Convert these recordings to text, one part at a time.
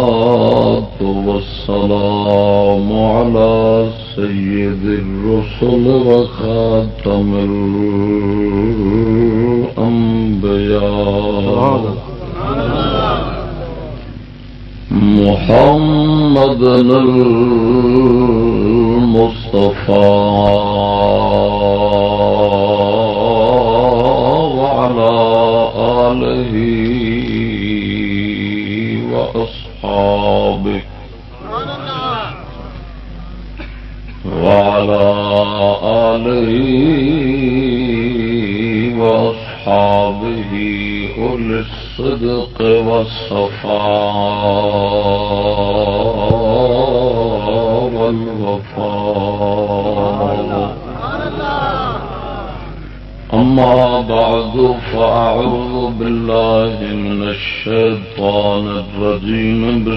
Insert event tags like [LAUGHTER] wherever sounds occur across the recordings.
والصلاة والسلام على سيد الرسل وخير على المصطفى.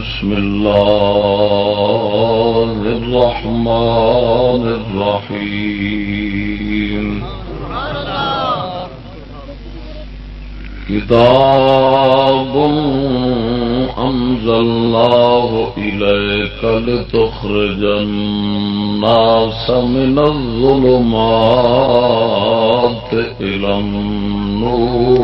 بسم الله الرحمن الرحيم. كتاب أنزلناه إليك لتخرج الناس من الظلمات إلى النور.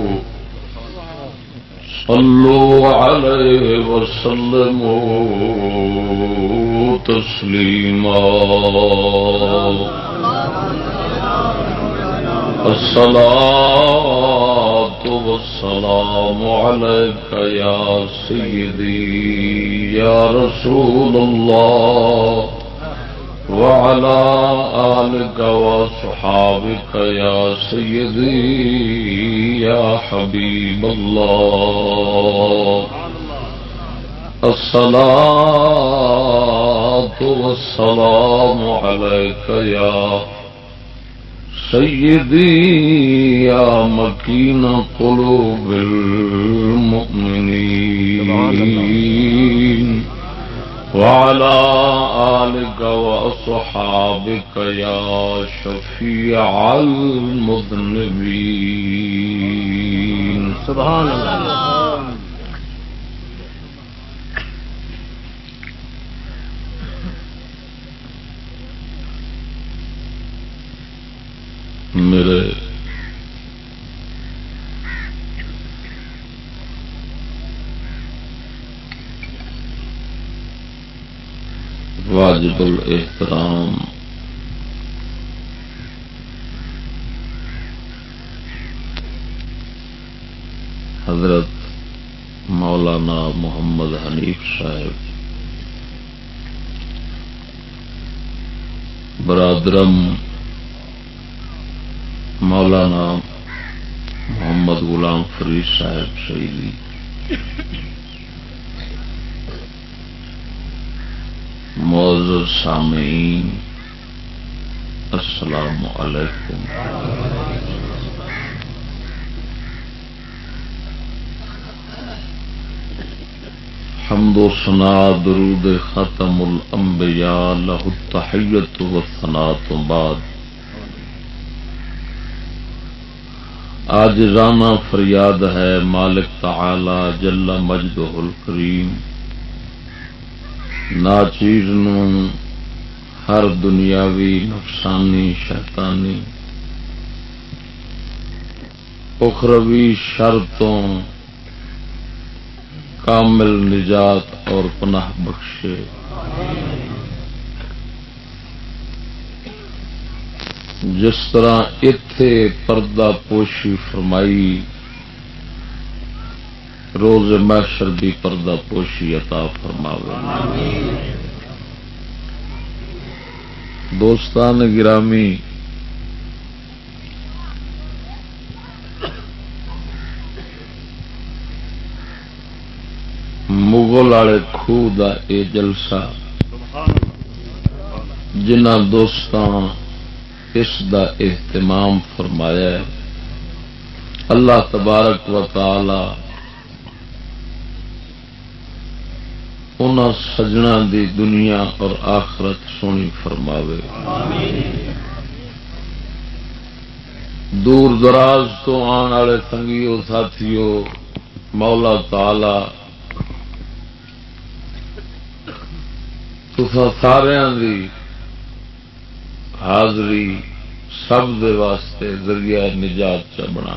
صلوا عليه وسلموا تسليما الصلاة والسلام عليك يا سيدي يا رسول الله. وعلى آلك وصحابك يا سيدي، يا حبيب الله. الصلاة والسلام عليك يا سيدي، يا مكين قلوب المؤمنين. وعلى آلك وأصحابك يا شفيع المذنبين. سبحان الله. میرے واجب الاحترام۔ حضرت مولانا محمد حنیف صاحب۔ برادرم مولانا محمد غلام فرید صاحب شہیدی۔ موز سامعین، السلام علیکم۔ حمد و سنا درود ختم الانبیاء له التحیت و ثنا تو بعد۔ آج رانا فریاد ہے مالک تعالی جل مجد الکریم۔ ناچیر ہر دنیاوی نقصانی شیطانی اخروی شرطوں کامل نجات اور پناہ بخشے۔ جس طرح اتے پردہ پوشی فرمائی روز محشر بھی پردہ پوشی عطا فرماوے۔ دوستان گرامی، مغل والے خوہ کا یہ جلسہ، جنہ دوستان اس دا اہتمام فرمایا ہے۔ اللہ تبارک و تعالی ان سجنا دی دنیا اور آخرت سونی فرماوے۔ دور دراز تو آن والے سنگیو ساتھیو مولا تالا سارا دی حاضری سب دے واسطے ذریعہ نجات چ بنا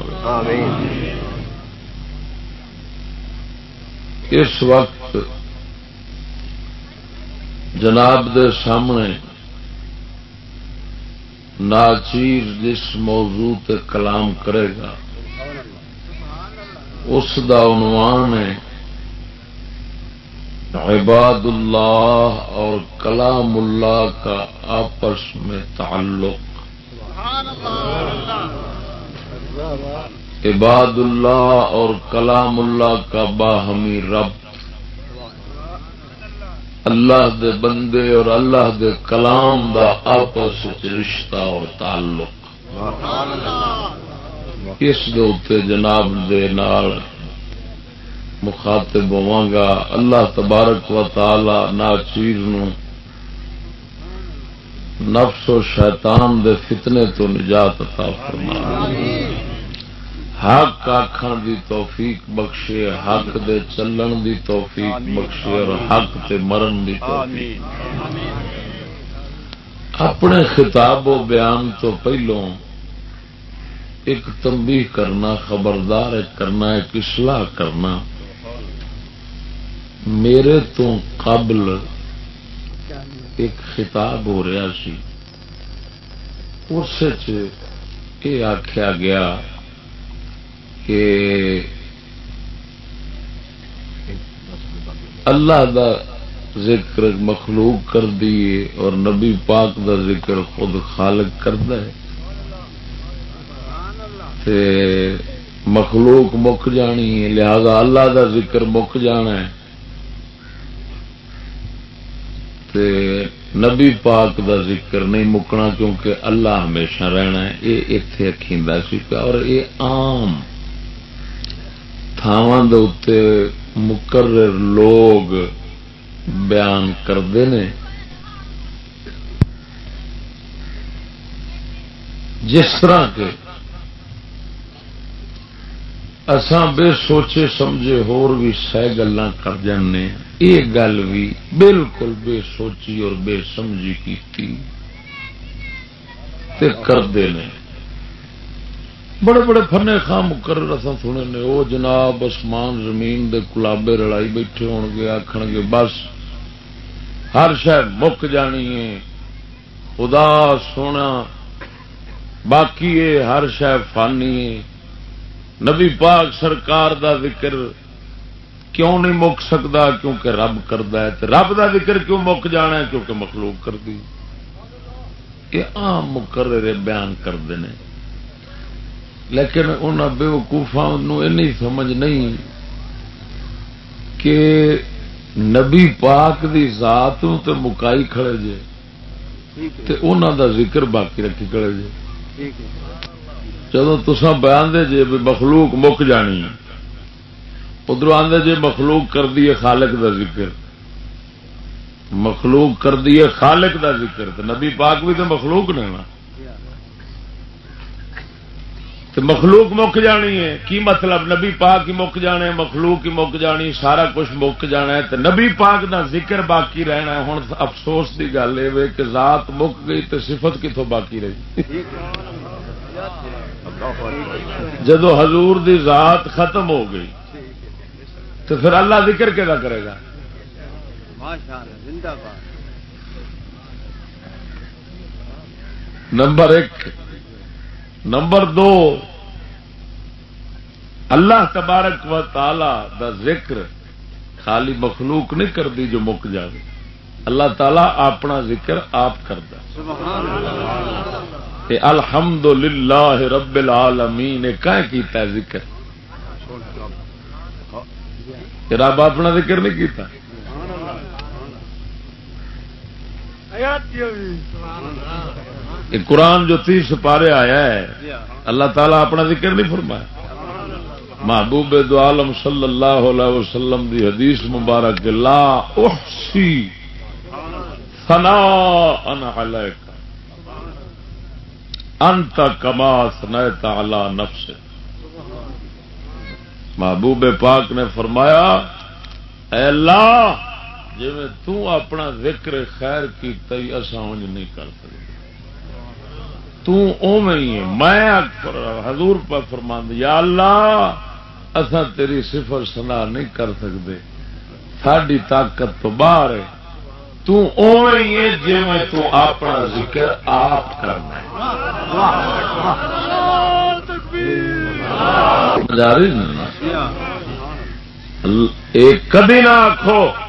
اس وقت جناب دے سامنے ناچیر جس موضوع تے کلام کرے گا، اس دا عنوان ہے عباد اللہ اور کلام اللہ کا آپس میں تعلق۔ عباد اللہ اور کلام اللہ کا باہمی رب۔ اللہ دے بندے اور اللہ دے کلام دا آپس رشتہ اور تعلق۔ اس دے جناب دے نال مخاطب گا اللہ تبارک و تعالی ناچیر نفس و شیطان دے فتنے تو نجات عطا فرما حق آخر دی توفیق بخشے حق دے چلن دی توفیق بخشے اور حق تے مرن دی توفیق۔ اپنے خطاب و بیان تو پہلوں ایک تنبیہ کرنا خبردار کرنا ایک اصلاح کرنا۔ میرے تو قبل ایک خطاب ہو رہا سی۔ اس آخیا گیا کہ اللہ دا ذکر مخلوق کر دیے اور نبی پاک دا ذکر خود خالق کرتا ہے۔ مخلوق مک جانی ہے، لہذا اللہ دا ذکر مک جانا ہے۔ تے نبی پاک دا ذکر نہیں مکنا کیونکہ اللہ ہمیشہ رہنا ہے۔ یہ اتے اکھیندا سی اور یہ آم تھاواں دے مقرر لوگ بیان کرتے ہیں جس طرح کے اساں بے سوچے سمجھے ہور بھی سہ گلا کر جانے یہ گل بھی بالکل بے سوچی اور بے سمجھی کی کرتے ہیں بڑے بڑے فنے خام مقرر اصا سنے نے وہ جناب آسمان زمین دے کلابے رڑائی بیٹھے ہو گے آخ گے، بس ہر شہ مک جانی ہے۔ خدا سونا، باقی ہے ہر شہ فانی ہے۔ نبی پاک سرکار دا ذکر کیوں نہیں مک سکتا کیونکہ رب کرتا ہے۔ رب دا ذکر کیوں مک جانا ہے؟ کیونکہ مخلوق کر دی۔ یہ آم مقرر بیان کرتے ہیں لیکن ان بے وقوفا سمجھ نہیں کہ نبی پاک دی ذات تو مکائی کھڑے جے انہوں دا ذکر باقی رکھی کھڑے جے۔ جب تسا بیان دے جے مخلوق مک جانی ادھر آدھے جی مخلوق کر دیے خالق دا ذکر۔ مخلوق کر دیے خالق دا ذکر۔ تو نبی پاک بھی تو مخلوق نے نا۔ تو مخلوق مک جانی ہے۔ کی مطلب؟ نبی پاک ہی مک جانے مخلوق ہی مک جانی سارا کچھ مک جانا ہے۔ تو نبی پاک دا ذکر باقی رہنا ہے۔ ہوں افسوس کی گل یہ کہ ذات مک گئی تو صفت کتوں باقی رہی۔ جدو حضور دی ذات ختم ہو گئی، تو پھر اللہ ذکر کے کرے گا؟ نمبر ایک نمبر دو، اللہ تبارک و تعالی دا ذکر خالی مخلوق نہیں کرتی جو مک جائے اللہ تعالی اپنا ذکر آپ کرتا الحمد للہ رب العالمین کیتا ہے ذکر۔ رب اپنا ذکر نہیں کیتا۔ قرآن جو تیس سپارے آیا ہے، اللہ تعالیٰ اپنا ذکر نہیں فرمایا محبوب دو عالم صلی اللہ علیہ وسلم دی حدیث مبارک، لا احسی ثنا ان علیک۔ انت کما سنیت علی نفس محبوب پاک نے فرمایا، اے اللہ جی میں اپنا ذکر خیر کی تئی اصا نہیں کر سکتے۔ میں حضور پر فرماند یا اللہ اصا تیری صفر سنا نہیں کر سکتے ساری طاقت تو باہر ہے۔ جی میں تو اپنا ذکر آپ کرنا ایک کدی نہ آخو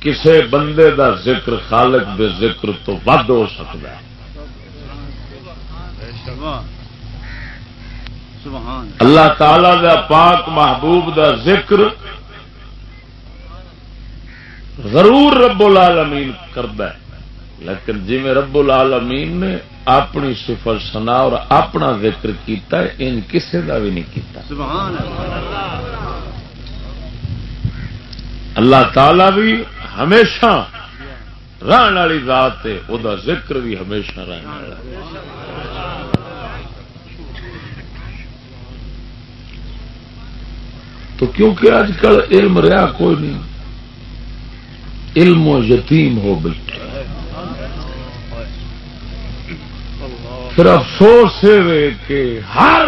کسے بندے دا ذکر خالق دے ذکر تو ود ہو سکتا ہے۔ اللہ تعالی دا پاک محبوب دا ذکر ضرور رب العالمین کرتا ہے۔ لیکن جی میں رب العالمین نے اپنی سفر سنا اور اپنا ذکر کیتا ہے، ان کسے دا بھی نہیں کیتا۔ سبحان اللہ۔ اللہ تعالی بھی ہمیشہ رہن والی ذات ہے وہ ذکر بھی ہمیشہ رہنے والا تو کیونکہ اج کل علم رہا کوئی نہیں، علم و یتیم ہو بیٹھے پھر افسوس ہے کہ ہر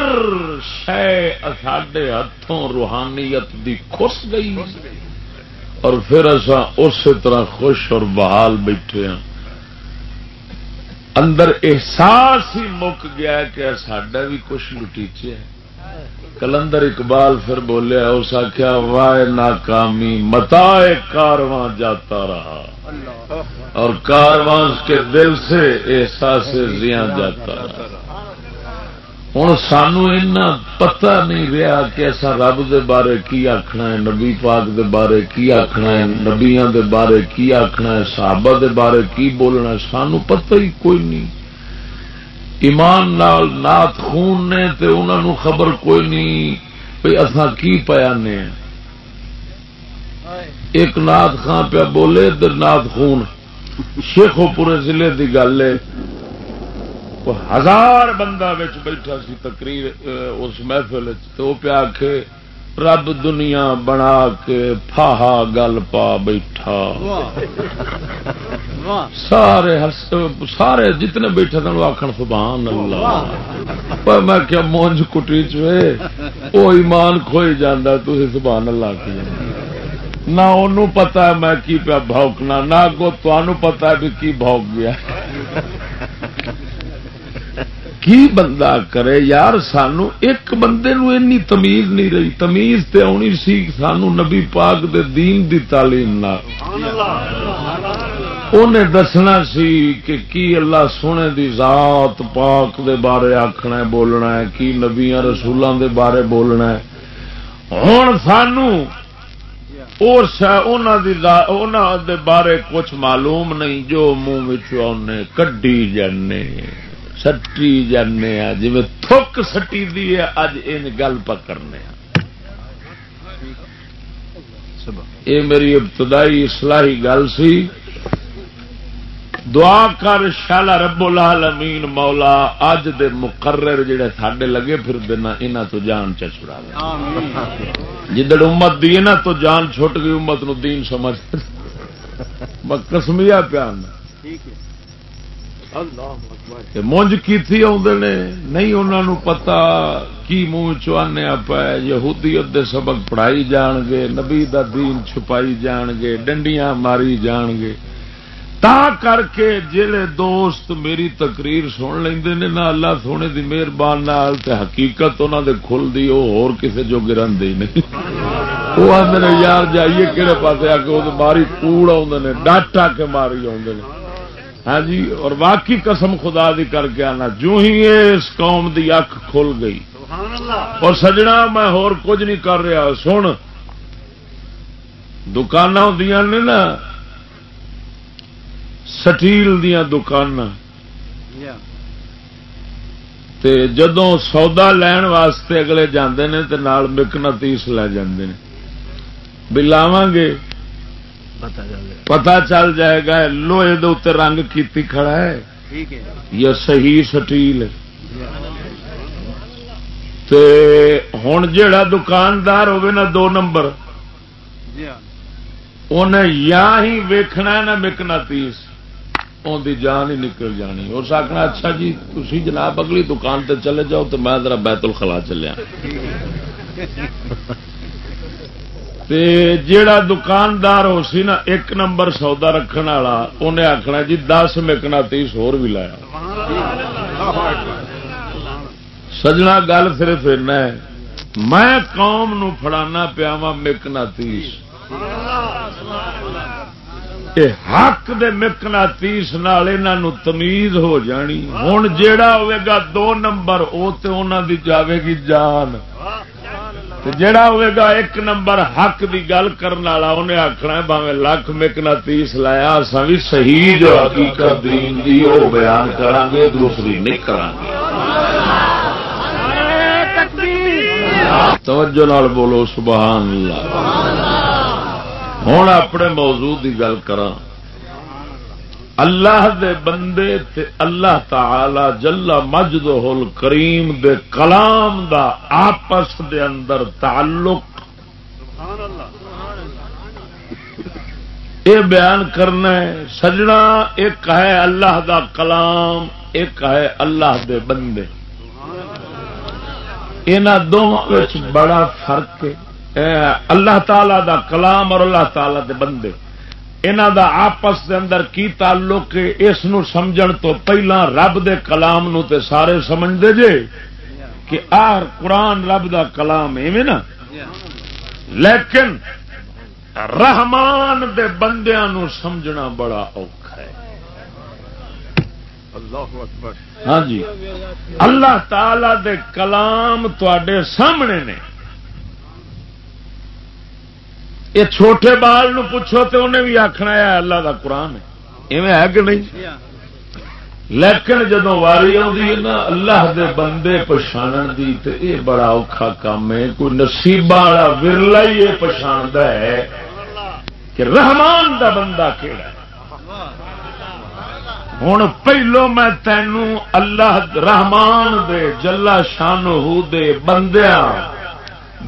شہ ساڈے ہاتھوں روحانیت دی خس گئی۔ اور پھر اصا اسی طرح خوش اور بحال بیٹھے ہیں۔ اندر احساس ہی مک گیا کہ ساڈا بھی کچھ لٹیچے ہے کلندر اقبال پھر بولیا اس آخیا وائے ناکامی متا کارواں جاتا رہا۔ اور کارواں کے دل سے احساس زیاں جاتا رہا۔ ہوں سانو پتہ نہیں رہا کہ ایسا رب دے بارے کی آخنا ہے، نبی پاک دے بارے کی آخنا ہے نبیا دے بارے کی آخنا ہے، صحابہ دے بارے کی بولنا ہے، سانو پتہ ہی کوئی نہیں۔ ایمان نال نات خون نے تے انہوں خبر کوئی نہیں بھائی اصا کی پیا نے۔ ایک نات خان پیا بولے، ادھر نات خون۔ شیخو پورے ضلع کی گل ہے۔ ہزار بندہ بیٹھا سی تقریر اس محفل تو پیا کے رب دنیا بنا کے پھاہا گل پا بیٹھا۔ سارے سارے جتنے بیٹھے تھے آخر سبحان اللہ۔ پر میں کیا مونج کٹی چو ایمان کھوئی جانا تھی سبحان اللہ کی نہ انہوں پتا ہے میں کی پیا بھوکنا نہ اگو تمہوں پتا ہے بھی کی بھوک گیا۔ کی بندہ کرے یار سانو ایک بندے نو اینی تمیز نہیں رہی۔ تمیز تے آنی سی سانو نبی پاک دے دین دی تعلیم انہیں دسنا سی کہ کی اللہ سونے دی ذات پاک دے بارے آخنا ہے، بولنا ہے، کی نبیا رسولوں دے بارے بولنا ہے۔ ہوں سانو دے بارے کچھ معلوم نہیں، جو منہ کڈی جانے۔ سٹی جانے جی تھک سٹی دی ہے اج ان گل پکڑنے یہ میری ابتدائی اصلاحی گل سی۔ دعا کر شالا رب العالمین مولا اج دے مقرر جڑے ساڈے لگے پھر دینا انہاں تو جان چ چھڑا جدڑ امت دی انہاں تو جان چھٹ گئی امت نو دین سمجھ۔ قسمیا پیان۔ ٹھیک ہے۔ مونج کی تھی آدھے نہیں انہوں پتا کی منہ چوانے پا یہودیت دے سبق پڑھائی جان گے، نبی دا دین چھپائی جان گے، ڈنڈیاں ماری جان گے۔ تا کر کے جڑے دوست میری تقریر سن لیں نے، نہ اللہ سونے دی مہربان حقیقت انہوں دے کھل دی وہ ہور کسے جو گرن دی نہیں۔ وہ آدھے یار جائیے کہڑے پاس آ کے وہ ماری کوڑ آدھے ڈاٹا کے ماری آدھے ہاں جی اور واقعی قسم خدا دی کر کے آنا۔ جو ہی اس قوم دی اکھ کھل گئی۔ اور سجنا میں ہور کچھ نہیں کر رہا۔ سن دکان ہوں نے نا سٹیل دیا دکان جدو سودا لین واسطے اگلے جاندے نے تے نال مکنا تیس لے جاندے نے۔ بلاو گے۔ پتا چل جائے گا۔ لوہے دے رنگ کیتی کھڑا ہے۔ یا صحیح سٹیل ہوں جڑا دکاندار ہوگی نا دو نمبر۔ انہیں یا ہی ویکھنا نہ مکنا تیس۔ ان کی جان ہی نکل جانی۔ اور سکنا اچھا جی تھی جناب اگلی دکان تے چلے جاؤ تو میں ذرا بیت الخلا چلیا جیڑا دکاندار ہو سی نا، ایک نمبر سودا رکھنے والا انہیں آخنا جی دس مکنا تیس ہور بھی لایا۔ سجنا گل صرف ہے، میں قوم نو فڑانا پیا وا مکنا تیس حق دے مکنا تیس نال تمیز ہو جانی۔ ہوں جیڑا ہوئے گا دو نمبر وہ تو انہوں دی جاوے گی جان۔ جڑا ہوئے گا ایک نمبر حق دی گل کرنے والا، انہیں آخنا باوے لکھ مکنا تیس لایا اصا بھی صحیح جو حقیقت دین دی وہ بیان کران گے دوسری نہیں کران گے توجہ نال بولو، سبحان اللہ۔ ہوں اپنے موضوع کی گل کر اللہ دے بندے تے اللہ تعالی جلا مجد ہول کریم دے کلام دا آپس دے اندر تعلق. یہ بیان کرنا ہے، سجنا ایک ہے اللہ دا کلام، ایک ہے اللہ دے بندے. یہاں دونوں بڑا فرق ہے۔ اللہ تعالی دا کلام اور اللہ تعالی دے بندے. انہ دا آپس دے اندر کی تعلق اس نو سمجھن تو پہلا رب دے کلام نو تے سارے سمجھتے جے کہ آر قرآن رب دا کلام ایویں نا؟ لیکن رحمان دے بندیاں نو سمجھنا بڑا اوکھا ہے۔ ہاں جی۔ اللہ تعالی دے کلام تے سامنے نے۔ یہ چھوٹے بال نو پوچھو تو انہیں بھی آخنا ہے اللہ کا قرآن ہے۔ کہ نہیں؟ لیکن جدو واری نا، اللہ دے بندے پچھان دی تے اے بڑا اوکھا کام ہے۔ کوئی نصیبہ والا ورلا ہی یہ پچھاڑتا ہے کہ رحمان دا بندہ کہڑا ہوں پہلو میں تینوں اللہ رحمان دے جلا شان دے بندیاں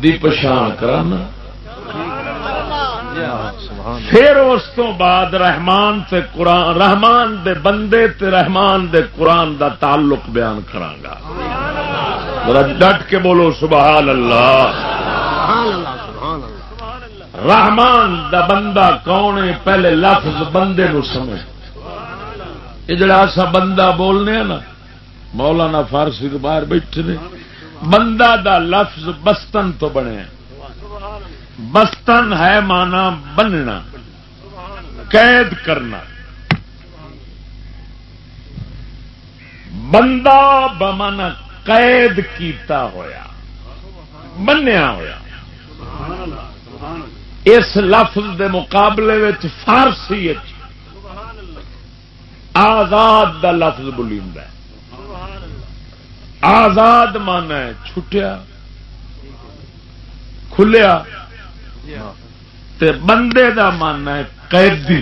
دی پچھان کرانا۔ پھر اس تو بعد رحمان تے قرآن رحمان دے بندے تے رحمان دے قرآن دا تعلق بیان کرانگا ڈٹ کے بولو، سبحان اللہ۔ رحمان دا بندہ کون ہے؟ پہلے لفظ بندے نو سمجھ۔ یہ جڑا سا بندہ بولنے نا، مولانا فارسی باہر بیٹھے نے، بندہ دا لفظ بستن تو بنے بستن ہے مانا بننا، قید کرنا۔ بندہ بمن قید کیتا ہویا بنیا ہویا۔ اس لفظ دے مقابلے فارسی آزاد دا لفظ بولی آزاد مانا ہے چھٹیا، کھلیا۔ تے بندے دا من ہے قیدی۔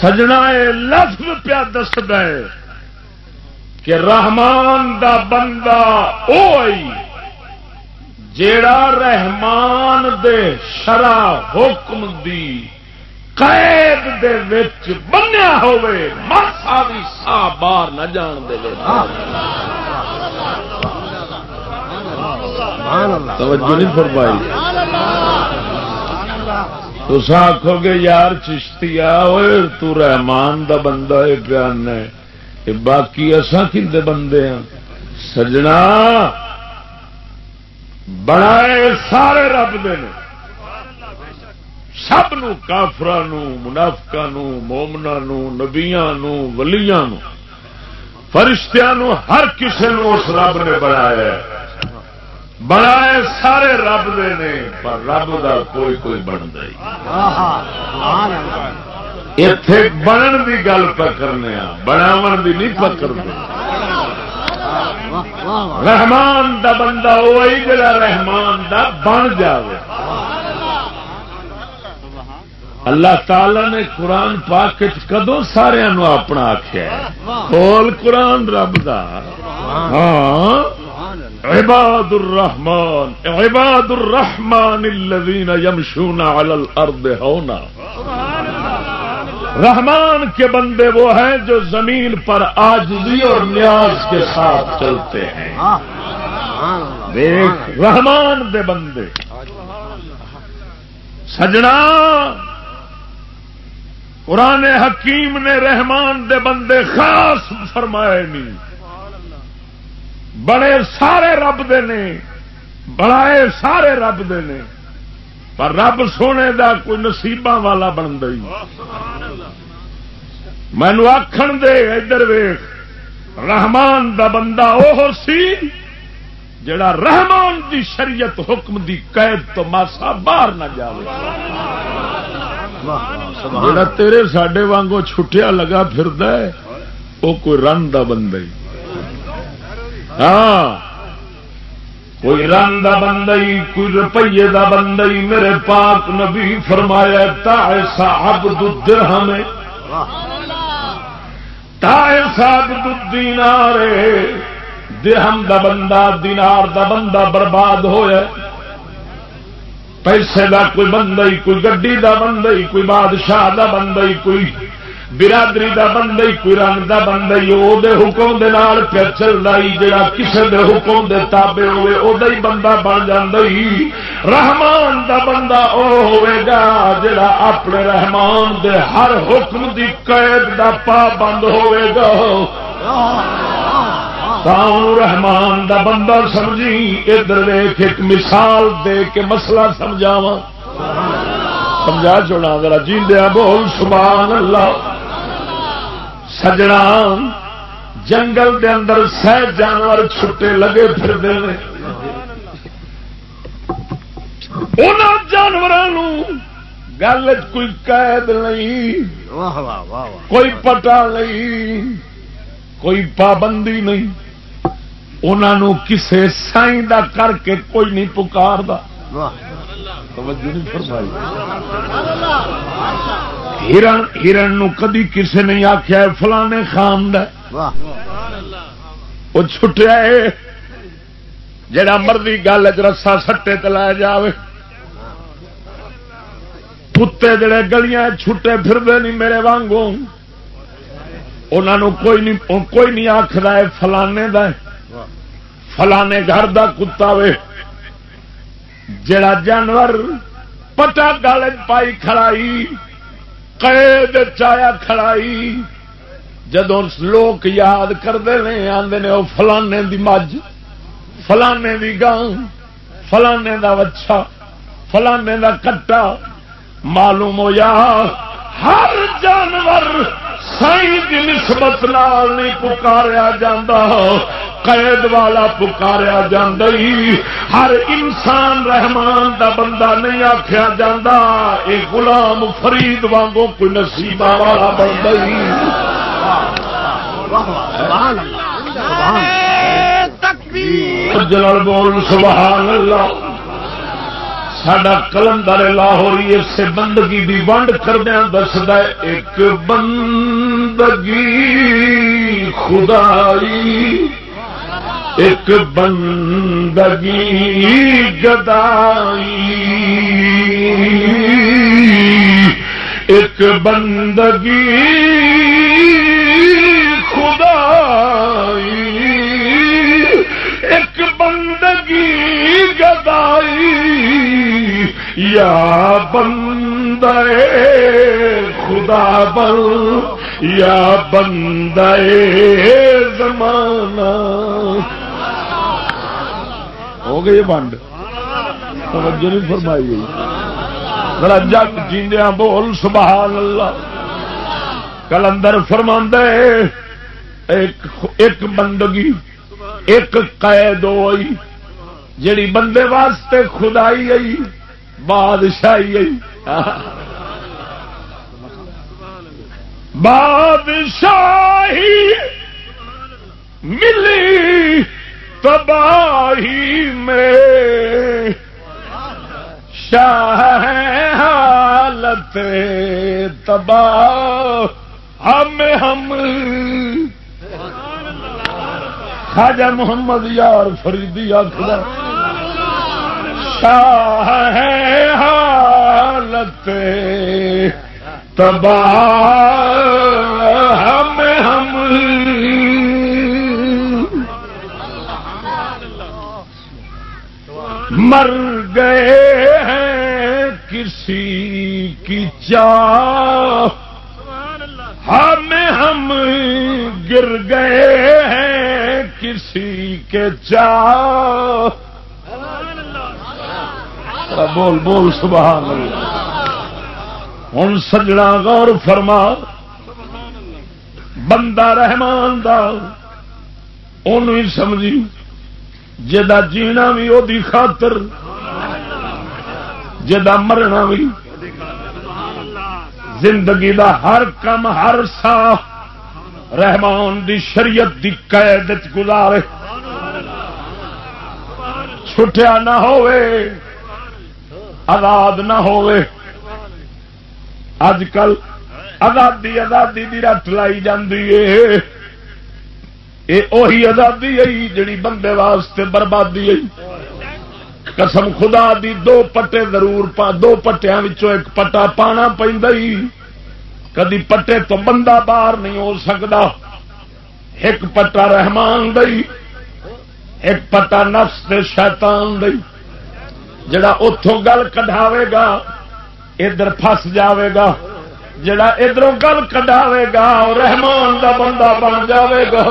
سجنا لفظ پیا دس کہ رحمان دا بندہ او آئی جیڑا رحمان دے شرع حکم دی قید دے وچ بنیا ہوئے ماسا بھی سا باہر نہ جان دے۔ توجہ نہیں فرمائی. تو آخو گے، یار چشتی آئے تو رحمان دا بندہ ہے پیان ہے۔ باقی اصا کھے بندے ہاں؟ سجنا بڑا سارے رب دے سب نو کافر منافقا مومنا نبیا ولییا فرشتیا ہر کسی نو اس رب نے بنایا بنائے سارے رب دے نے، پر رب دا کوئی کوئی بنتا ہی اتے بنن کی گل پکڑنے بناو کی نہیں پکڑتے رحمان دا بندہ وہی جڑا رحمان دا بن جائے اللہ تعالی نے قرآن پاک کدو سارا اپنا آخیا کول قرآن رب دا۔ ہاں۔ عباد الرحمان عباد الرحمان الذين يمشون على الارض ہونا رحمان کے بندے وہ ہیں جو زمین پر آجزی اور نیاز کے ساتھ چلتے ہیں. دیکھ رحمان دے بندے. سجنا. قرآن حکیم نے رحمان دے بندے خاص فرمائے نہیں. بڑے سارے رب دے نے، بڑائے سارے رب دے نے، پر رب سونے دا کوئی نصیبہ والا بن گئی۔ مینو آخر دے، ادھر ویخ رحمان دا بندہ وہ سی جڑا رحمان دی شریعت حکم دی قید تو ماسا باہر نہ جائے جڑا تیرے ساڈے وانگو چھٹیا لگا پھر وہ کوئی رن دا بندہ ہی ہاں۔ کوئی رنگ کا بندہ کوئی روپیے کا بندہ میرے پاک نبی فرمایا، تا ایسا اب درہم تا ایسا دینار درہم دا بندہ، دینار دا بندہ برباد ہویا۔ پیسے دا کوئی بندہ کوئی گڈی دا بندہ کوئی بادشاہ دا بندہ کوئی برادری دا بندہ کوئی رنگ دا بندہ وہ حکم دے نال پہ چل رہی جڑا کسے دے حکم دے تابے ہوئے، او ہی بندہ بن جاندہ ہی۔ رحمان دا بندہ او ہوئے گا، جڑا اپنے رحمان دے ہر حکم دی قید دا پا بند ہوئے گا۔ رحمان دا بندہ سمجھی، ادھر ویخ ایک مثال دے کے مسئلہ سمجھاوا سمجھا چونا ذرا جی دیا بول، سبحان اللہ۔ سجنا جنگل دے اندر سہ جانور چھٹے لگے پھر جانوروں گل کوئی قید نہیں کوئی پٹا نہیں کوئی پابندی نہیں۔ انہوں کسے سائی دا کر کے کوئی نہیں پکار دا ہرن ہرن کدی کسی نہیں آخیا فلانے خان وہ چھٹیا جڑا مرضی گل رسا سٹے تلایا جائے کتے جڑے گلیاں چھٹے پھرتے نہیں میرے وانگوں۔ انہوں کوئی نہیں کوئی نہیں آخر فلانے دا فلانے گھر دا کتا وے۔ جڑا جانور پٹا گل پائی کھڑائی۔ قید چایا کھڑائی۔ جدو لوگ یاد کرتے ہیں آدھے نے وہ فلانے دی مجھ، فلانے دی گاؤں فلانے دا وچھا، فلانے دا کٹا۔ معلوم ہو یا ہر جانور سائی کی نسبت نال نہیں پکاریا جاندہ قید والا پکاریا جاندہ ہر انسان رحمان دا بندہ نہیں آخیا جاندہ اے غلام فرید وانگو کوئی نصیبہ والا بندہ جلال بول سبحان اللہ۔ سڈا کلندر لاہوری اسے بندگی دی ونڈ کردیا دسد ایک بندگی خدائی، ایک بندگی گدائی ایک بندگی خدائی، ایک بندگی گدائی یا بند بندہ خدا بل یا بندہ زمانہ۔ ہو گئی بنڈ توجہ نہیں فرمائی گئی۔ ذرا جگ جیندیا بول، سبحان اللہ۔ کلندر فرما ایک بندگی، ایک قید ہوئی جڑی بندے واسطے خدائی آئی۔ بادشاہی بادشاہی ملی تباہی میں۔ شاہ حالت تباہ ہم ہم۔ خواجہ محمد یار فریدی آخر۔ شاہ ہے حالت تباہ ہم ہم۔ مر گئے ہیں کسی کی چاہ۔ ہم ہم گر گئے ہیں کسی کے چاہ۔ بول بول، سبحان اللہ۔ ہوں سجنا غور فرما۔ بندہ رحمان دا سمجھی۔ جا جینا بھی وہ خاطر۔ جا مرنا بھی زندگی دا ہر کم، ہر سا رحمان دی شریعت دی قید گزارے۔ چھٹیا نہ ہوئے۔ آزاد نہ ہوئے۔ اج کل آزادی آزادی دی رٹ لائی جاتی ہے۔ یہ آزادی آئی جڑی بندے واسطے بربادی آئی قسم خدا دی دو پٹے ضرور پا، دو پٹیا ایک پٹا پانا پہ کدی پٹے تو بندہ باہر نہیں ہو سکتا ایک پٹا رحمان دئی ایک پٹا نفس دے شیطان دئی جڑا اتوں گل کڈاوے گا، ادھر فس جاوے گا۔ جڑا ادھر گل کڈاوے گا رحمان دا بندہ بن جاوے گا۔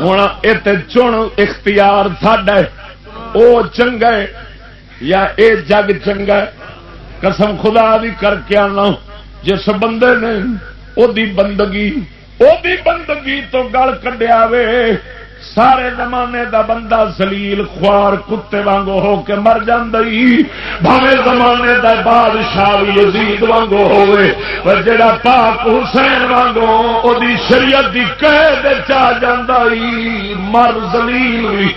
ہوں یہ چن اختیار ساڈا وہ چنگا ہے یا اے جگ چنگا ہے؟ قسم خدا بھی کر کے آنا، جس بندے نے او دی بندگی، او دی بندگی تو گل کڈیا وے سارے زمانے دا بندہ سلیل خوار کتے وانگو ہو کے مر بھاوے زمانے دا بادشاہ یزید وانگو ہوئے۔ پر جڑا پاک حسین وانگو او دی شریعت دی قید چا جاندائی مر زلیل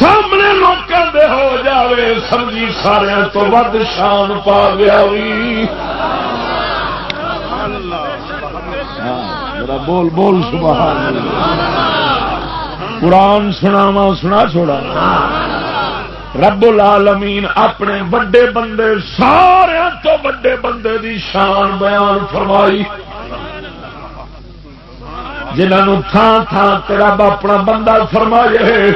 سامنے لوکاں دے ہو جاوے۔ سمجھی سارے تو ود شان پا گیا ہوئی ہاں، بول بول سبحان اللہ۔ قرآن سناوا سنا چھوڑا رب العالمین اپنے بڑے بندے، سارے تو بڑے بندے دی شان بیان فرمائی۔ جنہوں تھان تھان تے رب اپنا بندہ فرمائے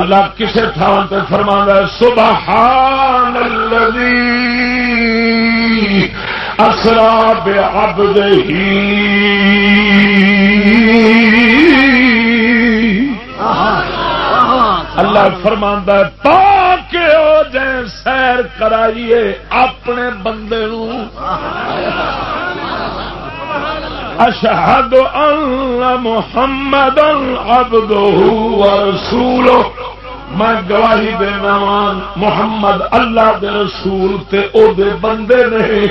اللہ کسے تھان تے فرما سبحان الذی اسرا بعبدہ اللہ فرماندہ پا کے ہو جائے سیر کرائیے اپنے بندے اشہد اللہ محمد ابد رسول میں گواہی دینا محمد اللہ دے رسول تے او دے بندے نے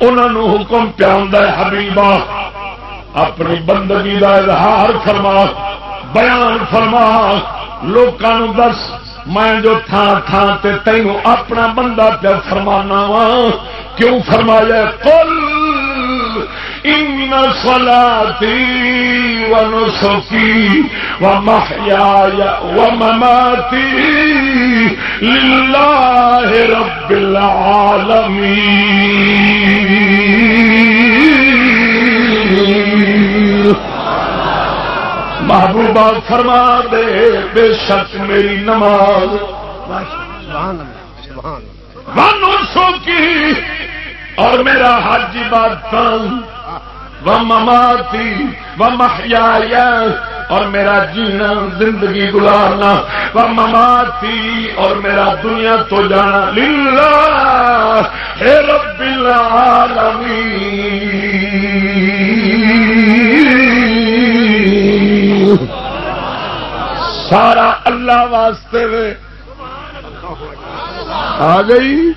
انہوں حکم پیا حبیبہ، اپنی بندگی کا اظہار فرما۔ بیان فرما لوگوں دس، میں جو تھان تھان تے تینوں اپنا بندہ پہ فرمانا وا کیوں فرمایا کل ان سلاتی و نسخی و محیا و مماتی للہ رب العالمین محبوبہ فرما دے، بے شک میری نماز۔ سو کی اور میرا حج بات و مماتی، و محیا اور میرا جینا زندگی گزارنا۔ و مماتی اور میرا دنیا تو جانا۔ للہ، اے رب العالمین۔ سارا اللہ واسطے وے۔ آ گئی؟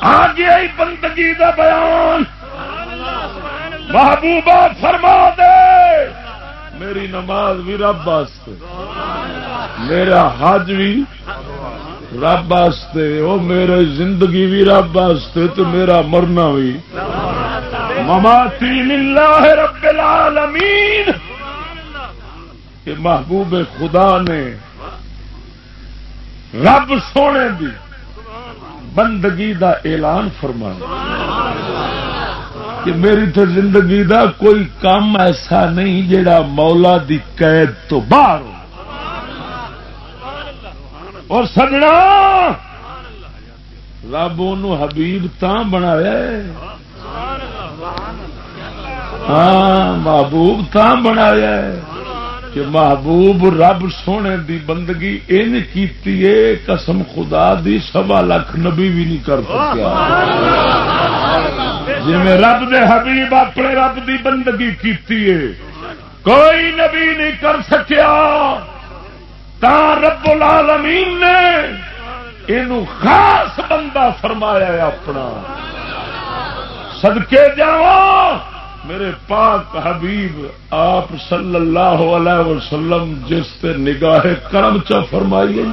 آ گیا بندگی کا بیان۔ محبوبہ فرما دے۔ میری نماز بھی رب واسطے۔ میرا حج بھی رب واسطے۔ وہ میرے زندگی بھی رب واسطے تو میرا مرنا بھی۔ مماتی للہ رب العالمین۔ کہ محبوب خدا نے رب سونے دی بندگی دا اعلان فرمایا کہ میری تو زندگی دا کوئی کام ایسا نہیں جڑا مولا دی قید تو باہر ہو۔ اور سجنا رب ان حبیب تاں بنایا ہاں محبوب تاں بنایا کہ محبوب رب سونے دی بندگی ان کی قسم خدا دی، سوا لکھ نبی بھی نہیں کر سکیا۔ جی رب دے حبیب اپنے رب دی بندگی کیتی ہے، کوئی نبی نہیں کر سکیا۔ تا رب العالمین نے یہ خاص بندہ فرمایا اپنا۔ سدکے جاؤ میرے پاک حبیب، آپ صلی اللہ علیہ وسلم جس تے نگاہ کرم چا فرمائی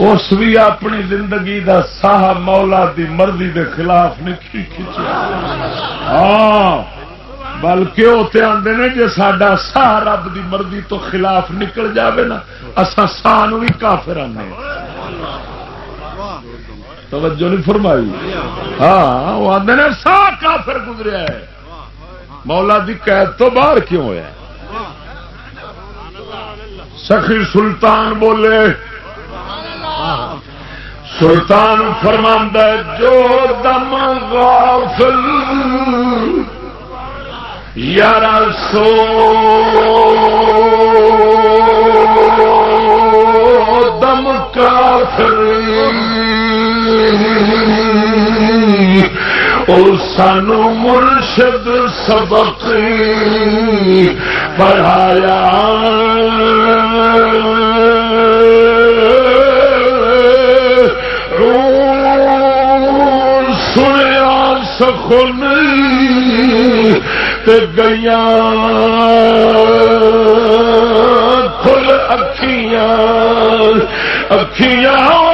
اس بھی اپنی زندگی دا ساہ مولا دی مرضی دے خلاف نہیں کھچیا۔ ہاں بلکہ وہ آتے نے جی سڈا ساہ رب دی مرضی تو خلاف نکل جاوے نا اصا ساہ بھی کافر آنے توجہ نہیں فرمائی۔ ہاں وہ آدھے نے سا کافر گزریا ہے۔ مولا دی قید تو باہر کیوں ہوا سخی سلطان بولے۔ سلطان فرماندہ جو دم غافل یار سو۔ دم کافر۔ سانو مرشد سبق پڑھایا۔ سنیا سخن گیا کھل اکھیاں۔ اکھیاں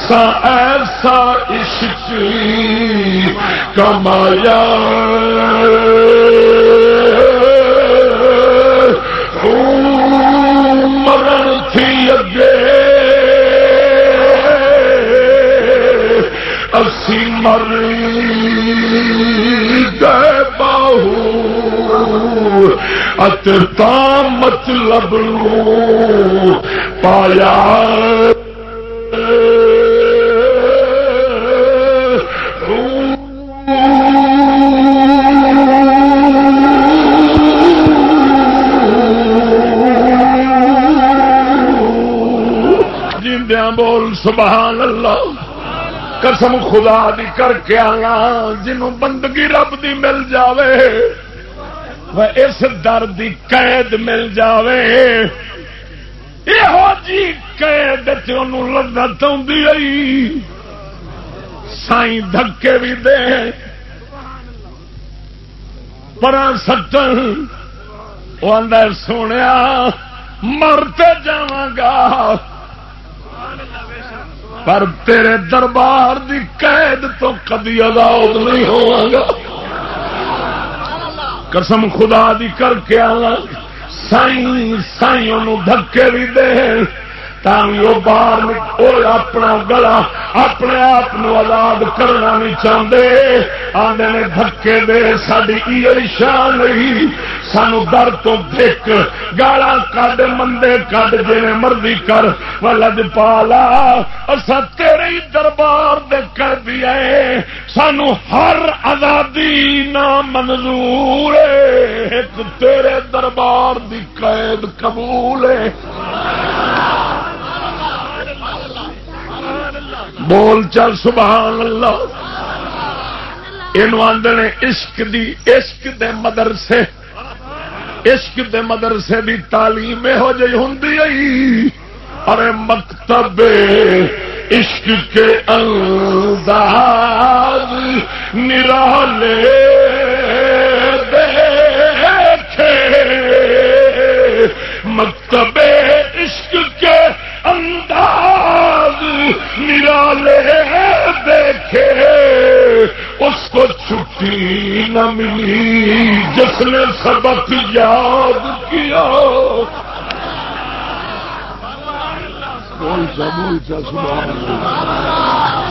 ایسا ایسا عشق کمایا۔ مرن تھی اگے۔ اسی مر گئے باہو۔ اتتا مطلب لو پایا۔ بول سبحان اللہ۔ قسم خدا دی کر کے آیا، جنوں بندگی رب دی مل جاوے، وہ اس در دی قید مل جاوے۔ یہ جی قید لذت آئی۔ سائی دھکے بھی دے۔ پر ستن وہ اندر سونے مرتے جا پر تیرے دربار دی قید تو کدی آزاد نہیں ہوا گا قسم خدا دی کر کے آنا۔ سائی سائی دھکے بھی دے۔ وہ باہر اپنا گلا اپنے آپ آزاد کرنا نہیں چاہتے آدھے نے دھکے دے ساری شان نہیں سانو در تو دیکھ گالا کڈ، مندے کڈ جی مرضی کر۔ لج پالا اصا تیرے دربار دے کر دیا سانو ہر آزادی نہ منظور ایک تیرے دربار دی قید قبول ہے۔ بول چل، سبحان اللہ۔ یہ آدھے عشق دی، عشق دے مدرسے، عشق دے مدرسے دی تعلیم یہو جی ہوں ارے مکتب عشق کے انداز نرالے دیکھے۔ مکتب عشق کے انداز نرالے دیکھے، اس کو چھٹی نہ ملی، جس نے سبق یاد کیا۔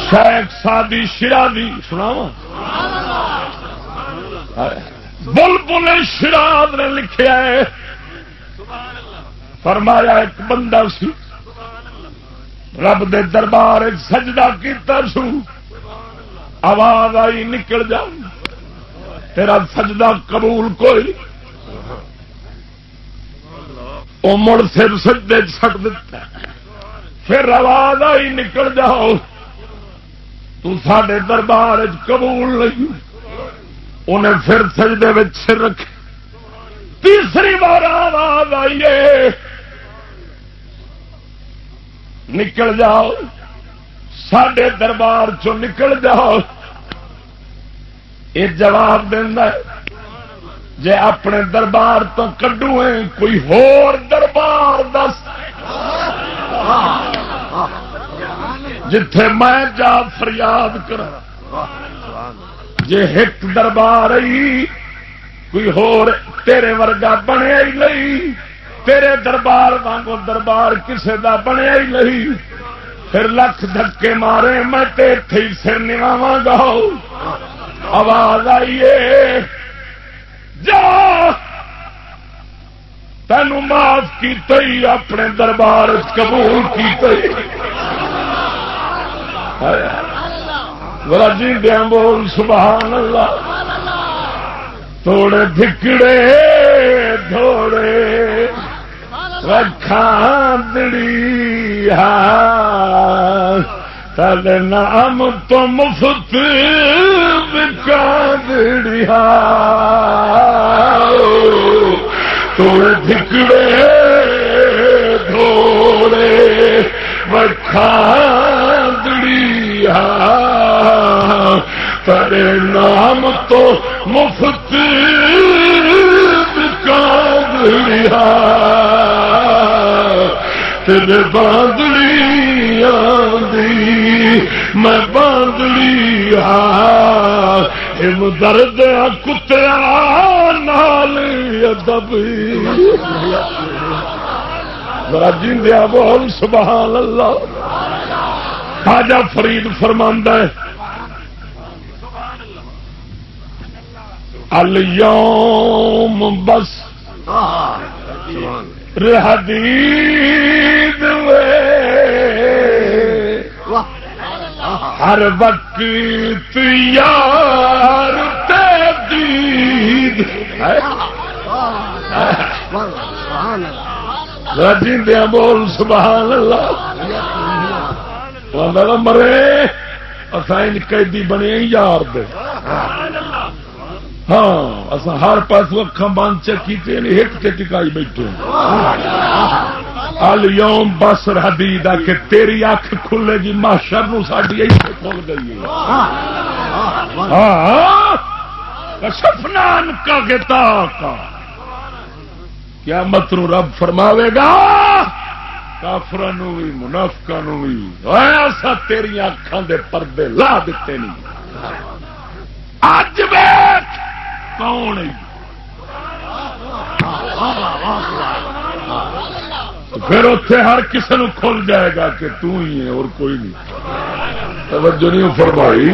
شیخ سادی شرادی سنا بل بل شراد نے لکھا ہے۔ فرمایا ایک بندہ سی رب دے دربار سجدہ کیتا سو۔ آواز آئی، نکل جا۔ تیرا سجدہ قبول کوئی۔ وہ مڑ سر سجدے سٹ دیتا پھر آواز آئی، نکل جاؤ۔ تو ساڈے دربار قبول نہیں۔ انہیں پھر سجدے سر رکھے۔ تیسری بار آواز آئیے نکل جاؤ سڈے دربار چ نکل جاؤ۔ یہ جواب دینا جے اپنے دربار تو کڈو کوئی ہور دربار دس۔ جتھے میں جا فریاد کر جے ایک دربار آئی، کوئی ہور تیرے ورگا بنیا ہی نہیں۔ تیرے دربار وانگو دربار کسے دا بنیا ہی نہیں۔ پھر لکھ دھکے مارے، میں تھی سر نواوا گا۔ آواز آئیے جا۔ تین معاف کی اپنے دربار قبول کی جی دیا بول، سبحان اللہ۔ تھوڑے دکڑے تھوڑے رکھاندڑی تل نام تو مفت بکاندڑی تھوڑے دکڑے تھوڑے رکھاندڑی ترے نام تو مفت تیرے باندڑی آدھی میں باندڑی ہم درد کتیا نال ادب۔ جیندیا بول، سبحان اللہ۔ خاجا فرید فرماندہ ہے، اليوم بس. رحدید ہر وقت یار تید رجیندیا بول سبحان اللہ۔ مرے اصل قیدی بنے یار دے۔ ہاں اصا ہر پاس اکھان بند چکی ایک سے ٹکائی بیٹھے ال یوم بس حدید، آ کہ تیری اکھ کھلے جی، گی ماشر نو ساری ایسے کھل گئی ہاں سفنان کا گتا کا۔ کیا مت رب فرماوے گا کافر بھی منافقا بھی ایسا تیری اکھان دے پردے لا دیتے نہیں۔ اج کون پھر اتے ہر کسی نو کھل جائے گا کہ تو ہی ہے، اور کوئی نہیں۔ توجہ نہیں فرمائی۔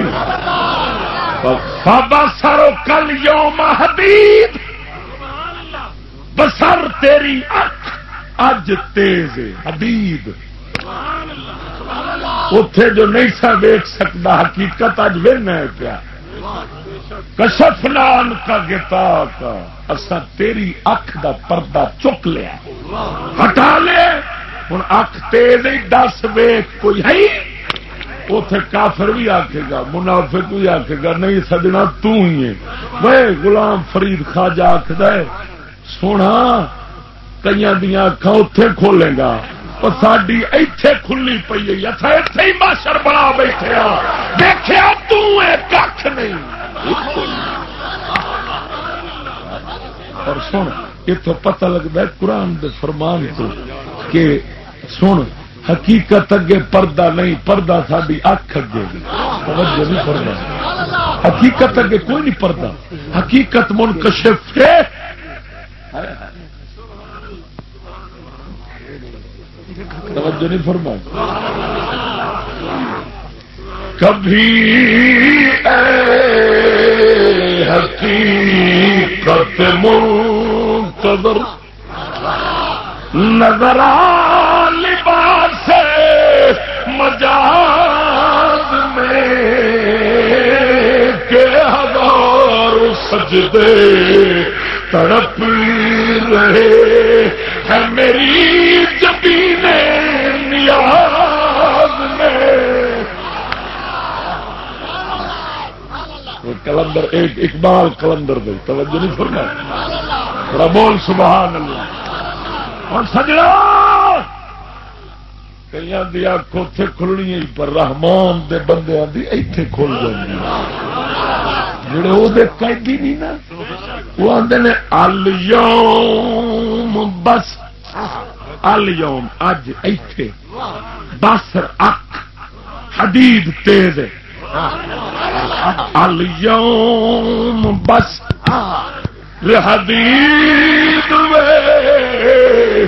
بابا سارو کل یوم حدید۔ بسر تیری اکھ، اج تیز حدید۔ اتے جو نہیں سا ویک سکتا، حقیقت اج وینا پیا کشف نان کا گتا کا۔ اصا تیری اکھ دا پردہ چک لیا۔ ہٹا لے۔ ہوں اکھ تیز دس ویک کوئی ہے اتے کافر بھی آکے گا، منافق بھی آکے گا، نہیں سجنا تھی ہے۔ غلام فرید خواجہ آخد سونا کئی دیا اکھا اتے کھولے گا۔ ساری ایتھے کھلی پی اچھا اتے ہی ماشر بنا بیٹھے ہاں۔ دیکھا ہاں، تک نہیں۔ اور سن اتو پتہ لگتا ہے، قرآن دے فرمان تو کہ سن، حقیقت اگے پردہ نہیں، پردہ ساری اکھ اگے توجہ نہیں پردہ حقیقت اگے کوئی نہیں پردہ۔ حقیقت منکشف ہے۔ توجہ نہیں فرما کبھی حقیقت منتظر نظر لباس مجاز میں کے ہزار سجدے تڑپ رہے ہے میری جبین نیاز میں۔ کلندر، ایک اقبال کلندر دے توجہ نہیں فرنا بول، سبحان اللہ۔ اور سجنا کئی دیا اتے کھلنی پر رحمان دے بندے دی ایتھے کھل جائیں جڑے وہ قیدی نہیں نا، وہ آدھے نے الوم بس الوم اج ایتھے بسر اک، حدید تیز الوم بس حدید میں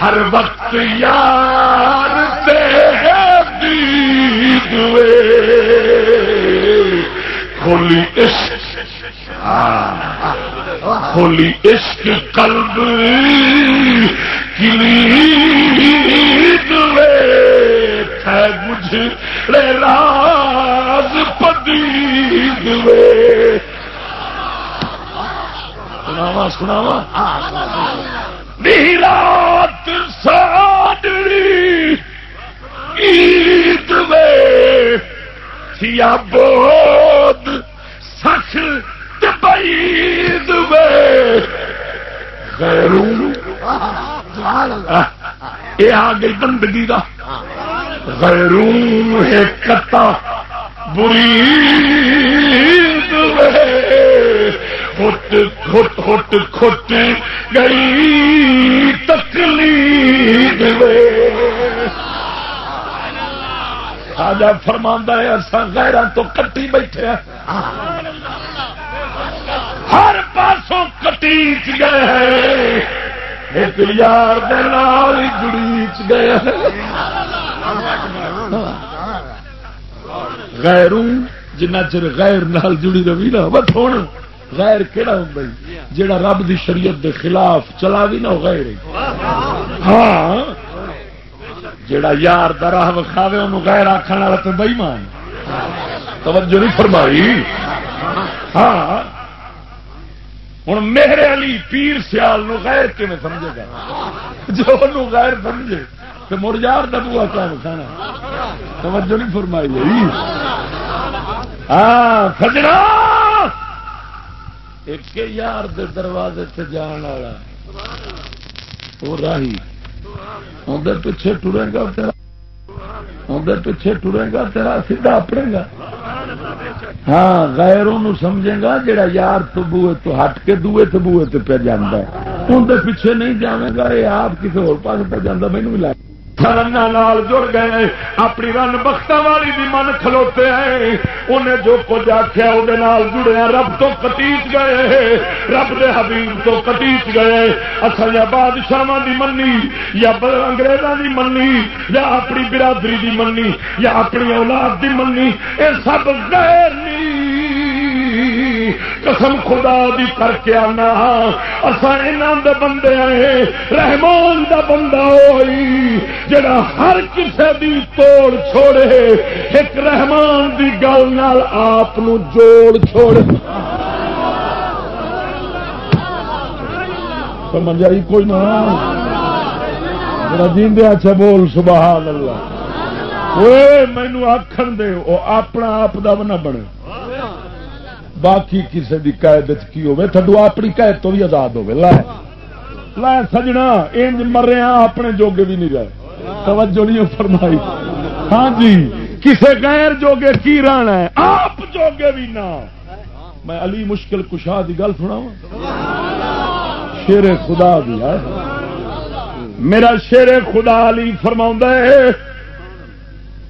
ہر وقت یار تیز دید میں کھولی عشق کھولی عشق قلب کلی ہے مجھے راز پدید سناوا سناوا رات ساڈری عید میں تھیا بود سخت بعید میں۔ غیروں۔ یہ آ گئی بندگی کا۔ غیروں ہے کتا برید وے ہوت بری کھٹ کھٹ گئی تکلیف آجا فرما ہے اصا غیر تو کٹی بیٹھے ہر پاسوں کٹی چ گئے ایک یار جڑی چ گئے غیروں، جنہ چر غیر نال جڑی روی نا بس ہوں غیر کہڑا ہوں جڑا رب دی شریعت دے خلاف چلا بھی نہ غیر ہاں۔ جڑا یار دراہ وکھاوے انہوں غیر آخر والا تو بئی مان توجہ نہیں فرمائی؟ ہاں۔ ہوں میرے علی پیر سیال نو غیر کیون سمجھے گا؟ جو انہوں غیر سمجھے تو مڑ یار دبوا کیا کھانا توجہ نہیں فرمائی ہاں سجنا! ایک یار دے دروازے سے جان والا وہ راہی۔ اندر پیچھے ٹرے گا تیرا اندر پیچھے ٹرے گا تیرا، سیدھا اپنے گا۔ ہاں غیروں سمجھے گا جڑا یار تو بوئے تو ہٹ کے دوے تو بوئے تو پہ جانا ہے۔ اندر پیچھے نہیں جائے گا، یہ آپ کسی اور پاس پہ جانا مینو بھی لائے نال جڑ گئے، اپنی رن بخت والی بھی من کھلوتے ہیں۔ انہیں جو کچھ آخیا وہ جڑیا رب تو کٹیچ گئے رب دے حبیب تو کٹیچ گئے اصل یا بادشاہ دی منی، یا انگریزوں دی منی، یا اپنی برادری دی منی، یا اپنی اولاد دی منی۔ یہ سب غیر نہیں قسم خدا دی کر کے آنا۔ اصل دے بندے آئے، رحمان دا بندہ ہوئی، جڑا ہر کسے دی توڑ چھوڑے۔ ایک رحمان دی گل نال آپ جوڑ چھوڑے۔ سمجھ آئی کوئی نہ؟ جیندے اچھا بول، سبحان اللہ۔ مینو آخر دے، وہ اپنا آپ کا نہ بنے۔ باقی کسی کی قید کی ہوے تھڈو اپنی قید تو بھی آزاد ہوے لے لے سجنا انج مریا ہاں، اپنے جوگے بھی نہیں رہے۔ توجہ نہیں فرمائی۔ ہاں جی کسے غیر جوگے کی رہنا ہے؟ آپ جوگے بھی نہ۔ میں علی مشکل کشا کی گل سنا شیر خدا بھی ہے۔ میرا شیر خدا علی فرما ہے،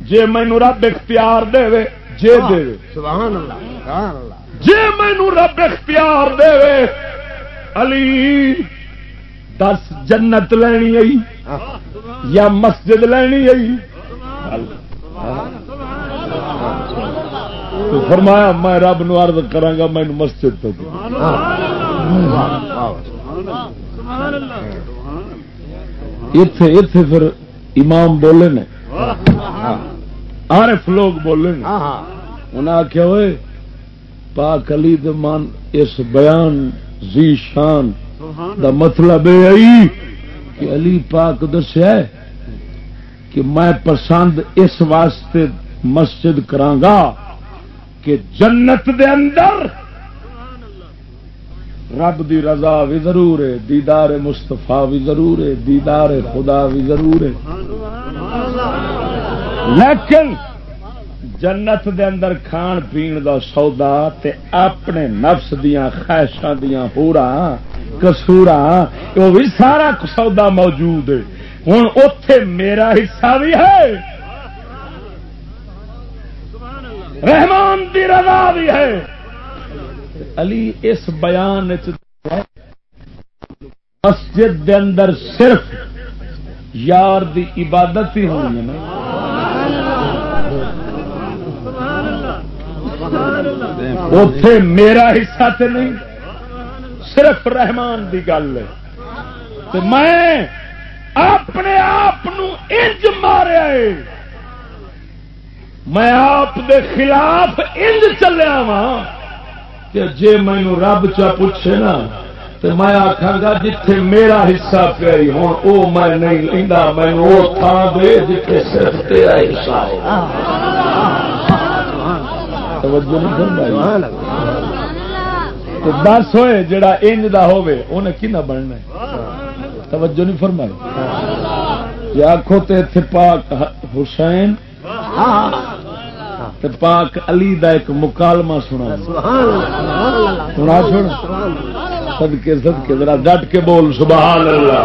جے مینو رب اختیار دے جے دے سبحان اللہ سبحان اللہ۔ جی مینو رب اختیار دے علی دس جنت لینی آئی یا مسجد لینی آئی؟ فرمایا میں رب نو عرض کرا مینو مسجد تو اتے اتے پھر امام بولے نے۔ عارف لوگ بولے انہیں آخیا ہوئے پاک علی من اس بیان زی شان دا مطلب یہ کہ علی پاک دسیا کہ میں پسند اس واسطے مسجد کرانگا کہ جنت دے اندر رب دی رضا بھی ضرور ہے، دیدار مستفا بھی ضرور ہے، دیدار خدا بھی ضرور ہے۔ لیکن جنت دے اندر کھان پین دا سودا تے اپنے نفس دیا خواہشاں دیا پورا کسورا وہ بھی سارا سودا موجود ہے۔ ہوں اتے میرا حصہ بھی ہے۔ رحمان دی رضا بھی ہے۔ علی، اس بیان مسجد دے اندر صرف یار دی عبادت ہی ہونی ہے نا۔ اتے میرا حصہ تے نہیں، صرف رحمان دی گل ہے۔ میں اپنے آپ انج ماریا میں آپ دے خلاف انج چلیا وا کہ جے مینو رب چا پوچھے نا تو میں آخا گا جتھے میرا حصہ پیا ہوں وہ میں نہیں لینا مینو وہ تھان دے جتھے صرف تیرا حصہ ہے۔ توجہ نہیں فرمائی۔ تو دس ہوئے جڑا انج دا ہوئے انہیں کی نہ بننا توجہ نہیں فرمائی۔ جی آخو تو اتنے پاک حسین پاک علی دا ایک مکالمہ سنا۔ سنا سن؟ سدکے سدکے ذرا ڈٹ کے بول سبحان اللہ۔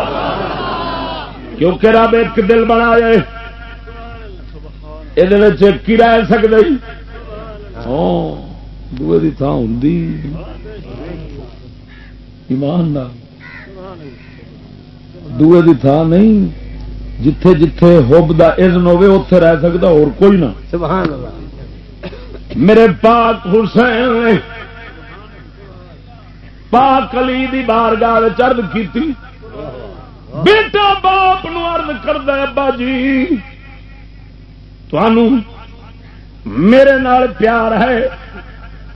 کیونکہ رب ایک دل بنا جائے یہ کی رہ سکتے دوے دی تھان ہوں ایمان دوے دی تھان نہیں جتھے جتھے ہوب دا اذن ہوے اتے رہ سکتا اور کوئی نہ سبحان اللہ میرے پاک حسین پاک علی دی بارگاہ چرد کی بیٹا باپ نو ارد کرد ابا جی تھانوں میرے نال پیار ہے۔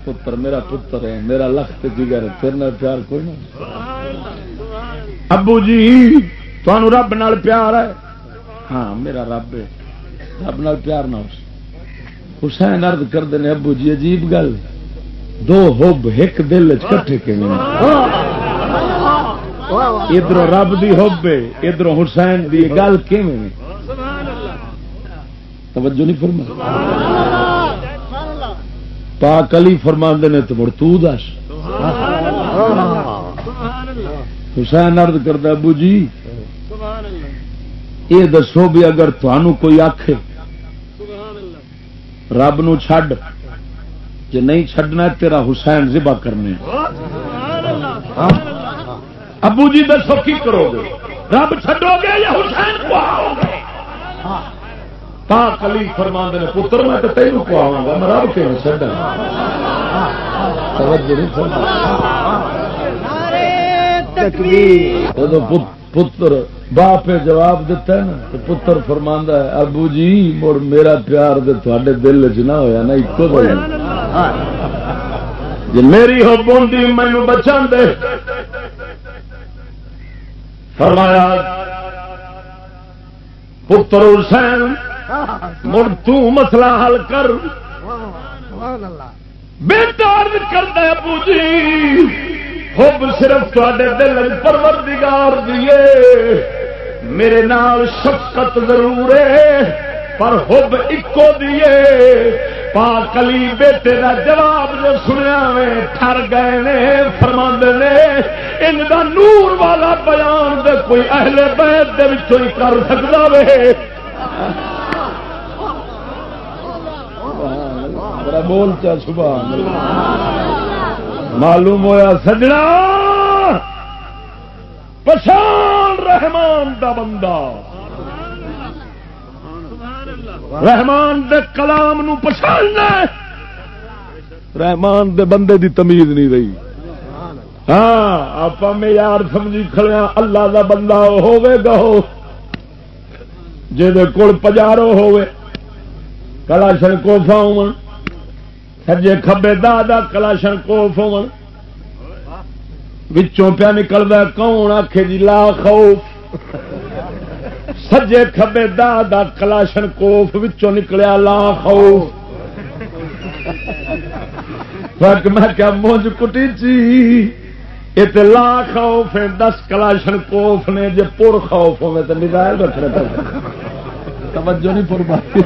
پتر، میرا پتر ہے، میرا لخت جگر تیرے پیار کوئی نہ ابو جی تمہوں رب نال پیار ہے۔ ہاں میرا رب ہے۔ رب نال پیار نہ حسین ارد کرتے ہیں ابو جی عجیب گل۔ دو ہوب ایک دل کٹھے کے ادھر رب دی ہوب ادھر حسین دی گل کیون توجہ نہیں فرما پاک علی فرما نے تو مڑ تس حسین ارد کرتا ابو جی یہ دسو بھی اگر تمہوں کوئی آخ رب نو چھڈ جی نہیں چھڈنا تیرا حسین ذبح کرنے۔ ابو جی دسو کی کرو گے رب چھڈو گے یا حسین کو آؤ گے تا کلی فرما نے پتر میں تو تین کو آؤں گا میں رب کے چڈا پتر باپ جواب دیتا ہے نا تو پتر فرما ہے ابو جی مڑ میرا پیار دے دل چ نہ ہوا نا ایک جی میری ہو بوندی مینو بچا دے فرمایا پتر حسین مڑ مسئلہ حل کر۔ بیٹا کرتا ابو جی۔ خوب صرف تے دل پروردگار دیے میرے نال شفقت ضرور ہے پر ہوب اکو دیے پاک علی بیٹے کا جواب جو سنیا میں ٹر گئے نے فرما نے ان کا نور والا بیان دے کوئی اہل بیت دے ہی کر سکتا وے۔ بول چا، سبحان معلوم ہویا سجنا۔ پچھان رحمان دا بندہ۔ رحمان دے کلام نو پچھاننا رحمان دے بندے دی تمیز نہیں رہی۔ ہاں آپ میں یار سمجھی کھڑے اللہ دا بندہ ہوے گا ہو۔ کول پجارو ہوے کلاشن کوفا ہو سجے کبے دا کلاشن کوف ہو پیا نکلتا کون آخے جی لا خوف۔ سجے کبے دا کلاشن کوف وچوں نکلیا، لا خوف۔ میں کیا مونج کٹی چی؟ یہ لا خوف دس کلاشن کوف نے جی پور خوف ہوے تو نگائل رکھنے توجہ نہیں پور بات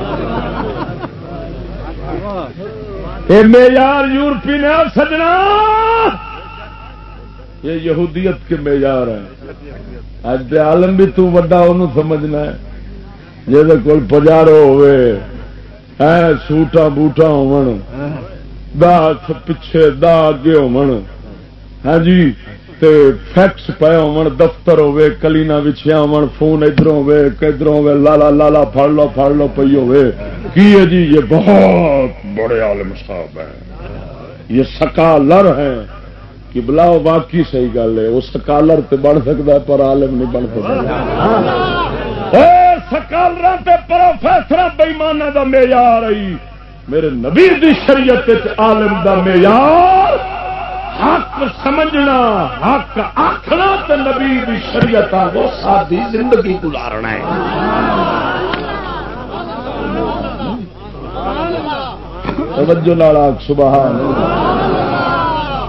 معیار یورپی نے سجنا۔ یہ یہودیت کے معیار ہے اج دے عالم بھی تو وڈا انہوں سمجھنا ہے۔ جہد کول پجارو ہوئے۔ اے سوٹا بوٹا ہون دا پچھے دا اگے ہون ہاں جی۔ فیکس پے ہون، دفتر ہوے کلینا وچھیا ہون، فون ادھروں ہوے کدھروں ہوے لالا لالا پھڑ لو پھڑ لو، پئی ہوے کی ہے جی؟ یہ بہت بڑے عالم صاحب ہیں۔ یہ سکالر ہیں۔ کہ بلا باقی صحیح گل ہے۔ وہ سکالر تے بن سکتا ہے، پر عالم نہیں بن سکتا۔ سکالر پروفیسر بےمانا کا معیار آئی میرے نبی دی شریعت عالم دا معیار حق سمجھنا، حق آخنا تے نبی دی شریعت وہ سادی زندگی گزارنا ہے۔ توجہ نال سبحان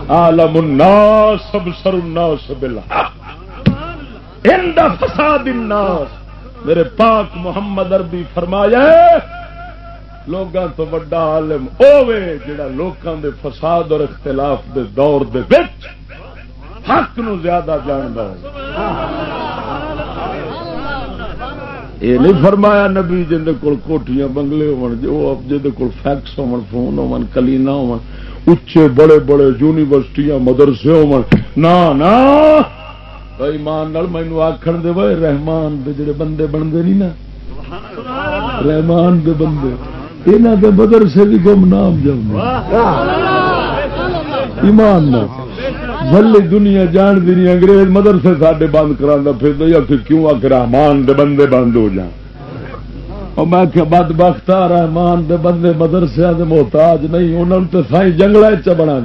عالم الناس ابصر الناس بالحق۔ عند فساد الناس۔ میرے پاک محمد عربی فرمایا ہے لوگاں تو بڑا عالم اوے جڑا لوکاں دے فساد اور اختلاف دے دور دے وچ حق نو زیادہ جاندا ہو یہ نہیں فرمایا نبی جن کول کوٹیاں بنگلے ہون جو جے کول فیکس ہون فون ہون کلینا ہون اچے بڑے بڑے یونیورسٹیاں مدرسے ہون۔ نا نا ایمان مینو آخر دے بھائی رحمان دے جڑے بندے بنتے نہیں نا؟ رحمان دے بندے۔ یہاں کے مدرسے بھی گم نام جاؤ ایمان بھلی دنیا جان دی نہیں انگریز مدرسے ساڈے بند کرا پھر کیوں آ کے رحمان دے بندے بند ہو جان اور میں کیا بد بخت رحمان دے بندے مدرسے دے محتاج نہیں انہوں نے سائی جنگل چ بنا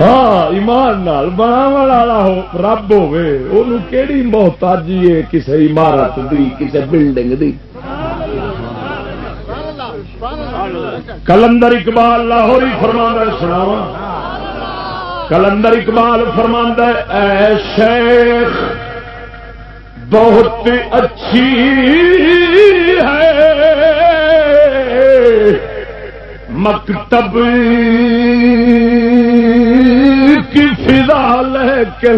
ہاں ایمان نال بنا والا ہو رب ہوے کیڑی محتاجی ہے؟ کسی عمارت دی کسی بلڈنگ دی۔ کلندر اقبال لاہوری فرما سنا کلندر اقبال فرما اے شیخ، بہت اچھی ہے۔ مکتب کی فضا لے کے۔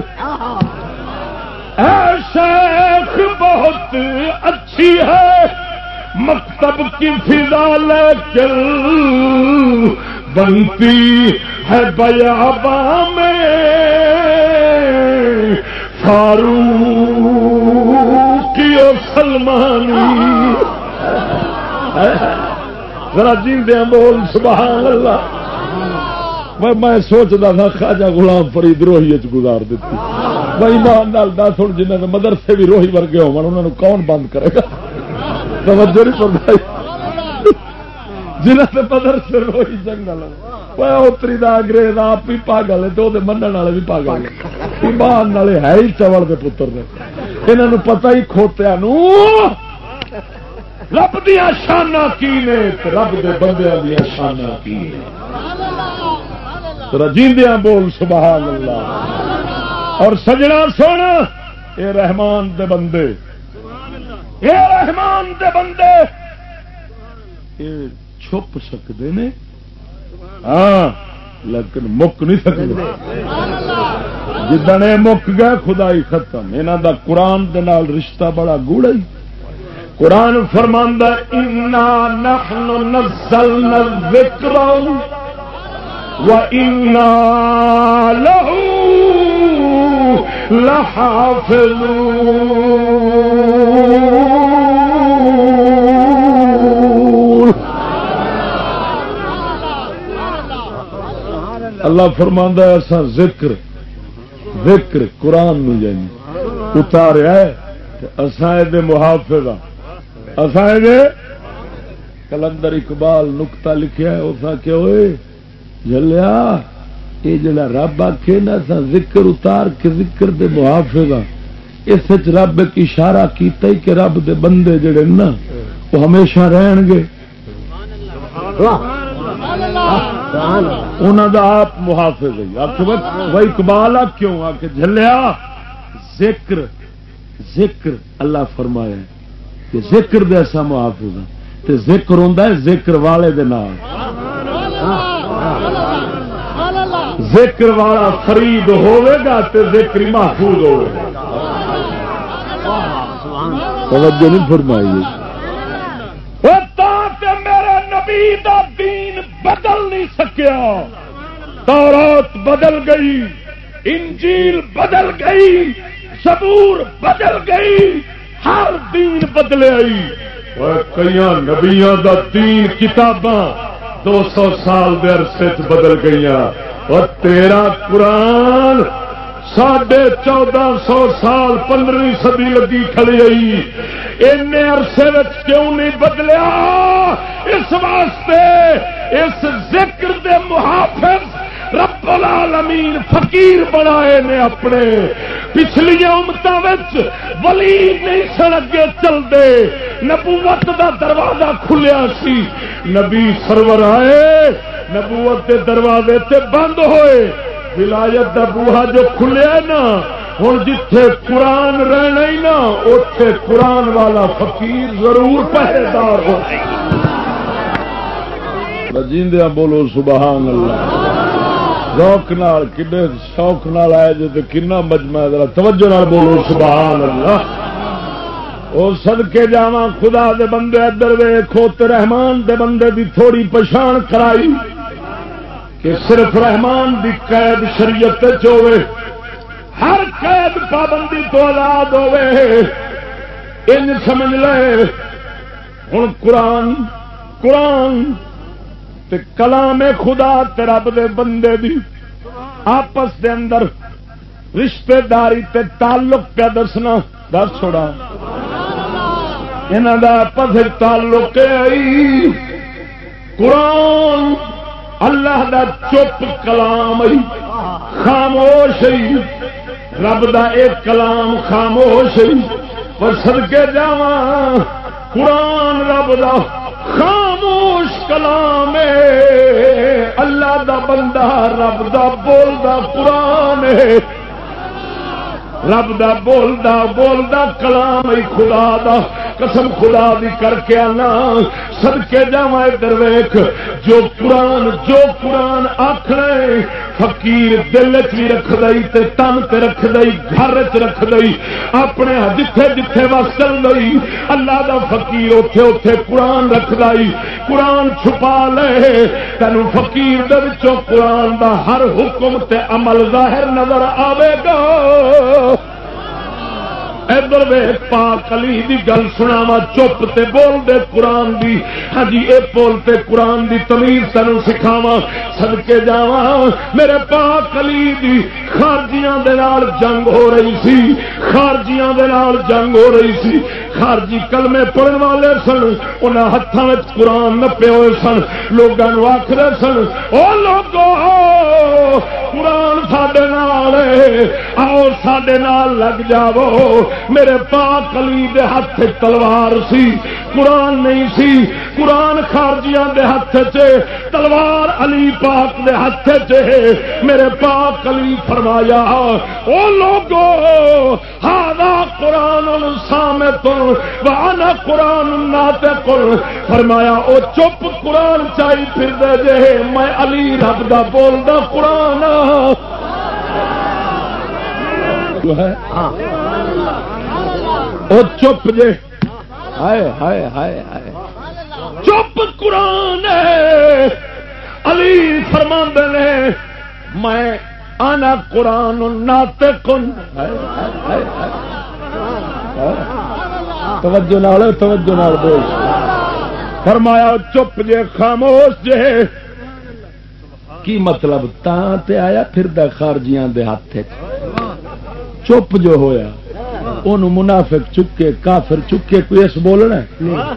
اے شیخ، بہت اچھی ہے۔ مکتب کی فضا لے کے بنتی ہے بیابا میں۔ فاروقی اور سلمانی۔ ذرا جیندے بول، سبحان اللہ۔ میں میں سوچتا تھا خواجہ غلام فرید روہی گزار دیتی۔ بھائی مان دس ہوں جنہوں نے مدرسے بھی روہی ورگے ہو کون بند کرے گا؟ توجہ نہیں پڑتا جنہوں نے مدرسے روہی جنگل اتری دا انگریز آپ بھی پاگل ہے تو من والے بھی پاگل ایمان والے ہے ہی چوڑ کے پتر نے یہاں پتا ہی کھوتیا رب دیا شانا کی نے؟ رب دے بندے دیا شانا کی رجیندیا بول، سبحان اللہ۔ اور سجنا سن اے رحمان دے بندے۔ اے رحمان دے بندے! اے چھپ سکتے نے؟ ہاں لیکن مک نہیں سکتے جدن یہ مک گیا خدائی ختم۔ یہاں دا قرآن دے نال رشتہ بڑا گوڑا ہی۔ قرآن فرماندہ انا نحن نزلنا الذکر وَإِنَّا لَهُ لَحَافِظُونَ اللہ فرماندہ ایسا ذکر ذکر قرآن نو جانی اتاریا اسائے دے محافظ ہاں۔ اسائے دے کلندر اقبال نکتا لکھیا ہے اسا کہ ہوئے جلیا یہ جڑا رب آخ نا سا ذکر اتار کے ذکر دے محافظ ہاں۔ اس رب ایک اشارہ کیتا ہی کہ رب دے بندے جڑے نا، وہ ہمیشہ رہن گے۔ انہوں دا آپ محافظ ہے۔ وہ اقبال آ کیوں؟ آ کے جلیا ذکر ذکر اللہ فرمایا کہ ذکر دے ایسا محافظ ہے۔ تے ذکر ہوں ذکر والے دے نام ذکر والا فرید ہوے گا تو ذکر محفوظ ہوگا توجہ نہیں فرمائی۔ میرے نبی دا دین بدل نہیں سکیا۔ تورات بدل گئی، انجیل بدل گئی سبور بدل گئی، ہر دین بدلے آئی۔ کئی نبیا کا تین کتاباں دو سو سال دے عرصے بدل گئی اور تیرا قرآن ساڑھے چودہ سو سال پندرہویں سدی لگی کھڑی آئی این عرصے کیوں نہیں بدلیا؟ اس واسطے اس ذکر دے محافظ رب العالمین فقیر بنائے نے اپنے۔ پچھلی امت ولی نہیں سن اگے چلتے نبوت دا دروازہ کھلیا سی۔ نبی سرور آئے، نبوت دے دروازے تے بند ہوئے۔ ولایت دا بوہا جو کھلیا نا ہوں جتھے قرآن رہنا ہی نا اتے قرآن والا فقیر ضرور پہرے دار ہو۔ جیندیا بولو، سبحان اللہ۔ شوق نال، کنے شوق نال آئے جی تو کنا مجمع توجہ نال بولو، سبحان اللہ۔ وہ سد کے جا خدا دے بندے ادھر وے کھوت رحمان دے بندے دی تھوڑی پچھان کرائی۔ کہ صرف رحمان دی قید شریعت چوے ہر قید پابندی تو آزاد ہوے ان سمجھ لے ہوں قرآن قرآن تے کلام خدا تے رب دے بندے دی آپس دے اندر رشتے داری تے تعلق پہ دسنا۔ دس چھوڑا۔ یہاں کا آپس تعلق آئی۔ قرآن اللہ دا چپ کلام خاموش رب دا ایک کلام خاموش پر سدکے جا قرآن رب دا خاموش کلام اللہ دا بندہ رب دا بولدا قرآن رب دا بولدا بولدا کلام خدا دا۔ قسم خدا دی کر کے آنا۔ سد کے جا درویخ جو قرآن جو قرآن آخر فقیر دل چ رکھ دئی تے تن تے رکھ دئی، گھر چ رکھ دئی، اپنے ہاں جتھے جتھے بس چل اللہ دا فقیر اتے اتے قرآن رکھ دئی۔ قرآن چھپا لے۔ تین فقیر دے قرآن دا ہر حکم تے عمل ظاہر نظر آئے گا۔ ادھر وے پاک علی دی گل سنا چپ تے بول دے قرآن دی۔ ہاں جی اے بولتے قرآن دی تمیز تین سکھاوا سد کے جا میرے پاک علی دی خارجیاں دے نال جنگ ہو رہی سی۔ خارجیاں دے نال جنگ ہو رہی سی۔ خارجی کلمے پڑھن والے سن، انہاں ہاتھوں میں قرآن نپے ہوئے سن۔ لوگوں آخر سن، او لوگو قرآن سڈے نال آؤ سڈے نال لگ جاو میرے پاک علی دے ہاتھ تلوار سی۔ قرآن نہیں سی۔ قرآن خارجیاں دے ہاتھ چ تلوار علی پاک دے ہاتھ چ میرے پاک علی فرمایا، او لوگو ہاں قرآن سامے تو وانا قرآن ناتے کل فرمایا، او چپ قرآن چاہی پھر دے جے میں علی رب دا بول دا قرآن۔ جو ہے۔ ہاں۔ وہ چپ جے۔ ہائے ہائے ہائے ہائے۔ چپ قرآن علی فرما نے میں آنا قرآن کن۔ توجہ نال توجہ نال بول۔ فرمایا چپ جے خاموش جے۔ کی مطلب؟ تا تے آیا، پھر خارجیاں دے ہاتھ چپ جو ہویا منافق چکے، کافر چکے، کوئی اس بولنا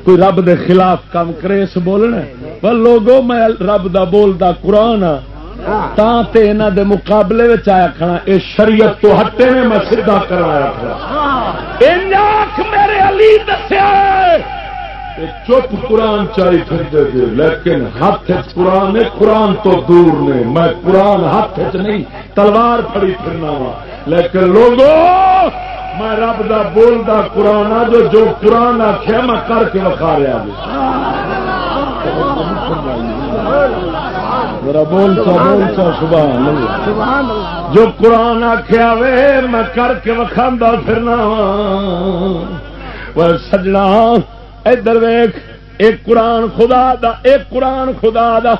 کوئی رب دے خلاف کام کرے، اس بولنا پر لوگو، میں رب دا بول دا قرآن ہاں۔ تے انہ دے مقابلے آیا کھڑا، اے شریعت تو ہٹے میں میں سیدھا کروایا کھڑا۔ میرے علی دسیا چپ قرآن چاہی پھر دے دے لیکن ہاتھ قرآن قرآن تو دور نے۔ میں قرآن ہاتھ نہیں، تلوار پڑی پھرنا وا۔ لیکن لوگوں میں رب دا بولدا قرآن جو جو قرآن آخیا میں کر کے وکھا رہا جی۔ میرا بولتا بولتا سبحان جو قرآن آخیا وے، میں کر کے وکھا پھرنا وا۔ سجنا ادھر ویخ ایک قرآن خدا دا، ایک قرآن خدا دا۔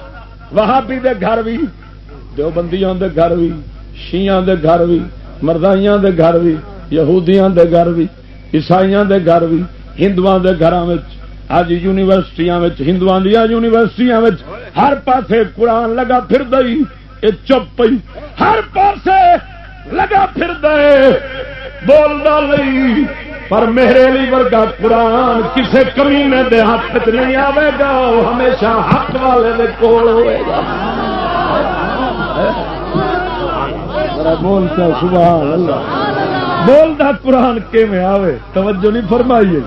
وہابی دے گھر بھی دو بندیاں دے گھر بھی شیاں دے گھر بھی مردائیاں دے گھر بھی یہودیاں دے گھر بھی عیسائیاں دے گھر بھی ہندو دے گھر اج یونیورسٹیاں ہندو دیا یونیورسٹیاں ہر پاسے قرآن لگا پھر دئی یہ چپ پئی۔ ہر پاسے لگا پھر دے بولنا نہیں۔ پر میرے لیے ورگا قرآن کسے کمینے دے ہاتھ نہیں آئے گا ہمیشہ حق والے دے کول ہوئے گا۔ بولتا سبحان اللہ۔ بولتا قرآن آوے؟ توجہ نہیں فرمائیے۔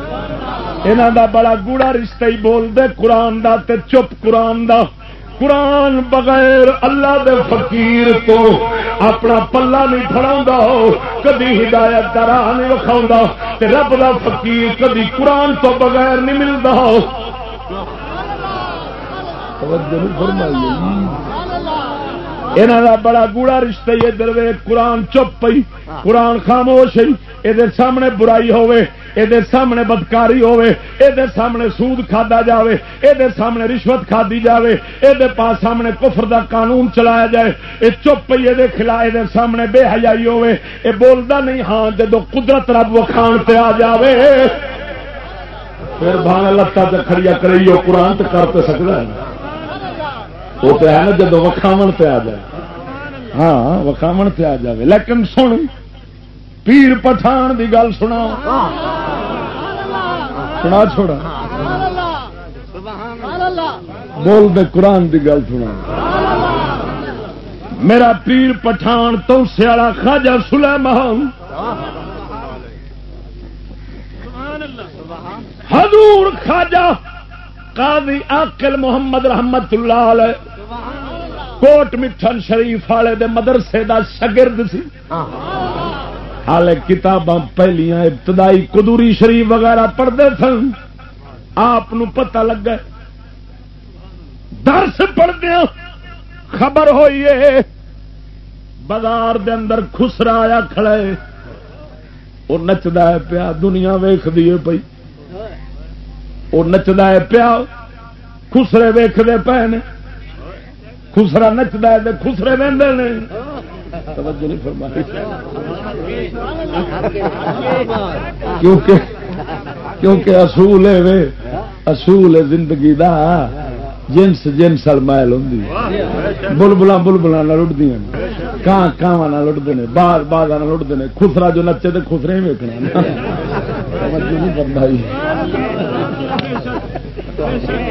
یہاں دا بڑا گوڑا رشتہ ہی بول دے، قرآن دا تے چپ قرآن دا۔ قرآن بغیر اللہ دے فقیر تو اپنا پلا نہیں فڑا کدی ہدایت کا راہ نہیں وکھاؤ رب دا فقیر کدی قرآن تو بغیر نہیں ملتا فرمائیے یہاں کا بڑا گوڑا رشتہ ہی ادھر قرآن چپ پئی، قرآن خاموش یہ سامنے برائی یہ سامنے بدکاری ہوے یہ سامنے سود کھدا جائے یہ سامنے رشوت کھدی جائے یہ پاس سامنے کفر دا قانون چلایا جائے۔ یہ چپ پی یہ خلاف یہ سامنے بے حجائی ہوے یہ بولتا نہیں ہاں جدو قدرت رب وکھان پہ آ جائے پھر بھاوے لتا کھڑیا کری قرآن تو کر تو سکتا ہے۔ وہ تو ہے نا جب وکھاو پہ آ جائے۔ ہاں وکھاو پہ آ جائے لیکن سن پیر پٹھان کی گل سنا۔ سنا چھوڑا۔ بول دے قرآن کی گل سنا۔ میرا پیر پٹھان تو سیالا خاجا سلیمان۔ حضور خاجا قاضی آکل محمد رحمت اللہ علیہ۔ کوٹ مٹھن شریف والے دے مدرسے دا شگرد سی۔ حال کتاباں پہلیاں ابتدائی قدوری شریف وغیرہ پڑھتے سن، آپ پتا لگا درس پڑھدیا خبر ہوئی ہے بازار دے اندر خسرا آیا کھڑا ہے وہ نچتا ہے پیا، دنیا ویخ دیے پی وہ نچتا ہے پیا، خسرے ویختے پے نے۔ خسرا نچتا ہے خسرے وہدے نے۔ توجہ نہیں فرمائی۔ کیونکہ کیونکہ اصول ہے اصول زندگی دا۔ جنس جنس مائل ہوں بلبل بلبل لڑتی کان کان لڑتے ہیں باغ باغ لڑتے ہیں خسرا جو نچے تو خسرے ویکنا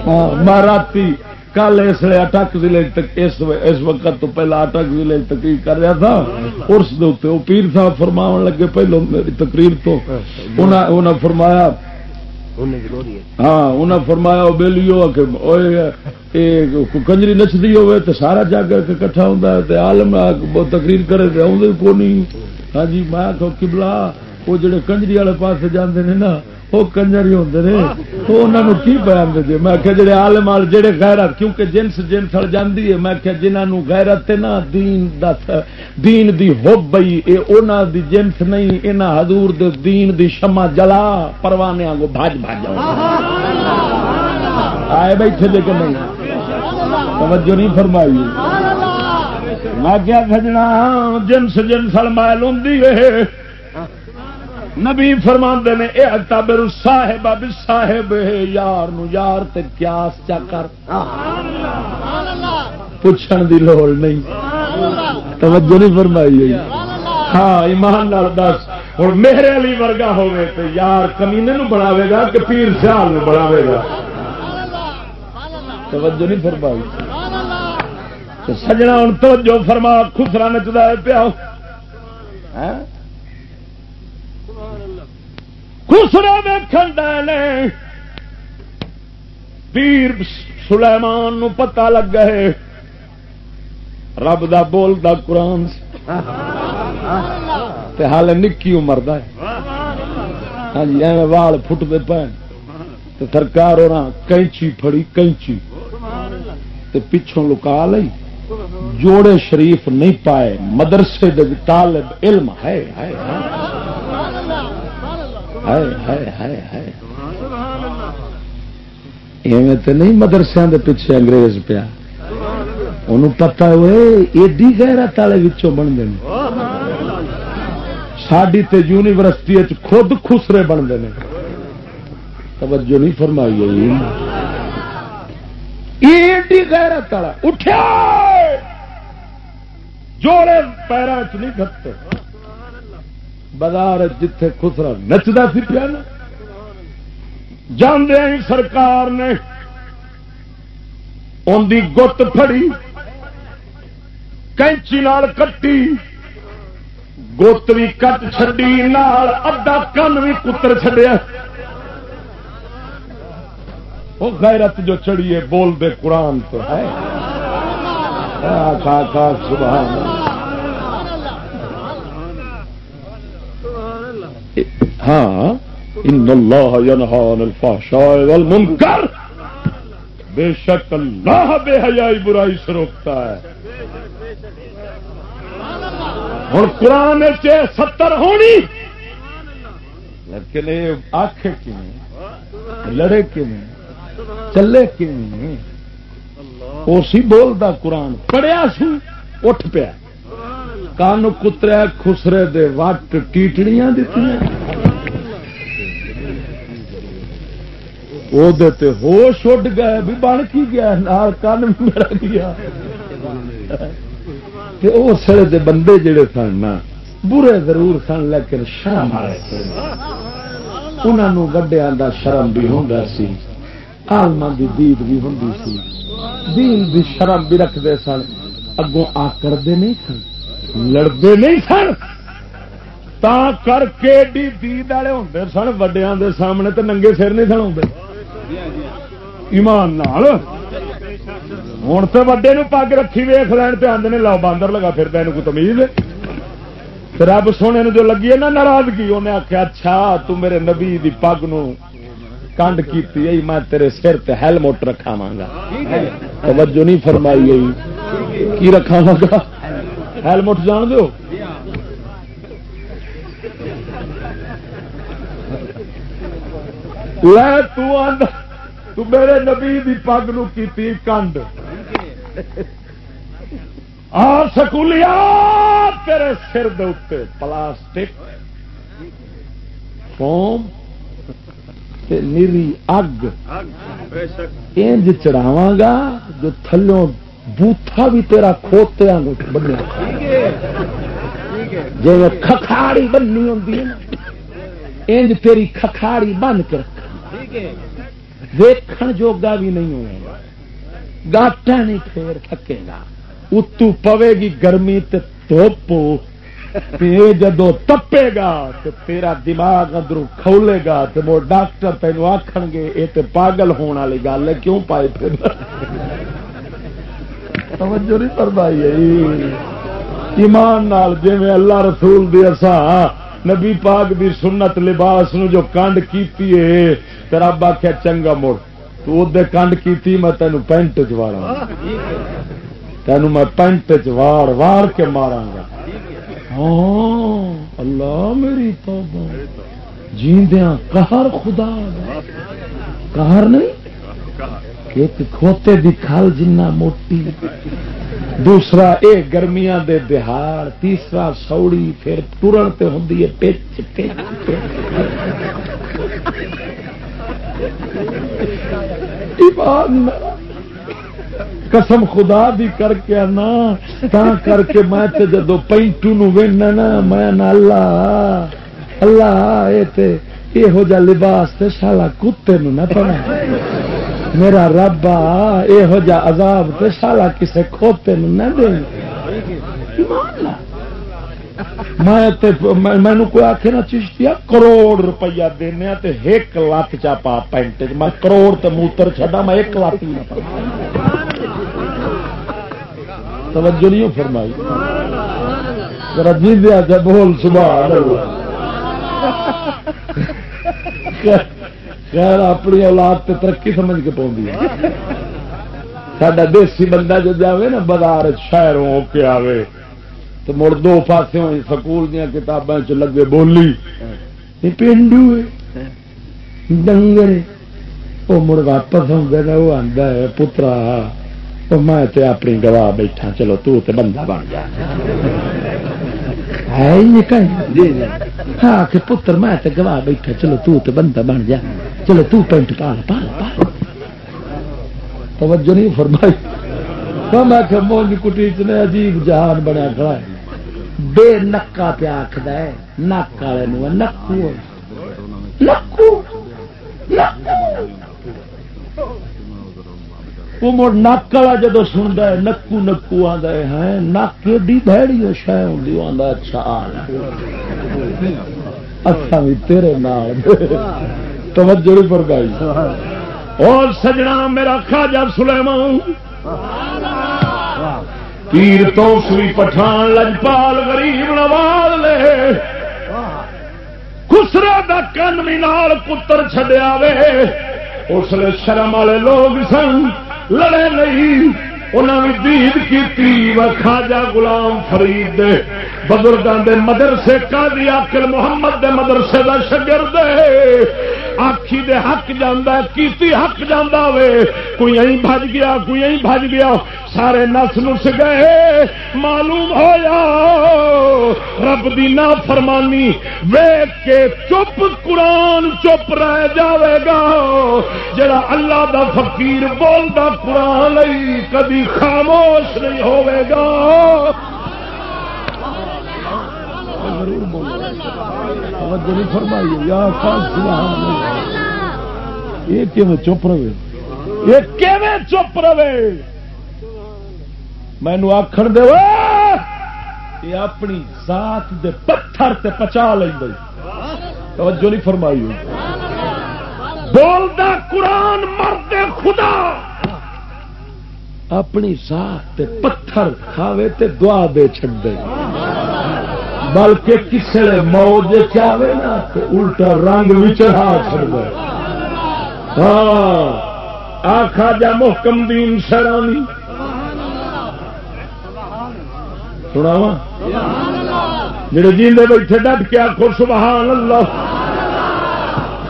ہاں راتی کل اس لیے اٹک ضلع اس وقت تو پہلا اٹک ضلع تقریر کر رہا تھا۔ اس وہ پیر صاحب فرما لگے پہلو میری تقریر تو۔ انہیں فرمایا ہاں انہیں فرمایا بےلیو کنجری نچتی ہوے تو سارا جگ کٹھا ہوں آلم تقریر کرے تو آدھے کو نہیں ہاں جی میں کبلا وہ جڑے کنجری والے پاس جانے نا وہ کنجر ہی ہوتے ہیں تو انہوں کی بیان دے میں کہ جڑے آلم آل جڑے غیرت، کیونکہ جنس جنس ہل جاندی ہے، میں کہ جنہوں غیرت نا دین دس دین دی ہوب بئی اے اونا دی جنس نہیں اینا حضور دے دین دی شمع جلا پروانے آنگو بھاج بھاج آئے بیٹھے دے کہ نہیں۔ توجہ نہیں فرمائی۔ میں کیا سجنا جنس جنس ہل مائل ہوں ہے۔ نبی فرما نے یہ تابر صاحب اب صاحب یار نو یار تے قیاس چا کر۔ پوچھن دی لوڑ نہیں۔ توجہ نہیں فرمائی ہوئی ہاں ایمان لال دس۔ ہوں میرے علی ورگا ہوئے تے یار کمینے نو بناوے گا کہ پیر سیال نو بناوے گا۔ توجہ نہیں فرمائی۔ سجنا ہوں توجہ فرما، خسرا نچتا ہے پیا ہاں؟ خسرے میں پیر سلیمان نو پتا لگ گئے رب دا بول دا قرآن۔ حال نکی عمر دا ہاں جی ایویں وال فٹتے پے تو سرکار اور کینچی پھڑی، کینچی۔ تے پچھوں لکا لئی۔ جوڑے شریف نہیں پائے۔ مدرسے دے طالب علم ہے۔ ایویں تو نہیں مدرسے دے پیچھے انگریز پیا۔ ان پتا ہوئے، ایڈی گہرت والے بنتے ہیں۔ ساری تے یونیورسٹی خود خسرے بنتے ہیں۔ توجہ نہیں فرمائی ایڈی غیرت والا اٹھیا جوڑے پیروں چ نہیں کھتے بازار جتھے خسرا نچتا سی پیا نا۔ جانے سرکار نے ان کی گت فڑی کینچی نال کٹی، گت بھی کٹ چڈی نال ادا کن بھی کتر چڈیا وہ غیرت جو چڑی ہے بول دے قرآن تو ہے۔ سبحان اللہ۔ ہاں ان اللہ عن الفحشاء والمنکر بے شک اللہ بے حیائی برائی سے روکتا ہے۔ ہوں قرآن ستر ہونی۔ لیکن یہ آخ لڑے چلے سی بولتا قرآن پڑھیا سو اٹھ پیا۔ کان کتریا خسرے دے وٹ ٹیٹڑیاں دیتی ہوش اڈ گئے بھی بن کی گیا نال کن بھی میرا گیا۔ اس دے بندے جڑے سن نا، برے ضرور سن، لیکن شرم انہوں وڈیا کا شرم بھی ہوں سی آلما کی دید بھی ہوں سی۔ دین دی شرم بھی رکھتے سن، اگوں آ کرتے نہیں سن۔ لڑتے نہیں سن؟ تا کر کے دید والے ہوں سن وڈیا سامنے تو ننگے سر نہیں سن آتے ایمان ہوں تو وڈے پگ رکھی ویخ لین پہ آدھے لاؤ باندر لگا پھر کوئی تمیز رب سونے جو لگی ہے نا ناراضگی انہیں آخیا اچھا تو میرے نبی دی پگ نو کنڈ کی میں تیرے سر تے ہیلمٹ رکھا گا۔ توجہ نہیں فرمائی کی رکھا گا؟ ہیلمٹ جان دو تو میرے نبی دی پگ نو کی کنڈ۔ آ سکولیا تیرے سر دے پلاسٹک فوم نیری اگ۔ انج چڑھاوا گا جو تھلوں بوتھا بھی تیرا کھوتیا بنیا۔ جی کھکھاڑی بننی ہوتی ہے انج تیری کھکھاڑی بن کے رکھ دیکھن جوگا بھی نہیں ہوگا گاٹا نہیں پھر تھکے گا۔ اتو پوے گی گرمی دھوپ جدو تپے گا تو تیرا دماغ ادھر کھولے گا تو وہ ڈاکٹر تینوں آخ گے یہ تو پاگل ہونے والی گل ہے، کیوں پائے پھر؟ توجہ نہیں کرتا ایمان نال جی اللہ رسول دی اسا نبی پاک دی سنت لباس نو جو کانڈ کیتی ہے تیرا باقیا چنگا مڑ۔ تو کنڈ کیتی میں تینوں پینٹ چواڑا تینوں میں پینٹ چواڑ وار کے مارا گا۔ ہاں اللہ میری توبہ۔ جیندیاں کہر خدا کہر نہیں؟ ایک کھوتے دی کھال جنہ موٹی، دوسرا اے گرمیاں دے دہاڑ، تیسرا سوڑی، پھر ترن تے ہوندی ہے پچ پچ ایمان قسم خدا دی کر کے آنا تا کر کے میں تے جدو پینٹو نو وینا نا، میں اللہ اللہ، اے تے یہ جا لباس تے سالا کتے نو نہ پڑا میرا رب یہ جا عذاب تے سالا کسے کھوتے نہ دے۔ میں کوئی آخ نا چشتی کروڑ روپیہ دینا ایک لات چا پا پینٹ میں کروڑ تے موتر چڈا میں ایک لاک نہ توجہ نہیں فرمائی۔ جی دیا بول سبحان خیر، اپنی اولاد تے ترقی سمجھ کے پہنچی سڈا دیسی بندہ جو جائے نا، بازار شہر ہو کے آوے تو مڑ دو پاس سکول دیا کتابیں چ لگے بولی۔ پینڈو ڈنگر وہ مڑ واپس آدھے وہ آتا ہے، پترا میں اپنی گواہ بیٹھا، چلو تو تے بندہ بن جا۔ جی، جی۔ ہاں کہ پتر میں تے گواہ بیٹھا چلو تو تے بندہ بن جا۔ چلو تو پینٹ پال پال پال۔ توجہ نہیں فرمائی۔ میں کہ کٹی نے عجیب جہان بنیا کھڑا ہے۔ بے نکا پیا آخد نک والے نکو نکو۔ وہ مڑ نک والا جدو سنتا ہے نکو نکو آتا ہے نک ایڈی بہڑی شہ ہوں اچھا اچھا بھی تیرے نال توجہ پر گائی اور سجنا میرا خاجا سلیمان پیر تو سوئی پٹھان لجپال غریب نواز لے خسرا دا کن مینال پتر چڈیا وے اس لیے شرم والے لوگ سن لڑے نہیں۔ انہوں نے دید کی خاجا گلام فرید بزرگوں کے مدرسے کا دی آکل محمد دے مدرسے کا شگر دے آخی دے حق جانا کیتی حق جانا وے۔ کوئی ائی بج گیا، کوئی ائی بج گیا۔ سارے نس نس گئے۔ معلوم ہوا رب دی نا فرمانی ویگ کے چپ قرآن چپ رہ جاوے گا۔ جڑا اللہ دا فقیر بولدا قرآن لئی کبھی خاموش نہیں ہوئے گا۔ فرمائی یہ چپ رہے؟ یہ چپ رہے؟ مینو آخر دے یہ اپنی ذات دے پتھر تے پچا لیں توجہ نہیں فرمائی بولتا قرآن مرد خدا۔ اپنی ذات تے پتھر کھاوے تے دعا دے چھڑ دے بلکہ کسی موج چاہے نا تو الٹا رنگ بھی چڑھا چڑ ہاں آخا جا محکم دین سرانی۔ سنا جڑے جیندے بیٹھے ڈٹ کے آخو سبحان اللہ۔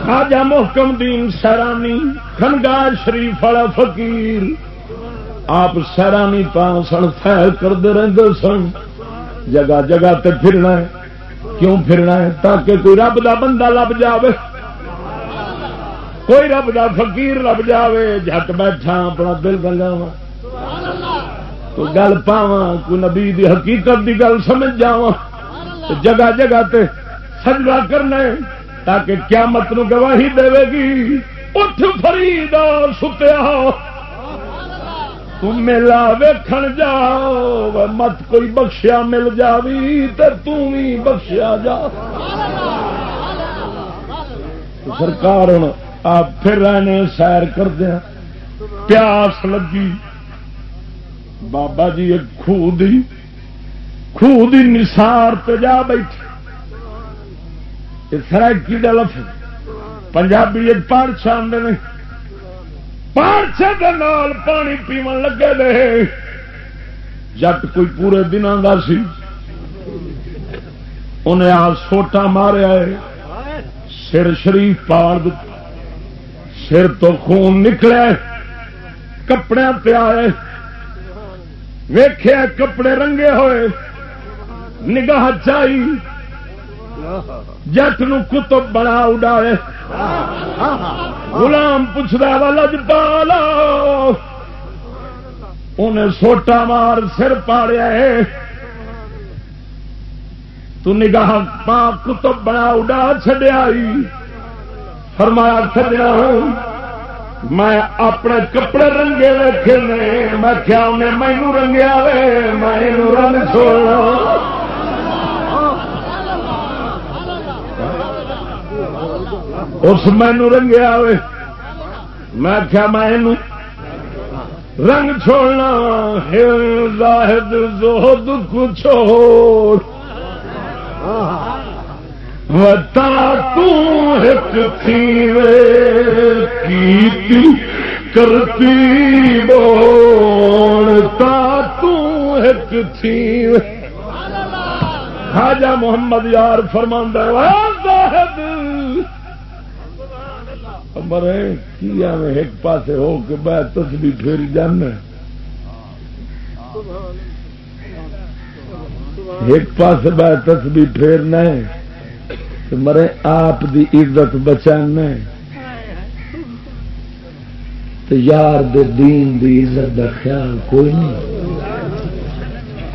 خاجا محکم دین سیرانی خنگار شریف والا فقیر۔ آپ سیرانی پان سن فیل کرتے رہتے سن۔ جگہ جگہ تے پھرنا ہے۔ کیوں پھرنا ہے؟ تاکہ کوئی رب دا بندہ لب جاوے۔ کوئی رب دا فقیر لب جاوے۔ جٹ بیٹھا اپنا دل گنگاوا کوئی گل پاوا کوئی نبی دی حقیقت دی گل سمجھ جا جگہ جگہ تے سجدہ کرنا تاکہ قیامت نو گواہی دے گی۔ اٹھ فرید ستیا۔ تم میلا ویکھن جاؤ مت کوئی بخشیا مل جاوی، تے تھی بخشیا جا۔ سرکار ہوں آپ پھر رہنے سیر کردیا پیاس لگی۔ بابا جی ایک خوہ دی خوہ دی نثار پہ جا بیٹھے سرائکی کا لفظ پنجابی پارچا آدھے نے۔ پارچے کے نال پانی پیو لگے دے۔ جٹ کوئی پورے دنوں کا سی۔ انہیں آ سوٹا ماریا ہے۔ سر شریف پال سر تو خون نکلے۔ کپڑے پہ آئے۔ ویخیا کپڑے رنگے ہوئے۔ نگاہ چائی۔ جٹ کتب بڑا اڈائے غلام پوچھتا وا لج انہیں سوٹا مار سر پاڑیا ہے۔ تو نگاہ پا کتب بڑا اڈا چڈیا فرمایا چڈیا ہوں۔ میں اپنے کپڑے رنگے رکھے میں کیا انہیں مینو رنگیا وے میں رنگ چھوڑ اس مینو رنگیا میں کیا میں رنگ چھوڑنا زاہد زہد کو چھوڑ۔ کیتی کرتی بوڑ تا تھی خاجا محمد یار فرماندہ زاہد مرے کی ایک پاس ہو کے بہ تسبی پھیری جانا ایک پاس بہ تسبی پھیرنا مرے آپ دی عزت بچانا تو یار دے دین دی عزت دا خیال کوئی نہیں۔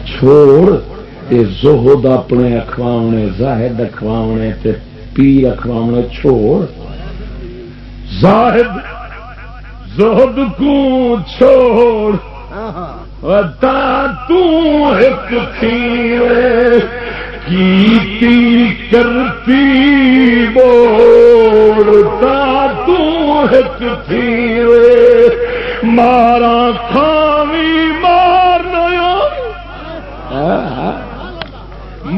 چھوڑ یہ زہد اپنے اخواونے زاہد اخواونے تے پیر اخواونے چھوڑ۔ زاہد، زہد کو چھوڑ۔ تا تو ایک کیتی کرتی بوڑتا ایک تھی مارا کھاوی مارنا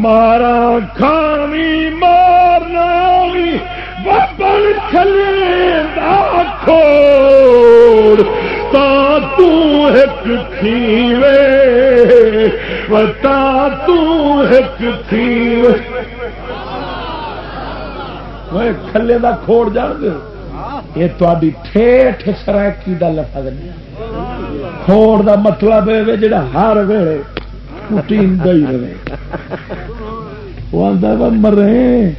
مارا کھاوی مارنا بابن کھلے کھوڑ تا تو ایک تھیوے تا ایک تھیوے کھلے دا کھوڑ جان دے یہ تاری ٹھیٹ سرائکی دا لفظ نہیں کھوڑ دا مطلب ہے جڑا ہر ویلے کٹیم ہی رہے وہ آدھا مرے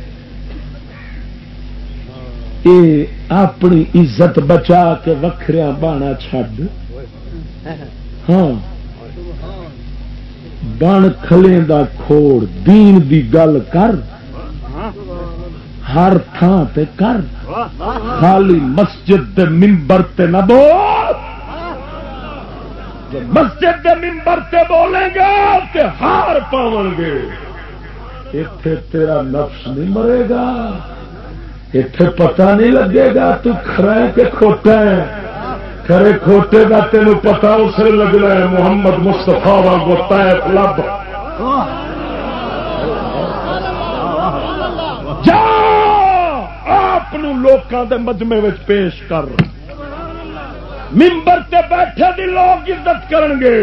اپنی عزت بچا کے وکھریا بانا چڈ ہاں۔ بن کھلے دا کھوڑ، دین دی گل کر۔ ہر تھان تے کر۔ خالی مسجد دے ممبر تے نہ بول۔ مسجد دے ممبر تے بولیں گے تے ہار پاؤ گے۔ اتے تیرا نفس نہیں مرے گا۔ اتے پتا نہیں لگے گا تو کھرا ہے کہ کھوٹا ہے کھڑے کھوٹے کا تین پتا اسے لگنا ہے محمد مستفا واگ لب جا آپ لوگوں کے مجمے پیش کر ممبر تے بیٹھے دی لوگ عزت کرن گے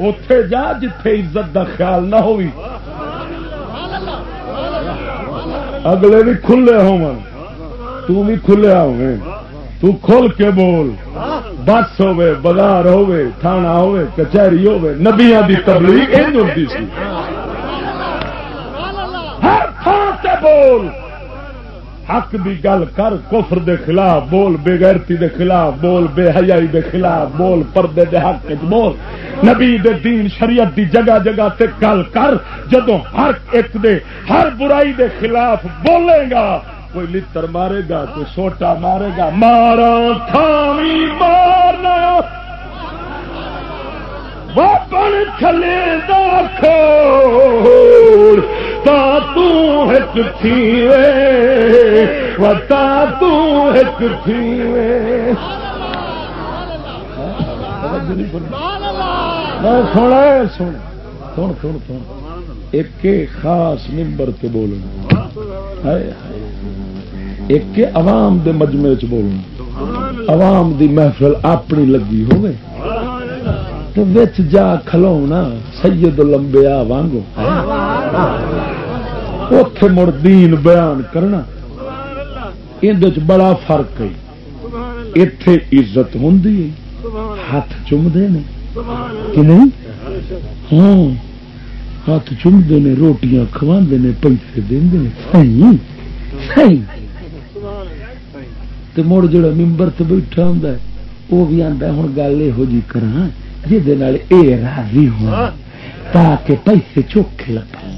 اتے جا جتھے عزت دا خیال نہ ہوئی اگلے بھی کھلے ہو تو بھی کھلیا ہوئے۔ تو کھل کے بول، بس ہوے بازار ہوے تھانہ ہوے کچہری ہوے نبیاں دی تبلیغ انج ہوتی سی۔ ہر تھان سے بول۔ حق دی گل کر، کفر دے خلاف بول، بے غیرتی دے خلاف بول، بے حیائی دے خلاف بول، پردے دے حق بول۔ نبی دے دین، شریعت دی جگہ جگہ تے گل کر جدو ہر ایک دے، ہر برائی دے خلاف بولے گا کوئی لتر مارے گا، کوئی سوٹا مارے گا۔ مارا، تھامی، مارنا۔ واپن بن کھلے دکھو تا تک تھی تا تک تھی سونا سن سن سن سن ایک خاص نمبر کے بولنا۔ ایک عوام دے مجمے چ بولنا عوام دی محفل اپنی لگی ہوئے تو وچ جا کھلونا سید لمبیا وانگو۔ اتے مڑ دین بیان کرنا۔ اندر بڑا فرق ہے۔ اتے عزت ہوں ہاتھ چومتے ہیں کہ نہیں؟ ہاں۔ ہاتھ چومتے ہیں روٹیاں کھوا پیسے دے مڑ جڑا ممبر سے بیٹھا ہوں وہ بھی آتا ہوں گل یہ کرا راضی ہو تاکہ پیسے چوکھے لگا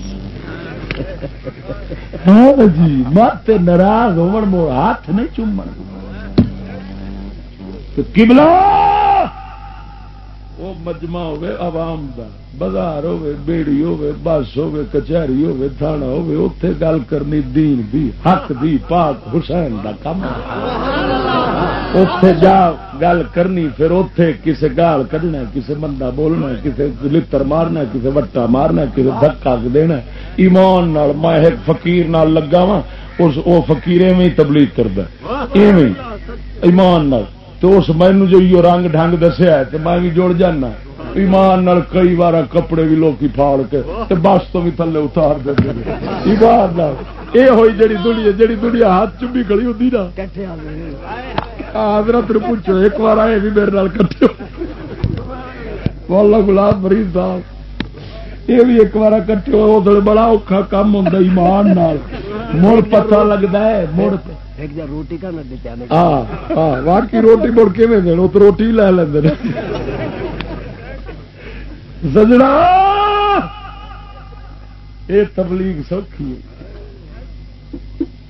ہاں جی مت ناراض ہو ہاتھ نہیں چومن۔ کملا وہ مجمع ہوے عوام دا، بازار ہوے بیڑی ہوے بس ہوے کچہری ہوے تھانہ ہوے اوتھے گل کرنی، دین دی، حق دی، پاک حسین دا کم۔ اتے جا گل کرنی، پھر اتے کسے گال کھنا کسے بندہ بولنا، کسے لتر مارنا، کسے وٹا مارنا، کسے دکا دینا۔ ایمان نال میں ایک فقیر نال لگا وا وہ فکیر میں تبلیغ کرتا ایمان نال۔ تو اس مینو جو رنگ ڈنگ دسیا تو میں بھی جڑ جانا. ایمان نال کئی بار کپڑے بھی لوگ پھاڑ کے بس تو بھی تھلے اتار دے ایمان نال. یہ ہوئی جڑی دنیا جڑی دنیا ہاتھ چوبی کڑی ہوتی نا. حضرت پوچھو ایک بار آئے بھی میرے نال کٹے مولا گلاب مریض صاحب یہ بھی ایک بار کٹے ہو بڑا اوکھا کام ہوں ایمان نال. مڑ پتا لگتا ہے مڑ روٹی کا نہ دیتے ہیں وہاں واقعی روٹی مڑ کے میں دین وہ تو روٹی لے لیں سجنا یہ تبلیغ سوکھی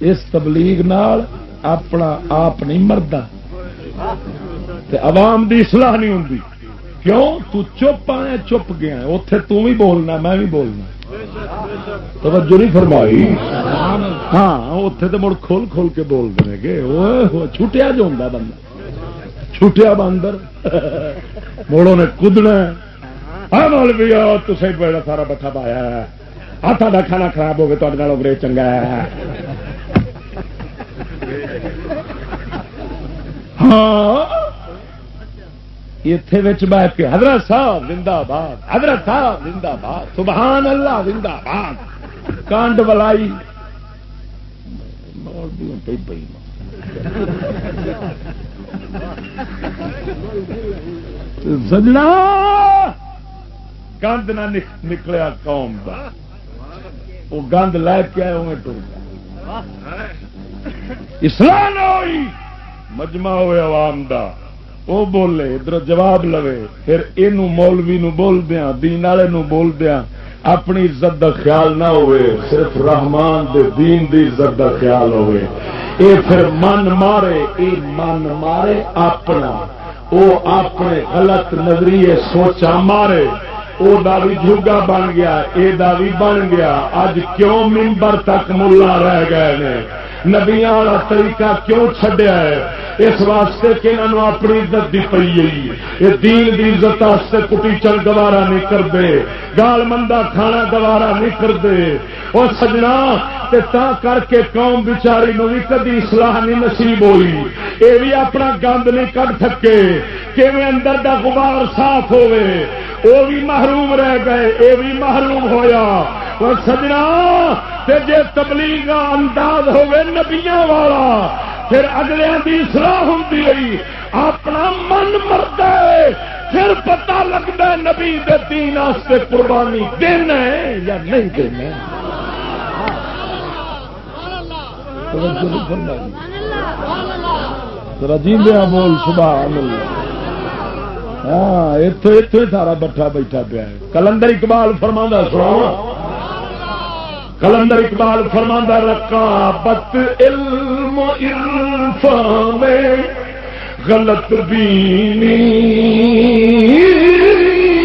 اس تبلیغ نال اپنا آپ نہیں مرد عوام دی اصلاح نہیں ہوں کیوں؟ تو چپ آیا چپ گیا۔ اتے تو بھی بولنا، میں بھی بولنا۔ توجہ نہیں فرمائی؟ ہاں اتے تو مڑ کھول کھول کے بول دیں گے۔ چھٹیا جو ہوں بندہ۔ چھٹیا باندر۔ موڑوں نے کدنا بھی تو بڑا سارا بٹھا پایا ہاتھ کھانا خراب ہو گیا تھوڑے چنگا ہے۔ ہاں۔ اتے بیٹھ کے حضرت صاحب زندہ باد حضرت صاحب زندہ باد سبحان اللہ زندہ باد کانڈ بلائی سجنا گند نہ نکلیا قوم کا وہ گند لے کے آئے ٹر گیا اسلام ہوئی مجمع ہوئے عوام دا وہ بولے، ادھر جواب لوے۔ پھر یہ مولوی نو بول دیا دین والے نو بول دیا اپنی عزت دا خیال نہ ہوئے، صرف رحمان دے دین دی عزت دا خیال ہوئے۔ اے پھر من مارے، اے من مارے اپنا۔ او اپنے غلط نظریے سوچا مارے۔ او دا بھی جھگا بن گیا، اے دا بھی بن گیا۔ اج کیوں ممبر تک ملا رہ گئے نے؟ نبیا والا طریقہ کیوں چڈیا ہے؟ اس واسطے کہ انہوں اپنی عزت دی پی گئی جی۔ یہ دین دی عزت واسطے کٹی چل گوارا نہیں کرتے۔ گال مندا کھانا گوارا نہیں کرتے۔ وہ سجنا تا کر کے قوم بچاری نو بھی کدی سلاح نہیں نصیب ہوئی۔ یہ بھی اپنا گند نہیں کٹ تھکے۔ کہ اندر دا غبار صاف ہوئے۔ وہ بھی محروم رہ گئے۔ یہ بھی محروم ہویا۔ اور سجنا جی تبلیغ انداز ہوئے نبیا والا، پھر اگلے کی سلاح ہوں اپنا من مرد پھر پتا لگتا ہے نبی دین واسطے قربانی دینا ہے یا نہیں دینا رجیندیا بول، سبحان اللہ۔ ہاں اتو اتو سارا بٹھا بیٹھا پیا کلندر اقبال فرما سو کلندر اقبال فرما رکابت علم عرفان میں غلط بینی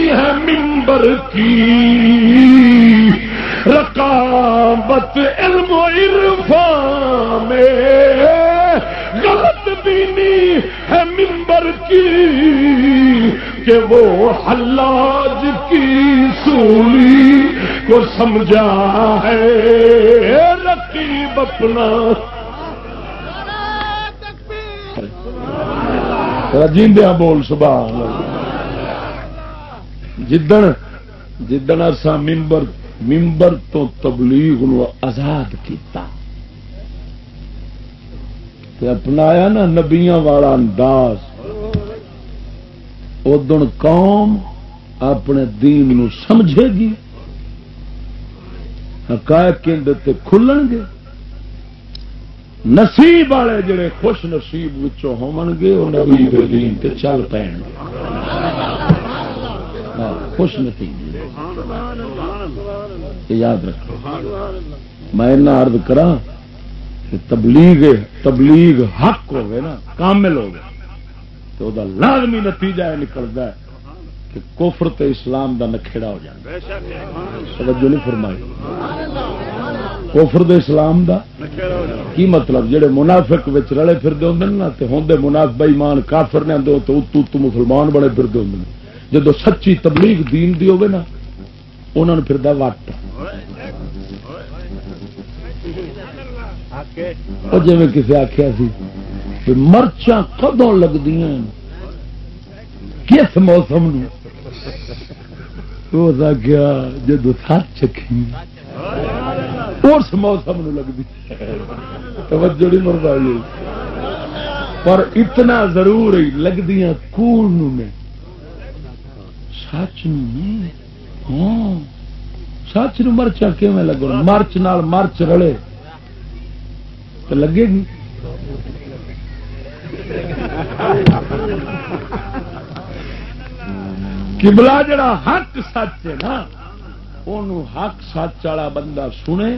ہے ممبر کی۔ رقابت علم عرفان میں غلط بینی ہے ممبر کی۔ کہ وہ حلاج کی سولی کو سمجھا ہے۔ رقیب اپنا۔ رجیندیا بول، سبحان جدن جدن اصا ممبر ممبر تو تبلیغ نو آزاد کیتا۔ اپنایا نا نبیاں والا انداز۔ ادن قوم اپنے دین نو سمجھے گی، حقائق کھلن گے۔ نصیب والے جڑے خوش نصیب ہون گے وہ نبی دین تے چل پے ہاں، خوش نصیب۔ یاد رکھو۔ میں ارد کرا تبلیغ تبلیغ حق ہوگی نا، کامل ہوگا تو دا لازمی نتیجہ یہ نکلتا ہے کہ کوفر تے اسلام دا نکھےڑا ہو جائے توجہ نہیں فرمائی۔ کوفر دے اسلام دا کی مطلب؟ جڑے منافق وچ رلے پھردے ہوندے نا تے ہوندے منافق بے ایمان کافر نے اندے تو اتو اتو مسلمان بڑے پھردے ہوندے جدو سچی تبلیغ دین دی ہوے نا، انہاں نوں پھردا وٹ۔ او جی کسی آخیا سی مرچاں کدوں لگتی کس موسم گیا جدو سچ چکی اس موسم لگتی توجہ نہیں مرد پر اتنا ضرور ہی لگتی کوڑ نے؟ سچ ہاں۔ سچ نرچا کیون لگ مرچ نال مرچ رلے۔ تو لگے گی۔ کبلا جڑا حق سچ ہے نا وہ حق سچ والا بندہ سنے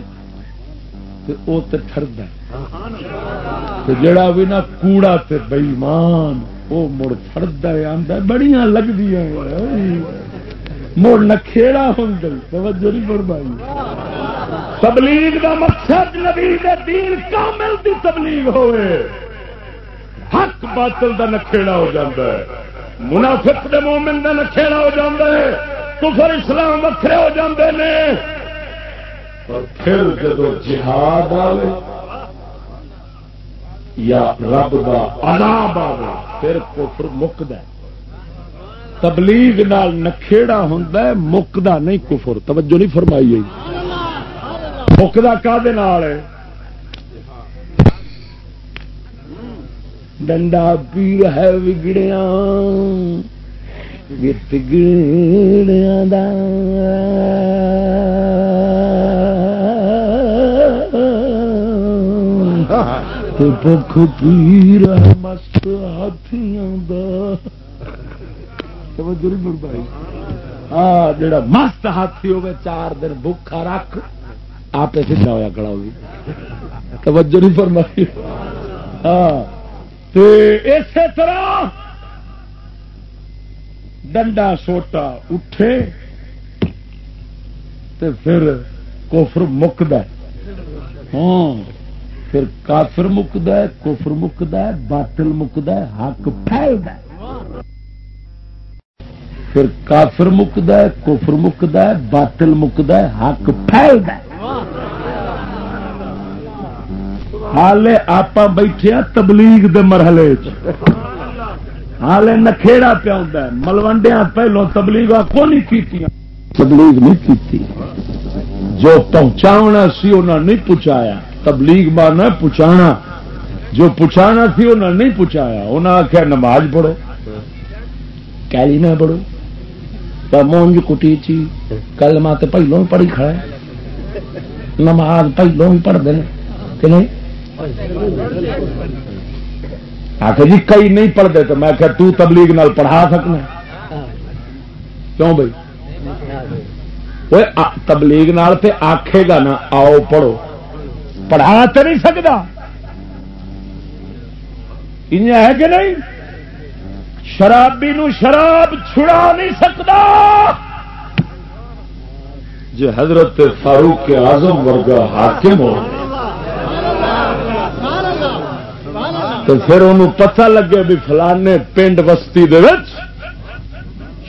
وہ تو ٹرد جڑا بھی نا کوڑا تے بئیمان وہ مڑ فرد آدھا بڑی لگتی مڑ نکھےڑا ہوں توجہ نہیں پڑ پائی تبلیغ دا مقصد نبی دے دین کامل دی تبلیغ ہوئے۔ حق باطل دا نکھےڑا ہو جاتا ہے۔ منافق دے مومن دا نکھےڑا ہو جاتا ہے۔ کفر اسلام وکھرے ہو جاندے نے۔ اور پھر جدو جہاد آئے یا رب دا عذاب آئے پھر کفر مکد ہے۔ تبلیغ نال نکھےڑا ہوندا ہے، مکدا نہیں کفر۔ توجہ نہیں فرمائی مکدا کا دے نال ہے؟ ڈنڈا پیر ہے بگڑیا بگڑیا پک پیر ہے مست ہاتھیاں بھائی ہاں جڑا مست ہاتھی ہوگا چار دن بھوکا رکھ آپ سیدھا ہوا کڑا ہوگی توجہ نہیں فرمائی ہاں اسی طرح ڈنڈا سوٹا اٹھے تے پھر کوفر مکد ہاں پھر کافر مکد ہے، کفر مکد ہے، باطل مکد ہے، حق پھیلتا ہے۔ پھر کافر مکد ہے، کفر مکد ہے، باطل مکد ہے، حق پھیلتا ہے۔ حالے آپ بیٹھے تبلیغ دے مرحلے حالے نکھےڑا پیا ملوڈیا پہلو تبلیغ کو نہیں کی تبلیغ نہیں کی جو پہنچا سی انہوں نہیں پہنچایا تبلیغ مارنا پہنچانا جو پہنچانا سی انہوں نہیں پہنچایا انہوں آخیا نماز پڑھو کیلی نہ پڑھو مونج کٹی چی کل ماں پہلو پڑھی کھڑا نماز پہلو بھی پڑھتے ہیں کہ نہیں آخر جی کئی نہیں پڑھتے تو میں تو تبلیغ نال پڑھا سکنا کیوں بھائی؟ تبلیغ نال تے آخے گا نا، آؤ پڑھو۔ پڑھا تو نہیں سکتا ہے کہ نہیں؟ شرابی نو شراب چھڑا نہیں سکتا جی حضرت فاروق آزم ورگا حاکم ہو۔ تو پھر انہوں پتہ لگے بھی فلانے پنڈ بستی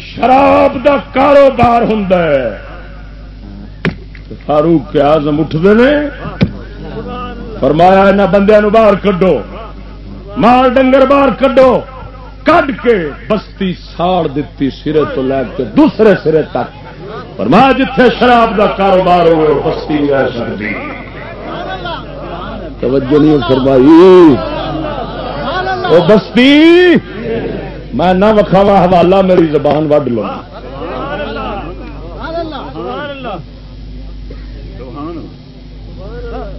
شراب دا کاروبار ہوں فاروق کے آزم اٹھتے ہیں فرمایا یہاں بندیا باہر کڈو، مال ڈنگر باہر کڈو، کڈ کے بستی ساڑ دیتی سرے تو لے کے دوسرے سرے تک۔ فرمایا جتھے شراب دا کاروبار ہوئے، بستی توجہ نہیں فرمائی۔ وہ بستی! میں نہ وکھاوا حوالہ میری زبان وڈ لوں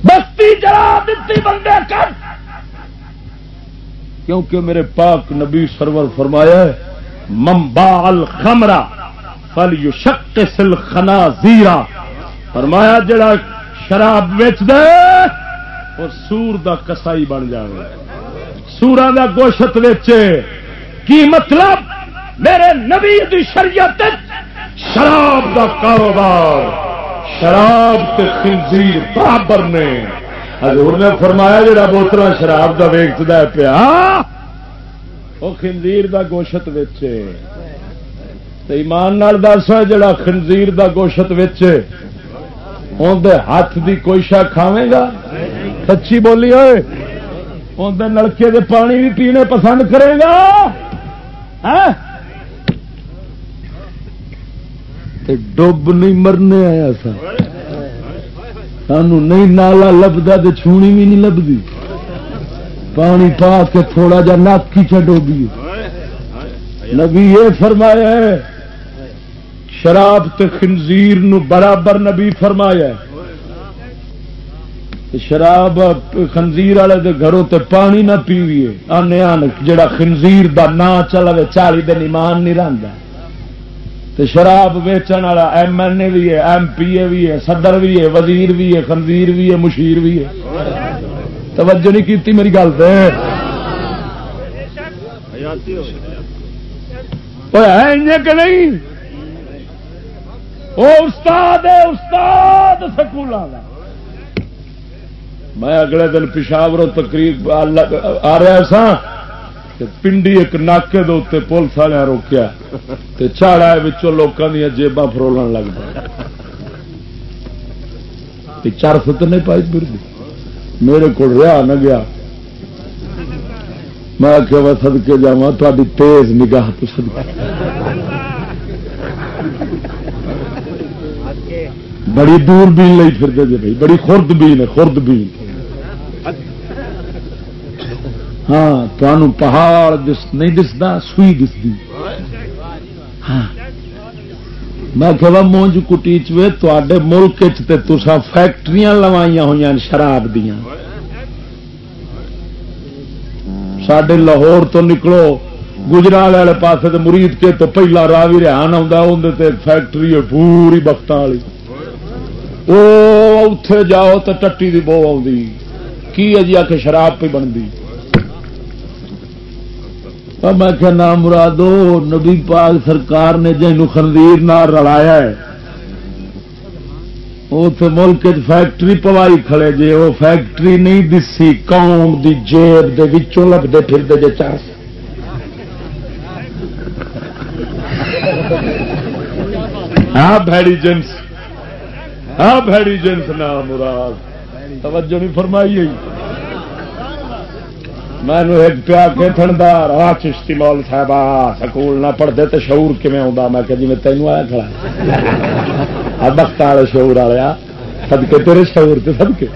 بستی جلا دیتی بندے کر۔ کیونکہ میرے پاک نبی سرور فرمایا ممبا الخمرا فل یو شک سل خنا زیرا فرمایا، جڑا شراب ویچ دے اور سور دا کسائی بن جائے سورا گوشت ویچے۔ کی مطلب؟ میرے نبی دی شریعت شراب دا کاروبار۔ شراب تے خنزیر برابر نے۔ حضور نے فرمایا جڑا بوتل شراب کا ویچتا پیا وہ خنزیر دا گوشت ویچے۔ ایمان نال دس جڑا خنزیر دا گوشت ویچے۔ اندر ہاتھ دی کوئی شا کھاوے گا؟ سچی بولی ہوئے۔ اندر نلکے دے پانی بھی پینے پسند کرے گا؟ ہاں؟ ڈب نہیں مرنے آیا سا۔ سانو نہیں نالا لبدا تو چھونی بھی نہیں لبھی پانی پا کے تھوڑا جا نک کی نبی یہ فرمایا ہے، شراب تے خنزیر نو برابر نبی فرمایا ہے۔ شراب خنزیر والے دے گھروں تے پانی نہ پیویے۔ آنے آن جڑا خنزیر دا نا چلے چالی دن ایمان نہیں رہتا تو شراب ویچن والا ایم ایل اے بھی ہے، ایم پی اے بھی ہے، صدر بھی ہے، وزیر بھی ہے، خنزیر بھی ہے، مشیر بھی ہے۔ توجہ نہیں کی میری گل کہ نہیں؟ وہ استاد ہے، استاد سکول میں اگلے دن پشاور تقریب آ رہا سا پنڈی ایک ناکے دے پولیس والے روکیا چاڑا لوگوں دیا جیبا فرولن لگ پہ چار ست نہیں پائی پھر میرے کو رہا نہ گیا۔ میں آخیا سد کے جا تاری تیز نگاہ تو سد بڑی دور بین لی پھر جی بھائی، بڑی خرد بین ہے، خرد بین۔ ہاں تمہوں پہاڑ دس، نہیں دستا، سوئی دستی۔ ہاں۔ میں کہ مونج کٹی چے تے ملک چسا فیکٹری لوائی ہوئی شراب دیا سڈے لاہور تو نکلو، گجرال والے پاس مرید کے تو پہلا راہ بھی ریحان آدھے فیکٹری ہے پوری بخت والی۔ وہ اتے جاؤ تو ٹٹی کی بو آئی کی ہے جی آ کے شراب پہ بنتی میں کیا نام مرادو، نبی پاک سرکار نے جن خنزیر نہ رلایا ہے ملک فیکٹری پوائی کھڑے جی وہ فیکٹری نہیں دسی، قوم دی جیب دے وچوں لگتے پھرتے جے چار ہاں بھڑی جنس۔ ہاں بھڑی جنس نا مراد۔ توجہ نہیں فرمائی ہوئی میں ایک پیا کے تھندار، آ چشتی مول صاحب سکول نہ پڑھتے تو شعور کم آ میں کہ جی میں تینوں آیا کھڑا۔ بخت والے شعور والا سد کے تیرے شعور سے سد کے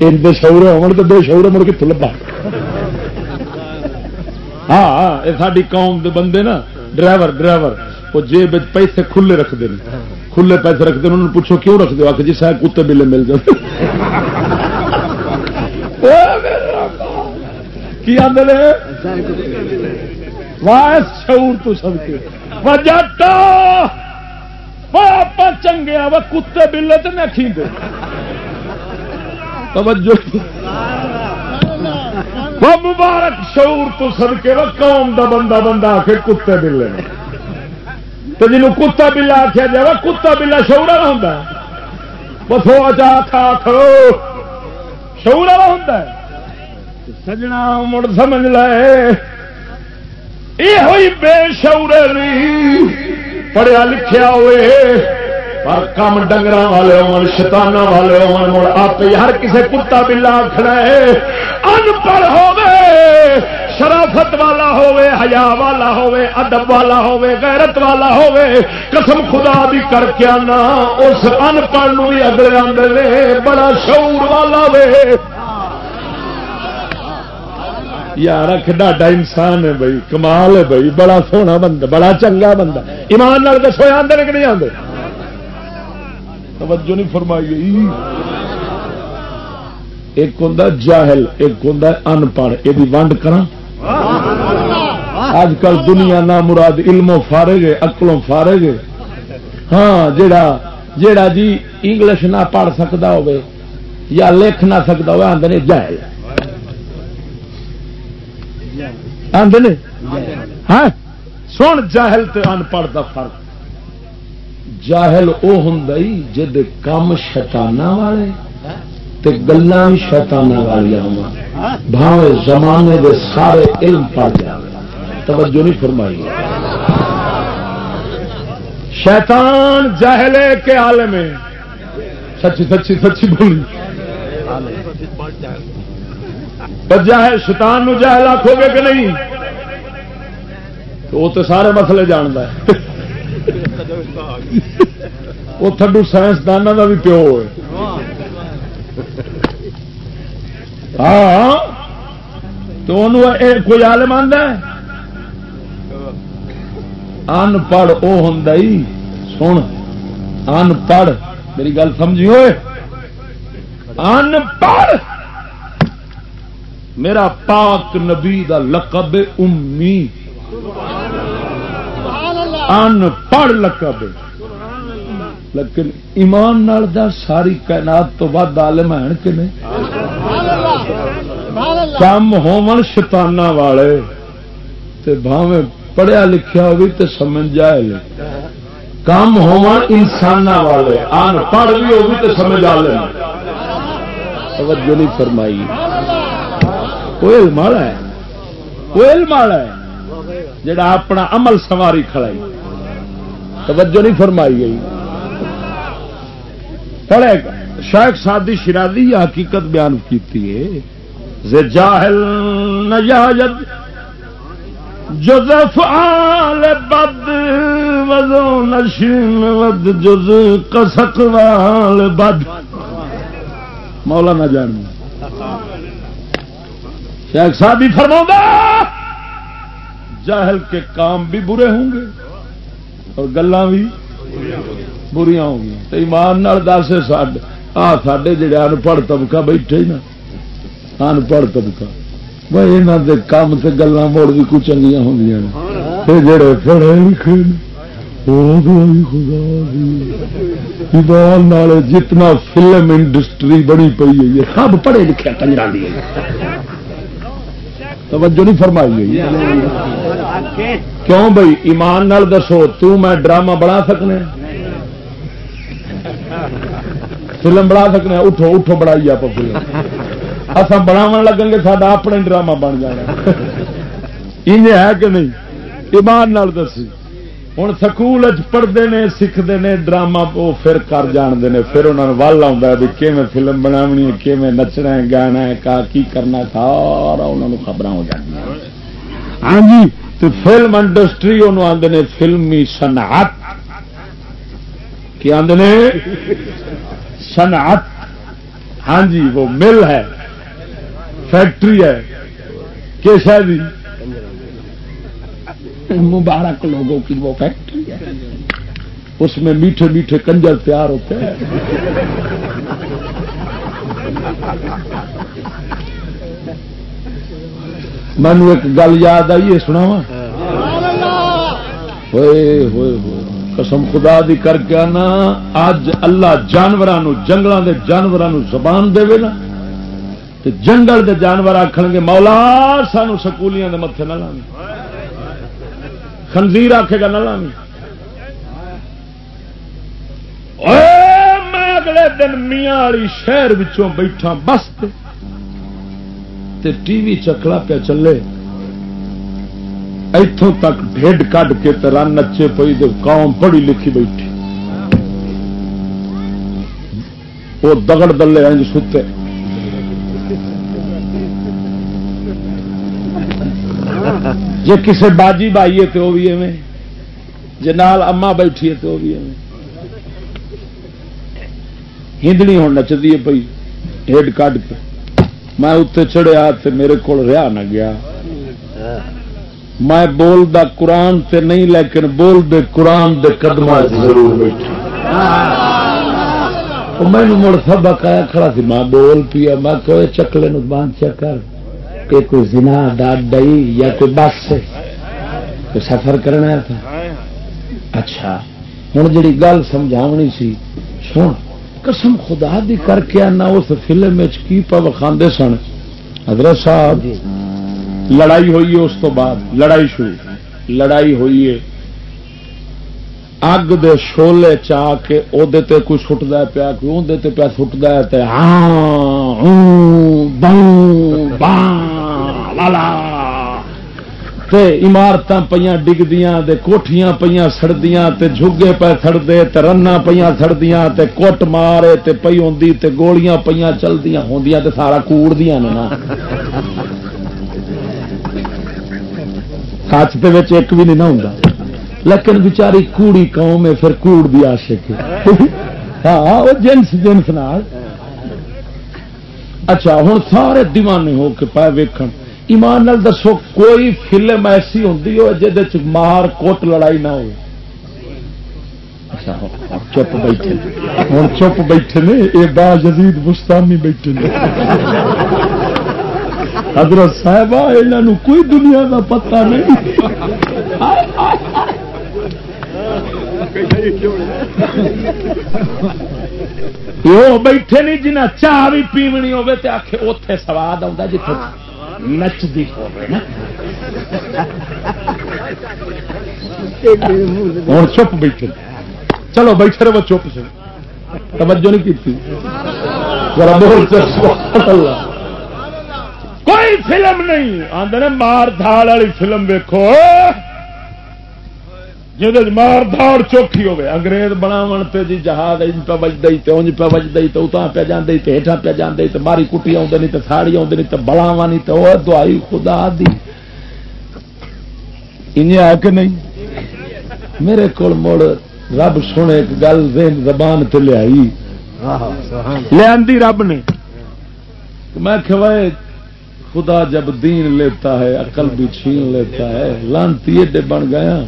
ان شعور ہو بے شعور مڑ کتوں لبا ہاں،, ہاں یہ ساری قوم دے بندے نا، ڈرائیور ڈرائیور، وہ جیب پیسے کھلے رکھتے ہیں کھلے پیسے رکھتے ہیں انہوں نے پوچھو کیوں رکھتے ہو آ کے جی صاحب کتے بلے مل جاتے۔ [LAUGHS] کی آدھے واس شعور تو سب کے۔ جٹ آپ چنگے وہ کتے بلے تو نہ کھینگے توجہ۔ وہ مبارک شعور تو سب کے، وہ قوم دا بندہ بندہ آ کے کتے بلے۔ تو جنوب کتا بلا آخیا جائے وہ کتا بلا شعور والا ہوں وہ سو چا کھا کھو شعور والا ہوں سجنا مڑ سمجھ لے۔ یہ ہوئی بے شعور پڑھیا لکھیا ہوئے۔ پر کم ڈنگر والے ہون شتانہ والے ہون، مڑ آپ ہر کسی کتا بلا آخنا ہے۔ ان پڑھ ہوے شرافت والا ہوے حیا والا ہوے ادب والا ہوے غیرت والا ہوے قسم خدا بھی کر کے آنا، اس ان پڑھ بھی اگلے آدھے بڑا شعور والا وے۔ یار ڈاڈا انسان ہے بھائی، کمال ہے بھائی، بڑا سونا بندہ، بڑا چنگا بندہ۔ ایمان نال دسو آدھے کہ نہیں آتے توجہ نہیں فرمائی۔ ایک ہوں جاہل، ایک ہوں ان پڑھ یہ ونڈ کرا اج کل دنیا نہ مراد علموں فارے گے اکلوں فارے گے ہاں جڑا جڑا جی انگلش نہ پڑھ سکتا ہو یا لکھ نہ سکتا ہو آدھے جاہل آدھے ہاں سن جاہل تے ان پڑھ کا فرق۔ جاہل وہ ہوں جد کم شتانا والے۔ تے گلا بھی والی بھاوے زمانے دے سارے علم پڑ جائے توجہ نہیں فرمائی۔ شیطان جاہلے کے عالم ہے۔ سچی سچی سچی بولی۔ جاہل شیطان نو جاہل آخو گے کہ نہیں وہ تو سارے مسئلے جانتا ہے۔ [LAUGHS] وہ تھڈو سائنسدانوں کا بھی پیو ہے ہاں۔ تو کوئی عالم آدھا ان پڑھ وہ ہوں سن۔ ان پڑھ میری گل سمجھی ہوئے؟ ان پڑھ میرا پاک نبی دا لقب امی۔ ان پڑھ لقب۔ لیکن ایمان نال دا ساری کائنات تو بعد عالم ہیں کہ نہیں کم ہومن شتانہ والے۔ تے بھاویں پڑھیا لکھیا ہوگی تے سمجھ جائے لے۔ کم ہومن انسان والے۔ ان پڑھ بھی ہوگی تے سمجھ آ لے۔ توجہ نہیں فرمائی۔ وہ علم والا ہے۔ وہ علم والا ہے۔ جڑا اپنا عمل سواری کھڑائی توجہ نہیں فرمائی گئی۔ پڑھے۔ گا شیخ سادی شرادی یہ حقیقت بیان کیتی ہے۔ جاہل نجاجد جزف آل بد وزو نشین ود، جز کسک وال بد۔ مولانا جان، شیخ صاحب سادی فرما جاہل کے کام بھی برے ہوں گے اور گلا بھی۔ بری ہوں گی تو ایمان دس آ سڈے جڑے انپڑھ طبقہ بیٹھے نا انپڑھ طبقہ بھائی یہاں کے کام سے گلا موڑ بھی کچھ چنگیا ہوں جڑے پڑھے لکھے جتنا فلم انڈسٹری بڑی پی ہے سب پڑھے لکھے کنجرا دی توجہ نہیں فرمائی گئی کیوں بھائی ایمان نال دسو تو میں ڈرامہ بنا سکنے فلم بنا سکنے اٹھو اٹھو بڑائی آپ فلم۔ [LAUGHS] اصا بناو لگیں گے سا اپنا ڈرامہ بن جانا۔ [LAUGHS] ان ہے کہ نہیں؟ ایمان دسی۔ ہوں سکول پڑھتے ہیں سیکھتے ہیں ڈرامہ وہ پھر کر جانتے ہیں پھر انہوں نے ول آتا ہے کہ فلم بنانی ہے کہ نچنا ہے گانا ہے کا کی کرنا سارا انہوں خبر ہو جاتی ہاں جی تو فلم انڈسٹری انہوں آدھے فلمی صنعت۔ کی آدھے صنعت۔ ہاں جی وہ مل ہے فیکٹری ہے کیسا جی؟ مبارک لوگوں کی وہ فیکٹری ہے۔ اس میں میٹھے میٹھے کنجر تیار ہوتے ہیں۔ مینو ایک گل یاد آئی ہے سنا ہوئے ہوئے ہوئے۔ قسم خدا دی کر کے آنا اج اللہ جانوروں جنگلوں کے جانوروں زبان دے نا۔ جنگل کے جانور آخر گے، مولا سانو سکولیاں دے متے نہ لانے خنزیر آخے گا، نہ لانی میں اگلے دن میاں والی شہر بچوں بیٹھا بس تے۔ ٹی وی چکلا پہ چلے۔ اتوں تک ڈیڈ کھ کے رن نچے پی تو قوم پڑھی لکھی بیٹھی۔ وہ دگڑ دلے انج ستے۔ جی کسی باجی بائی ہے تو وہ بھی ایویں۔ جی نال اما بیٹھی ہے تو وہ بھی ایویں۔ ہندنی ہوں نچتی ہے پی ڈیڈ کھ کے میں اتنے چڑھیا تو میرے کو رہا نہ گیا۔ میں بولدا قرآن تے نہیں لیکن بول دے قرآن دے قدم ضرور بیٹھا میں مڑ سبق آیا کھڑا سی۔ میں بول پیا میں کہ چکلے نو باندھ چا کر کہ کوئی زنا داد دئی یا کوئی بس سے کوئی سفر کرنا تھا۔ اچھا ہوں جی گل سمجھاونی سی سن۔ قسم خدا دی کر کے آنا اس فلم کی پا وکھاندے سن۔ حضرت صاحب لڑائی ہوئی ہے اس تو بعد، لڑائی شروع۔ لڑائی ہوئی ہے۔ اگ دے شولے چاہ کے ادے کوئی سٹتا پیا، کوئی اندر پیا سٹتا ہے ہاں لالا عمارت پہ ڈگدیاں کوٹیاں پہ سڑدیاں جھگے پہ سڑتے رنا پہ سڑدیاں کوٹ مارے، تے پی ہوندی، تے گولیاں پہ چلدیاں ہوندیاں، تے سارا کوڑ دیا نا۔ ہاتھ سچ ایک بھی نہیں نہ ہوں لیکن بچاری کوڑی قوم ہے، پھر کوڑ بھی آ سکے ہاں وہ جنس جنس نال۔ اچھا ہوں سارے دیوانے ہو کے پائے ویکن ایمان نال دسو، کوئی فلم ایسی ہوتی ہو جہد مار کوٹ لڑائی نہ ہو اچھا، ہاں، ہاں، چپ بیٹھے۔ ہوں چپ بیٹھے نے، یہ با جدید مستانی بیٹھے نے۔ [LAUGHS] حضرت صاحب یہاں کوئی دنیا کا پتا نہیں۔ وہ بیٹھے نہیں جنہیں چاہ بھی پیونی ہوے تو آخ اتے سواد آتا جی نچتی ہوں چپ بیٹھے۔ چلو بیٹھے رہو چپ سے۔ توجہ نہیں کی کوئی فلم نہیں۔ آدھے مار دھاڑ والی فلم ویکو مار دھاڑ چوکھی ہوے انگریز بناو جی جہاز پہ بجد انج پہ بجد تو اتنا پہ جانے تو ہیٹھا پہ جانے تو ماری کٹی آدھے نہیں تو ساڑی آدھے نہیں تو بلاوا نہیں تو وہ دعائی خدا دی۔ انج کہ نہیں؟ میرے کو مڑ رب سنے ایک گل زبان تے لیا لیا رب نے۔ میں کھوائے خدا جب دین لیتا ہے، عقل بھی چھین لیتا ہے۔ لانتی ایڈے بن گیا ہاں۔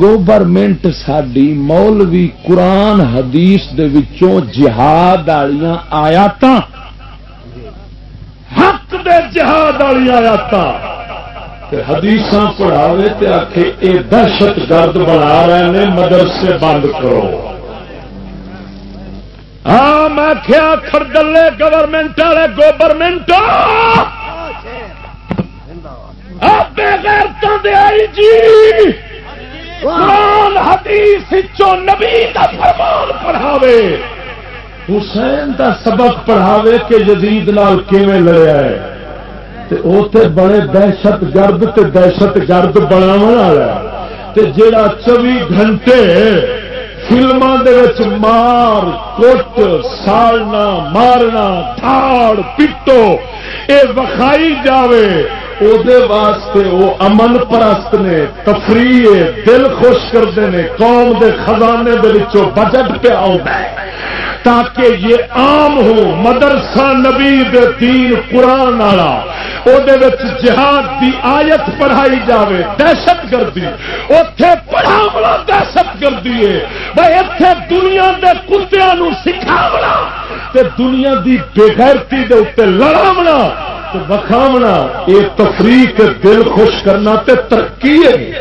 گورنمنٹ ساری مولوی قرآن حدیث دے وچوں جہاد والیا آیات حق دے جہاد والی آیات حدیث پڑھاوے تے آخے اے دہشت گرد بنا رہے ہیں مدرسے بند کرو۔ ہاں میں کیا خردلے گورنمنٹ والے گورنمنٹ بغیر آئی جی قرآن حدیث نبی کا فرمان پڑھاوے حسین دا سبق پڑھاوے کہ جدید نال کیویں لڑیا ہے تے او تے بڑے دہشت گرد تے دہشت گرد بناون والا تے جیڑا 24 گھنٹے فلموں دے مار کٹ سالنا مارنا تھاڑ پٹو اے وکھائی جاوے واسطے وہ امن پرست نے، تفریح، دل خوش کرتے ہیں قوم دے خزانے دے وچوں بجٹ پہ آتا ہے تاکہ یہ عام ہو، مدرسہ نبی دے دین قرآن والا۔ جہاد دی آیت پڑھائی جاوے، دہشت گردی۔ اتے پڑھاونا دہشت گردی ہے۔ بھائی اتے دنیا کے کتیا سکھاونا۔ تے دنیا دی بےغیرتی دے اتنے لڑاونا۔ تو بکھاونا یہ تفریح دل خوش کرنا تے ترقی ہے۔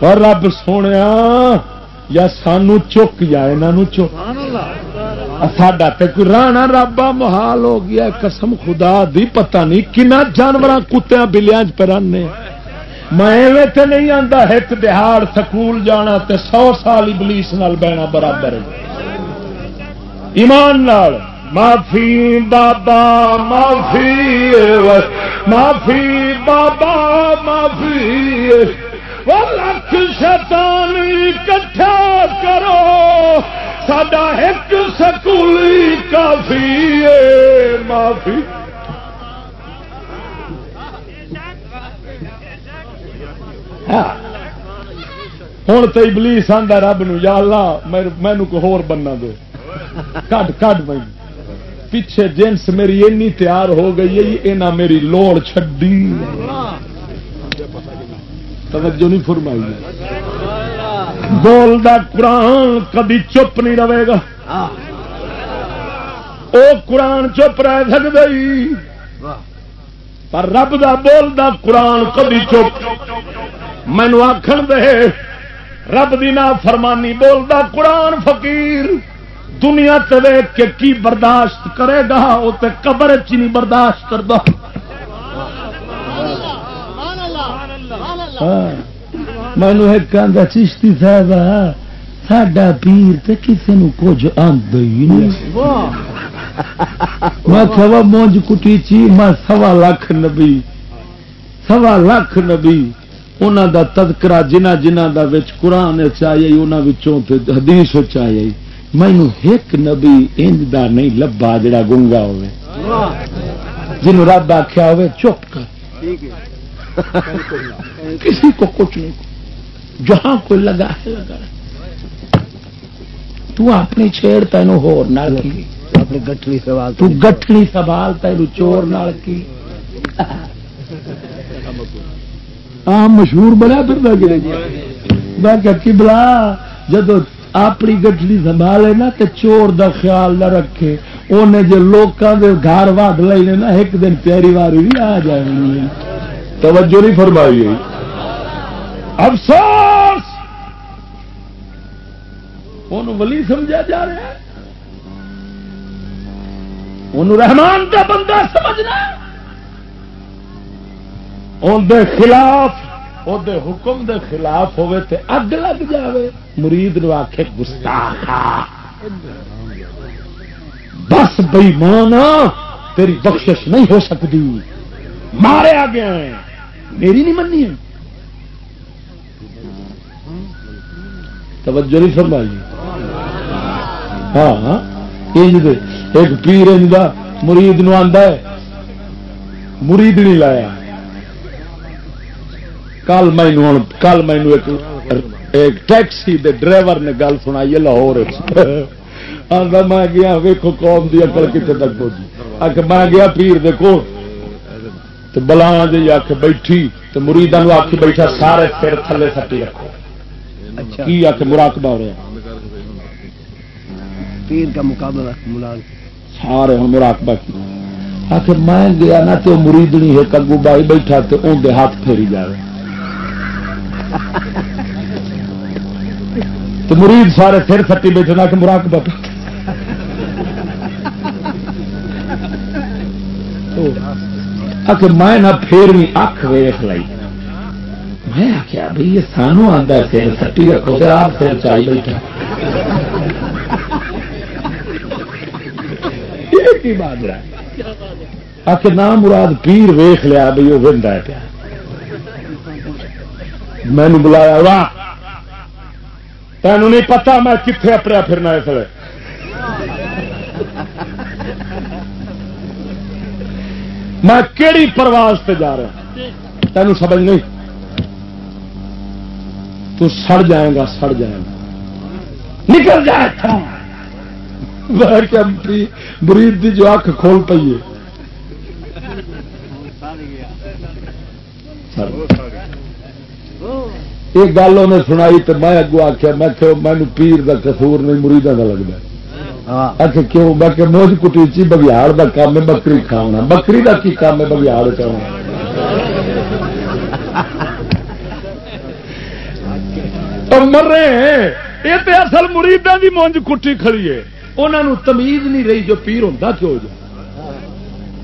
اور رب سونے یا سانو چک یا یہاں چک۔ ساڈا تو کوئی رانا رابا محال ہو گیا قسم خدا دی، پتہ نہیں کنا جانور کتیا بلیا پرانے۔ میں تے نہیں آتا ایک دہاڑ سکول جانا تے سو سال ابلیس نال بہنا برابر ایمان نال، معافی بابا، معافی معافی بابا، معافی لکھ شیطان کٹھا کرو۔ سڈا ایک سکولی کافی معافی ہاں۔ ہوں تو ابلیس آدھا رب نو، یا اللہ مینو کو ہور بننا دو کٹ کٹ میں پیچھے جنس میری اینی تیار ہو گئی ہے، یہ میری لوڑ چڈی توجہ نہیں فرمائی۔ بولتا قرآن کدی چپ نہیں رہے گا۔ او قرآن چپ رہ سکتا پر رب دا بولدا قرآن کدی چپ۔ مینو آخر دے، رب دی نا فرمانی بولدا، قرآن فقیر، دنیا ویک کے کی برداشت کرے گا؟ وہ تو قبر چ نہیں برداشت کرتا ہاں، مینو ایک چشتی صاحب، ساڈا پیر تو کسی نے کچھ آد ہی نہیں۔ میں سوا مونج کٹی چی، میں سوا لاکھ نبی، سوا لاکھ نبی۔ انہوں دا تذکرہ جنہ جنہ دا وچ قرآن چاہیے انہوں حدیث چاہیے مینو ایک نبی انج دا نہیں لبا جڑا گنگا ہوئے جنوں رب آخیا ہوئے چپ کر۔ کسی کو کچھ نہیں۔ جہاں کوئی لگا ہے لگا تو اپنی چھیڑ تینوں ہور نال کی۔ اپنی گٹھڑی سوال تو گٹھڑی سوال تینوں چور نال کی۔ عام مشہور بنیا پھر میں کہ بلا جب اپنی گٹھڑی سنبھالے نا کہ چور دا خیال نہ رکھے انہیں جو لوگوں کے گھر وڈ لے نا ایک دن پیاری واری بھی آ جائے توجہ نہیں فرمائی افسوس! ان ولی سمجھا جا رہا ہے۔ ان رحمان کا بندہ سمجھنا اندر خلاف دے حکم دے خلاف ہوئے تے اگ لگ جاوے۔ مرید نو آخ گستاخ بس بئی مانا تیری بخشش نہیں ہو سکتی۔ مارے آ گیا میری نہیں مننی ہے۔ توجہ نہیں فرمائی۔ ہاں ہاں ایک پیر مرید نو آدھا ہے۔ مرید نہیں لایا۔ کل مینو کل مینو ایک ٹیکسی دے ڈرائیور نے گل سنائی لاہور میں گیا ویکو قوم کی اکل کتنے تک پہنچی۔ آ میں گیا پیر دے کو بلا جی آ کے بیٹھی تو مریدان آ کے بیٹھا سارے پھر تھلے سٹی رکھو۔ اچھا۔ کی آ کے مراقبہ ہو رہا پیر کا مقابلہ سارے ہوں مراقبہ کی آخر میں گیا نا تو مریدنی ہے کگو بائی بیٹھا تو اندر ہاتھ پھیری جا رہے۔ تو مرید سارے سر سٹی بیٹھے نہ کہ مراق بت میں نہ پھر بھی اکھ ویخ لائی۔ میں آخیا بھائی یہ سانو آتا ہے سر سٹی رکھو تو آپ سر چل بیٹھا بات آ کے نام مراد پیر ویخ لیا بھائی وہ ونڈا پیا۔ میں بلایا، واہ! تینوں نہیں پتا میں کتنے اپنے پھرنا اس لیے میں کہڑی پرواز پہ جا رہا تینوں سمجھ نہیں؟ تو سڑ جائے گا، سڑ جائے گا۔ نکل جائے تھا مرید دی جو اکھ کھول پی ہے۔ ایک گل انہیں سنائی تو میں اگو آخیا میں مینو پیر کا کسور نہیں مریدا کا لگتا اچھا کیوں؟ میں کہ موج کٹیچی بگیاڑ کا کام ہے بکری کھانا بکری کا کی کام ہے بگیاڑ کھانا مر رہے ہیں۔ یہ تو اصل مریدا کی مونج کٹی کھڑی ہے۔ انہوں تمیز نہیں رہی جو پیر ہوں کیوں جو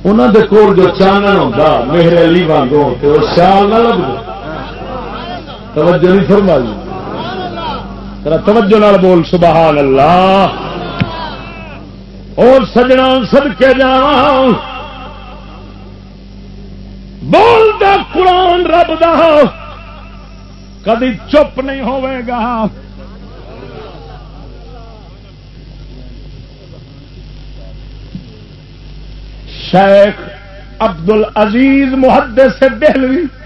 انہوں دے کول جو چانن ہوتا میرے علی وانگوں تو سیال نہ لگ توجہ نہیں فرمائی۔ توجہ نال بول سبحان اللہ اور سجنا سد کے جا بولتا قرآن رب دا۔ کدی چپ نہیں ہوئے گا۔ شیخ ابد ال عزیز سے دہلوی۔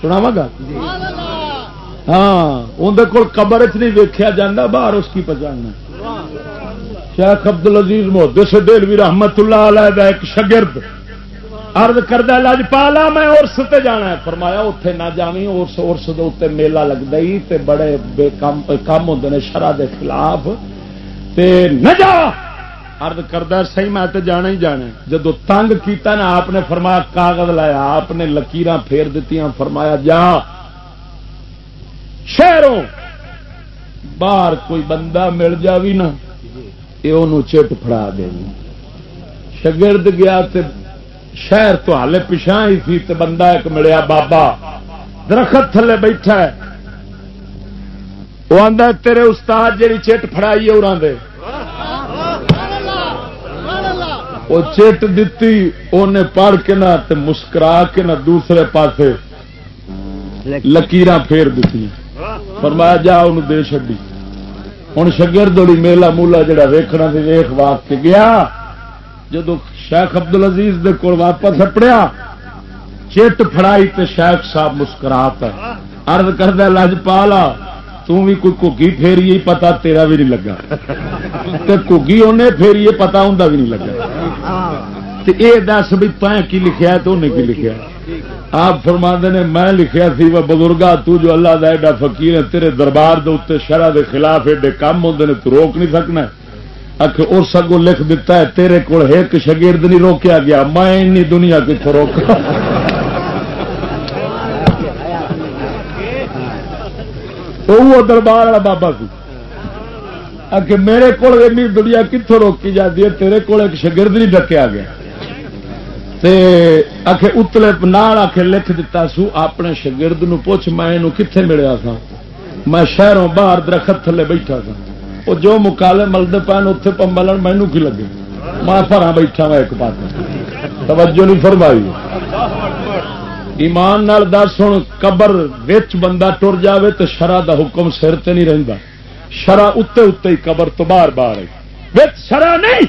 سنا گا؟ ہاں اندر کول قبر چ نہیں ویکیا جانا باہر اس کی پہچاننا۔ شیخ ابد العزیز محدث دلوی رحمت اللہ علیہ دا ایک شگرد ارد کردہ لج پالا میں ارس تے جانا ہے۔ فرمایا اتے نہ جاوی ارس ارس دے اتنے میلہ لگتا ہی تے بڑے بے کام کام ہوتے ہیں شرح دے خلاف۔ تے نہ جا! ارد کردہ سی میں تے جانا ہی جانا جدو تنگ کیتا نا، آپ نے فرمایا کاغذ لایا، آپ نے لکیر پھیر دیتی فرمایا جا۔ شہروں، باہر کوئی بندہ مل جاوی نا یہ چٹ فڑا دے شگرد گیا تے شہر تو ہالے پچھا ہی سی تے بندہ ایک ملیا، بابا، درخت تھلے بیٹھا ہے۔ وہ آدھا تیرے استاد جی چٹ فڑائی ہے دے۔ وہ چٹ دتی انہیں پڑھ کے نہ مسکرا کے نہ دوسرے پاسے لکیر پھیر دیتی۔ فرمایا جا انہوں دے چڈی ہوں شگر دوڑی میلا مولا جڑا ویخنا ویخ واق کے گیا جدو شیخ ابدل عزیز کول واپس اپڑیا چٹ فڑائی تے شیخ صاحب مسکرا پہ ارد کردہ لج پا لا بھی کوئی کگی پھیری پتا تیرا بھی نہیں لگا۔ کگی انہیں پھیری پتا ہوں بھی نہیں لگا۔ یہ دس بھی پہ کی لکھا تو انہیں کی لکھا آپ فرما نے، میں لکھیا سی، وہ بزرگا تو جو اللہ دا ایڈا فقیر ہے، تیرے دربار دے اتنے شرح دے خلاف ایڈے کام ہوتے ہیں تو روک نہیں سکنا اک اور سگو لکھ دیتا ہے، تیرے کو ایک شگرد نہیں روکیا گیا۔ میں اینی دنیا کتوں روکا۔ [LAUGHS] وہ دربار والا بابا سی۔ آ میرے کو دنیا کتوں روکی جاتی ہے؟ تیرے کو ایک شگرد نہیں ڈکیا گیا۔ اتلے نال آ لکھ دتا سو، اپنے شگرد نو پوچھ، میں کتنے ملیا تھا میں شہروں باہر درخت تھلے بیٹھا تھا وہ جو مکالے ملتے پے اتنے ملن مینو کی لگے؟ میں پرا بیٹھا وا ایک پاس توجہ نہیں فرمائی۔ ایمان نال دس ہوں قبر وچ بندہ ٹر جاوے تو شرح دا حکم سر تے نہیں رہتا شرح اتنے اتنے قبر تو باہر باہر شرح نہیں،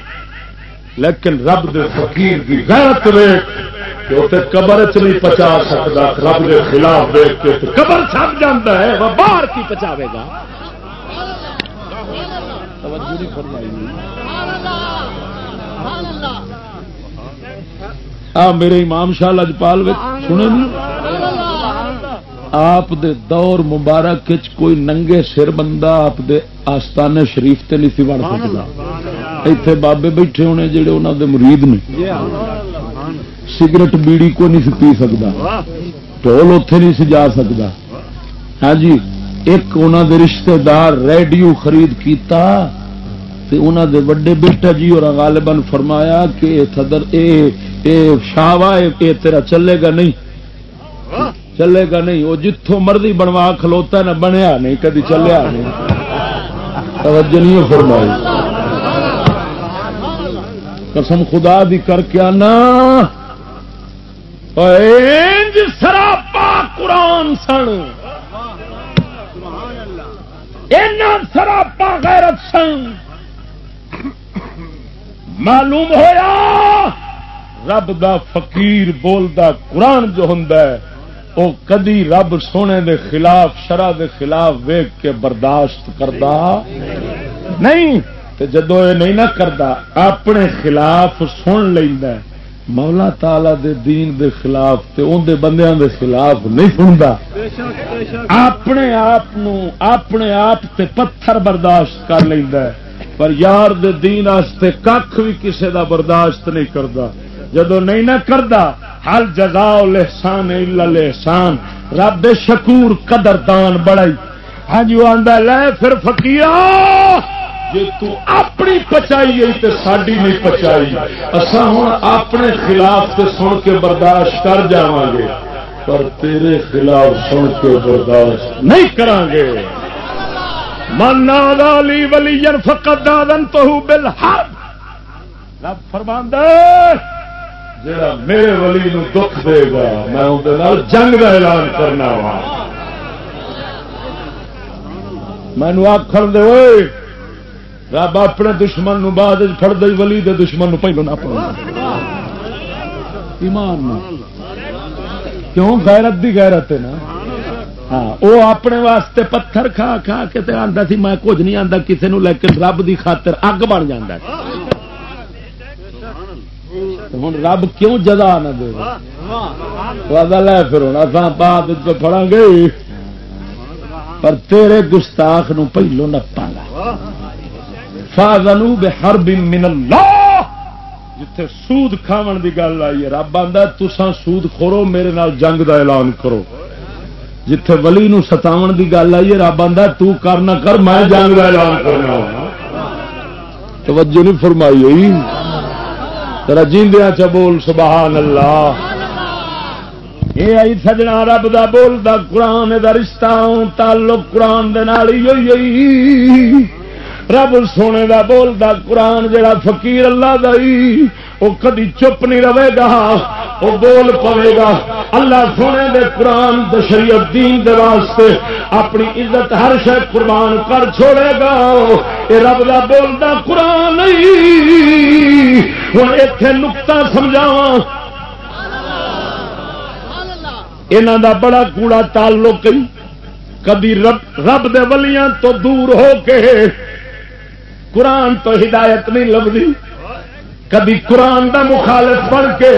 لیکن رب دے فقیر کی غیرت ویک قبر چ نہیں پچا سکتا رب دے خلاف دیکھ کے قبر چھپ جاتا ہے وہ باہر کی پچاوے گا۔ آ، میرے امام شاہ لجپال سنے نہیں جی۔ آپ دے دور مبارک کوئی ننگے سر بندہ آپ دے آستانے شریف تے نہیں سی بڑھ سکتا۔ اتے بابے بیٹھے ہونے جڑے انہوں دے مرید نے۔ سگرٹ بیڑی کو نہیں پی سکتا۔ ٹول اتے نہیں سجا سکتا۔ ہاں جی ایک انہوں دے رشتہ دار ریڈیو خرید کیتا تے انہوں دے وڈے بیٹا جی اور غالباً فرمایا کہ صدر اے اے شاوا اے تیرا چلے گا نہیں۔ چلے گا نہیں، وہ جتوں مرضی بنوا، کھلوتا نہ بنیا نہیں، کدی چلیا نہیں۔ توجہ نہیں فرمائی۔ قسم خدا دی کر کے آنا۔ سراپا قرآن سن۔ سراپا غیرت سن۔ معلوم ہویا، رب دا فقیر بولدا قرآن جو ہوں وہ کدی رب سونے دے خلاف شرح دے خلاف ویگ کے برداشت کرتا نہیں جدو یہ نہیں نہ کرتا اپنے خلاف سن لینا مولا تالا دے دین دے خلاف تے ان دے بندیاں دے خلاف نہیں سنتا اپنے آپ اپنے آپ تے پتھر برداشت کر لینا پر یار دے دین آستے کھ بھی کسے دا برداشت نہیں کرتا جدو نہیں نہ کرتا ہر جگا لحسان لحسان رب شکور قدر دان بڑائی۔ ہاں جی وہ آدھا لے پھر فکیر جی اپنی پچائی گئی تو ساری نہیں پچائی۔ اصا ہوں اپنے خلاف تے سن کے برداشت کر جا گے پر تیرے خلاف سن کے برداشت نہیں کران گے منا لی ولی فقت دادن تو بل رب فرماندہ جڑا میرے ولی نو دکھ دے گا، میں اندر جنگ کا اعلان کرنا وا۔ مینو آخر دے رب اپنے دشمن نو بعد فر دے، ولی دے دشمن نو پہلو نہ پڑ ایمان کیوں؟ غیرت دی غیرت ہے نا۔ ہاں وہ اپنے واسطے پتھر کھا کھا کے آتا سی، میں کچھ نہیں آتا کسی نو لیکن رب دی خاطر اگ بن جاتا ہوں رب کیوں جزا نہ دے لے پھر ہونا بعد پڑا گے۔ پر تیرے گستاخ نو پہلو نپا گا فاضلو بے ہر من اللہ۔ جتھے سود کھاون دی گل آئی ہے، رب آدھا تسان سود کھورو میرے نال جنگ دا اعلان کرو۔ جتھے ولی نو ستاون دی گل آئی ہے، رب آدھا تو کر نہ کر، میں جنگ دا اعلان کرنا۔ توجہ نہیں فرمائی ہوئی۔ ترا جیندیا چ بول سبحان اللہ۔ یہ آئی سجنا رب دا بول دا قرآن دا رشتہ تعلق قرآن دے نالی رب سونے دا بول دا قرآن جڑا فقیر اللہ دائی وہ کدی چپ نہیں رہے گا، وہ بول پوے گا۔ اللہ سونے دے قرآن دے شریعت دین دے واسطے اپنی عزت ہر شہ قربان کر چھوڑے گا۔ یہ رب دا بول دا قرآن ہوں اتے نکتا سمجھاوا یہاں دا بڑا کوڑا تعلق کبھی رب رب دے ولیاں تو دور ہو کے قرآن تو ہدایت نہیں لبھی۔ کبھی قرآن دا مخالف بن کے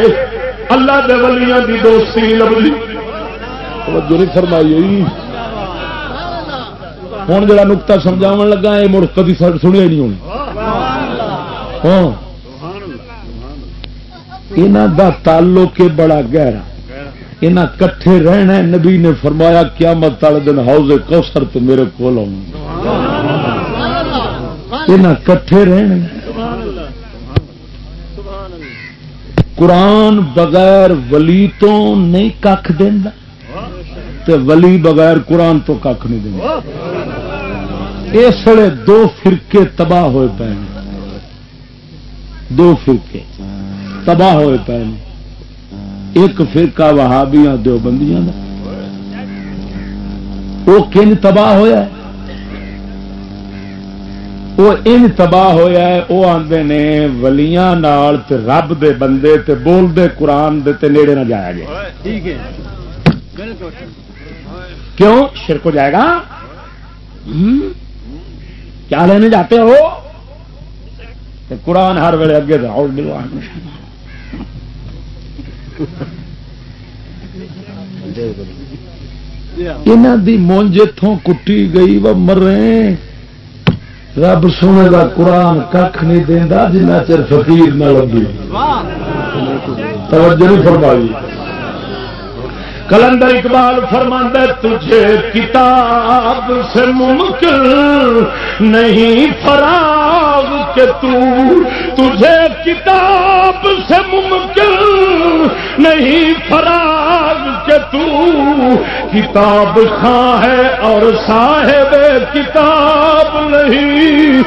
اللہ دے ولیاں دی دوستی نہیں لبھی. نہیں فرمائی ہوں جا نکتا سمجھا لگا یہ مڑ کبھی سنیا نہیں ہونی. ہاں. یہاں دا تعلق بڑا گہرا. یہاں کٹھے رہنا نبی نے فرمایا کیا مت والے دن ہاؤز کوسر تو میرے کو کٹھے رہنے قرآن بغیر ولی تو نہیں کھ دینا تے ولی بغیر قرآن تو کھ نہیں دینا اس ویلے دو فرقے تباہ ہوئے پے دو فرقے تباہ ہوئے پے ایک فرقہ وہابیاں دو بندیاں وہ کن تباہ ہوا وہ ان تباہ ہوا ہے وہ آتے نے ولیاں نال تے رب دے بندے تے بول دے قرآن دے تے نیڑے نہ جایا گیا۔ کیوں؟ شرک ہو جائے گا؟ کیا لینے جاتے ہو؟ قرآن ہر ویلے اگے راؤ ملو یہاں دی مونج اتوں کٹی گئی وہ مر رہے رب سونے کا قرآن کھ نہیں دینا جنہ چر فقیر نہ لگی توجہ نہیں فرمائی۔ کلندر اقبال فرماندہ تجھے کتاب سے ممکن نہیں فراغ کہ تو تجھے کتاب سے ممکن نہیں فراغ کہ تو کتاب خاں ہے اور صاحب کتاب نہیں۔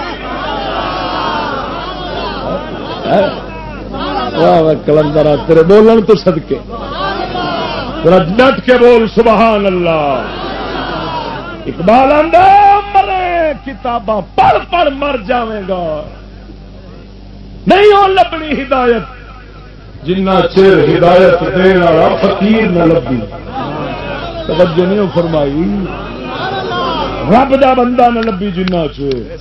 کلندر تیرے بولن تو سدکے ڈٹ کے بول، سبحان اللہ۔ اقبال آدھا مرے، کتاباں پڑھ پڑھ مر جائے گا۔ نہیں ہو لبنی ہدایت۔ جنا چر ہدایت والا، فقیر نہ لبی۔ توجہ نہیں فرمائی۔ رب دا بندہ نہ لبی جنا چر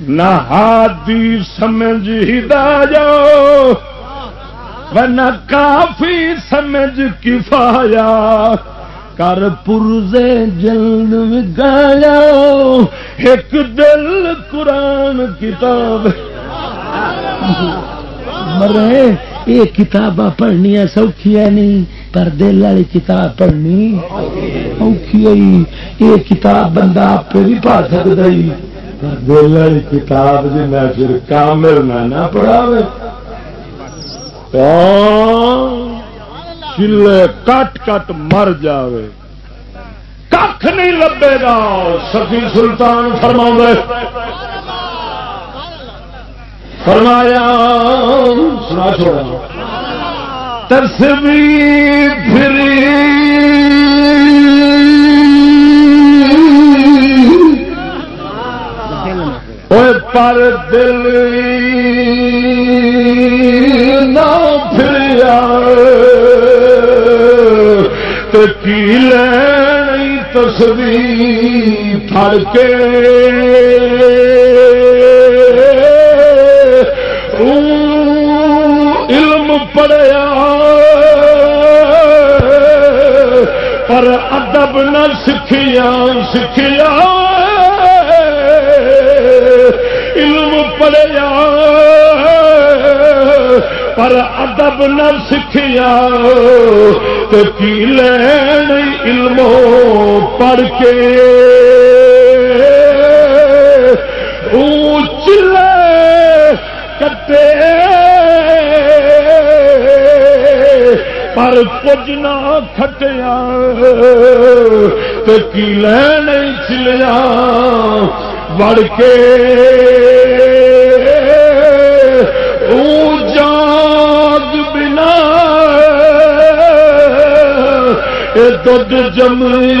نہ ہادی سمجھ ہدایت۔ نہ کافی سمجھ کفایا۔ کر پرزے جلد گایا ایک دل قرآن کتاب۔ مرے، یہ کتاباں پڑھنیا سوکھیا نہیں پر دل والی کتاب پڑھنی اوکھی آئی یہ کتاب بندہ آپ بھی پا سکتا دل والی کتاب جنا چر کامل نہ پڑھاوے۔ ہاں، چلے کٹ کٹ مر جاوے۔ کھ نہیں لبے گا سفی سلطان فرما فرمایا، سنا چھوڑا۔ تصویر پھری۔ پر دل نہ کی لینی تصویر پھڑ کے علم پڑیا پر ادب نہ سکھیا سکھیا علم پڑیا پر ادب نہ سکھیا تو کی لین علم پڑھ کے۔ چلے کٹے، پر کچھ نہ کھٹیا تو کی لین چلیا بڑھ کے۔ دھد جمری